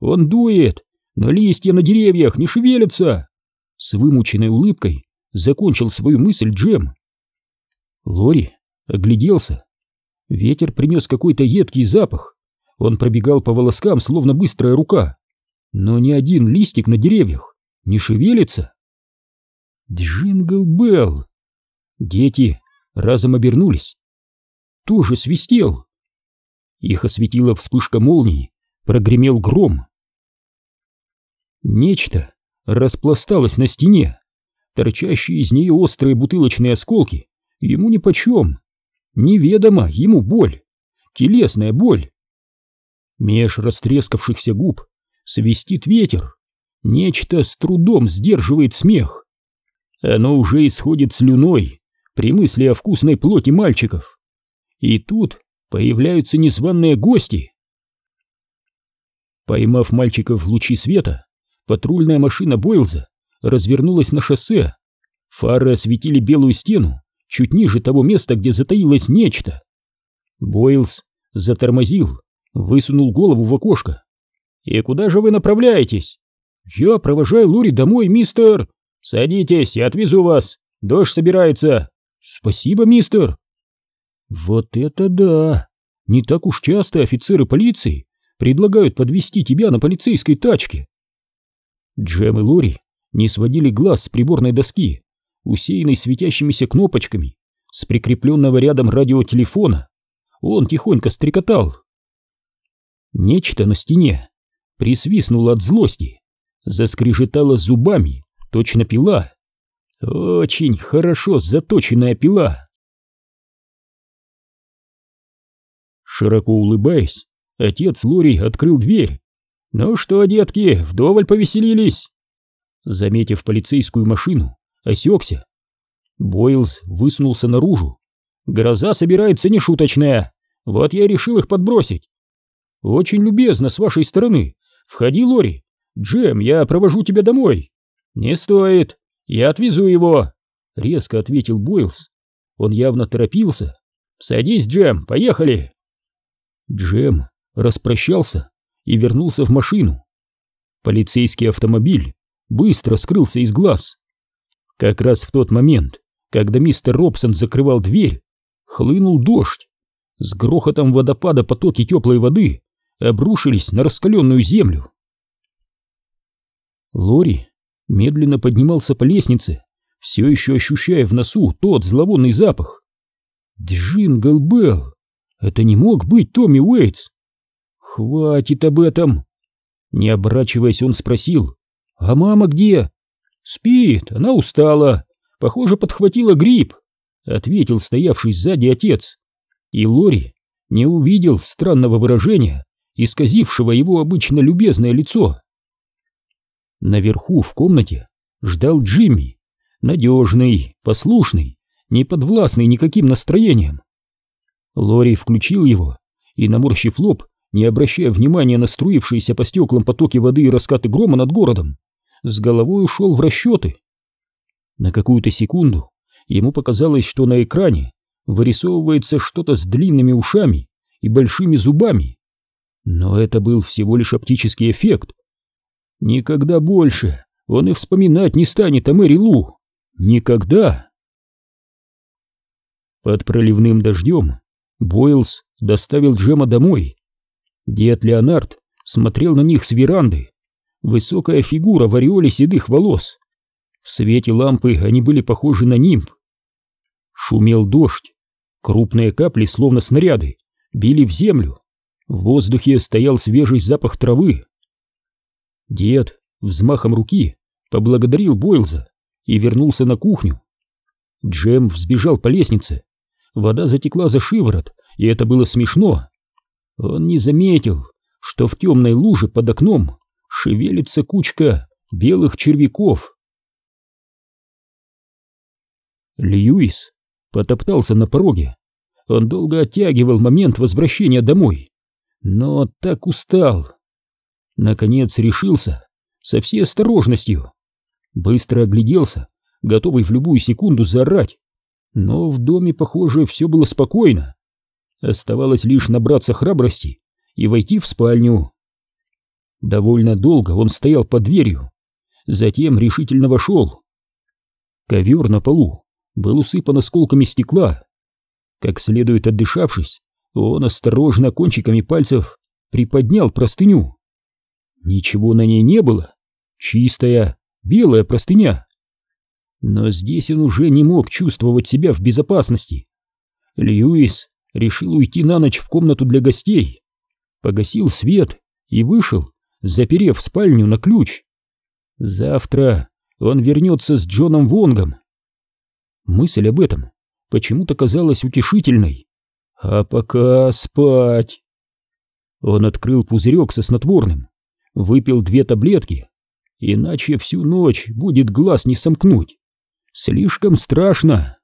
Speaker 1: «Он дует, но листья на деревьях не шевелятся!» С вымученной улыбкой закончил свою мысль Джем. Лори огляделся. Ветер принес какой-то едкий запах. Он пробегал по волоскам, словно быстрая рука. Но ни один листик на деревьях не шевелится. Jingle Bell! Дети разом обернулись. Тоже свистел. Их осветила вспышка молнии, прогремел гром. Нечто распласталось на стене, торчащие из нее острые бутылочные осколки, ему нипочем. Неведомо ему боль, телесная боль. Меж растрескавшихся губ свистит ветер, нечто с трудом сдерживает смех. Оно уже исходит слюной при мысли о вкусной плоти мальчиков. И тут появляются незваные гости. Поймав мальчика в лучи света, патрульная машина Бойлза развернулась на шоссе. Фары осветили белую стену чуть ниже того места, где затаилось нечто. Бойлз затормозил, высунул голову в окошко. «И куда же вы направляетесь?» «Я провожаю Лури домой, мистер!» «Садитесь, я отвезу вас! Дождь собирается!» «Спасибо, мистер!» Вот это да! Не так уж часто офицеры полиции предлагают подвести тебя на полицейской тачке. Джем и Лори не сводили глаз с приборной доски, усеянной светящимися кнопочками, с прикрепленного рядом радиотелефона. Он тихонько стрекотал. Нечто на стене присвистнуло от злости, заскрежетало зубами, точно пила. Очень хорошо заточенная пила. Широко улыбаясь, отец Лори открыл дверь. «Ну что, детки, вдоволь повеселились?» Заметив полицейскую машину, осекся. Бойлз высунулся наружу. «Гроза собирается нешуточная, вот я решил их подбросить». «Очень любезно с вашей стороны. Входи, Лори. Джем, я провожу тебя домой». «Не стоит, я отвезу его», — резко ответил Бойлз. Он явно торопился. «Садись, Джем, поехали!» Джем распрощался и вернулся в машину. Полицейский автомобиль быстро скрылся из глаз. Как раз в тот момент, когда мистер Робсон закрывал дверь, хлынул дождь. С грохотом водопада потоки теплой воды обрушились на раскаленную землю. Лори медленно поднимался по лестнице, все еще ощущая в носу тот зловонный запах. Jingle Bell! Это не мог быть Томми Уэйтс. Хватит об этом. Не оборачиваясь, он спросил. А мама где? Спит, она устала. Похоже, подхватила грипп. Ответил стоявший сзади отец. И Лори не увидел странного выражения, исказившего его обычно любезное лицо. Наверху в комнате ждал Джимми, надежный, послушный, не подвластный никаким настроениям. Лори включил его и, наморщив лоб, не обращая внимания на струившиеся по стеклам потоки воды и раскаты грома над городом, с головой ушел в расчеты. На какую-то секунду ему показалось, что на экране вырисовывается что-то с длинными ушами и большими зубами. Но это был всего лишь оптический эффект. Никогда больше он и вспоминать не станет о Мэри Лу. Никогда! Под проливным дождем Бойлс доставил Джема домой. Дед Леонард смотрел на них с веранды. Высокая фигура в ореоле седых волос. В свете лампы они были похожи на нимб. Шумел дождь. Крупные капли, словно снаряды, били в землю. В воздухе стоял свежий запах травы. Дед взмахом руки поблагодарил Бойлза и вернулся на кухню. Джем взбежал по лестнице. Вода затекла за шиворот, и это было смешно. Он не заметил, что в темной луже под окном шевелится кучка белых червяков. Льюис потоптался на пороге. Он долго оттягивал момент возвращения домой, но так устал. Наконец решился со всей осторожностью. Быстро огляделся, готовый в любую секунду заорать. Но в доме, похоже, все было спокойно. Оставалось лишь набраться храбрости и войти в спальню. Довольно долго он стоял под дверью, затем решительно вошел. Ковер на полу был усыпан осколками стекла. Как следует отдышавшись, он осторожно кончиками пальцев приподнял простыню. Ничего на ней не было, чистая, белая простыня. Но здесь он уже не мог чувствовать себя в безопасности. Льюис решил уйти на ночь в комнату для гостей, погасил свет и вышел, заперев спальню на ключ. Завтра он вернется с Джоном Вонгом. Мысль об этом почему-то казалась утешительной. А пока спать. Он открыл пузырек со снотворным, выпил две таблетки, иначе всю ночь будет глаз не сомкнуть. Слишком страшно.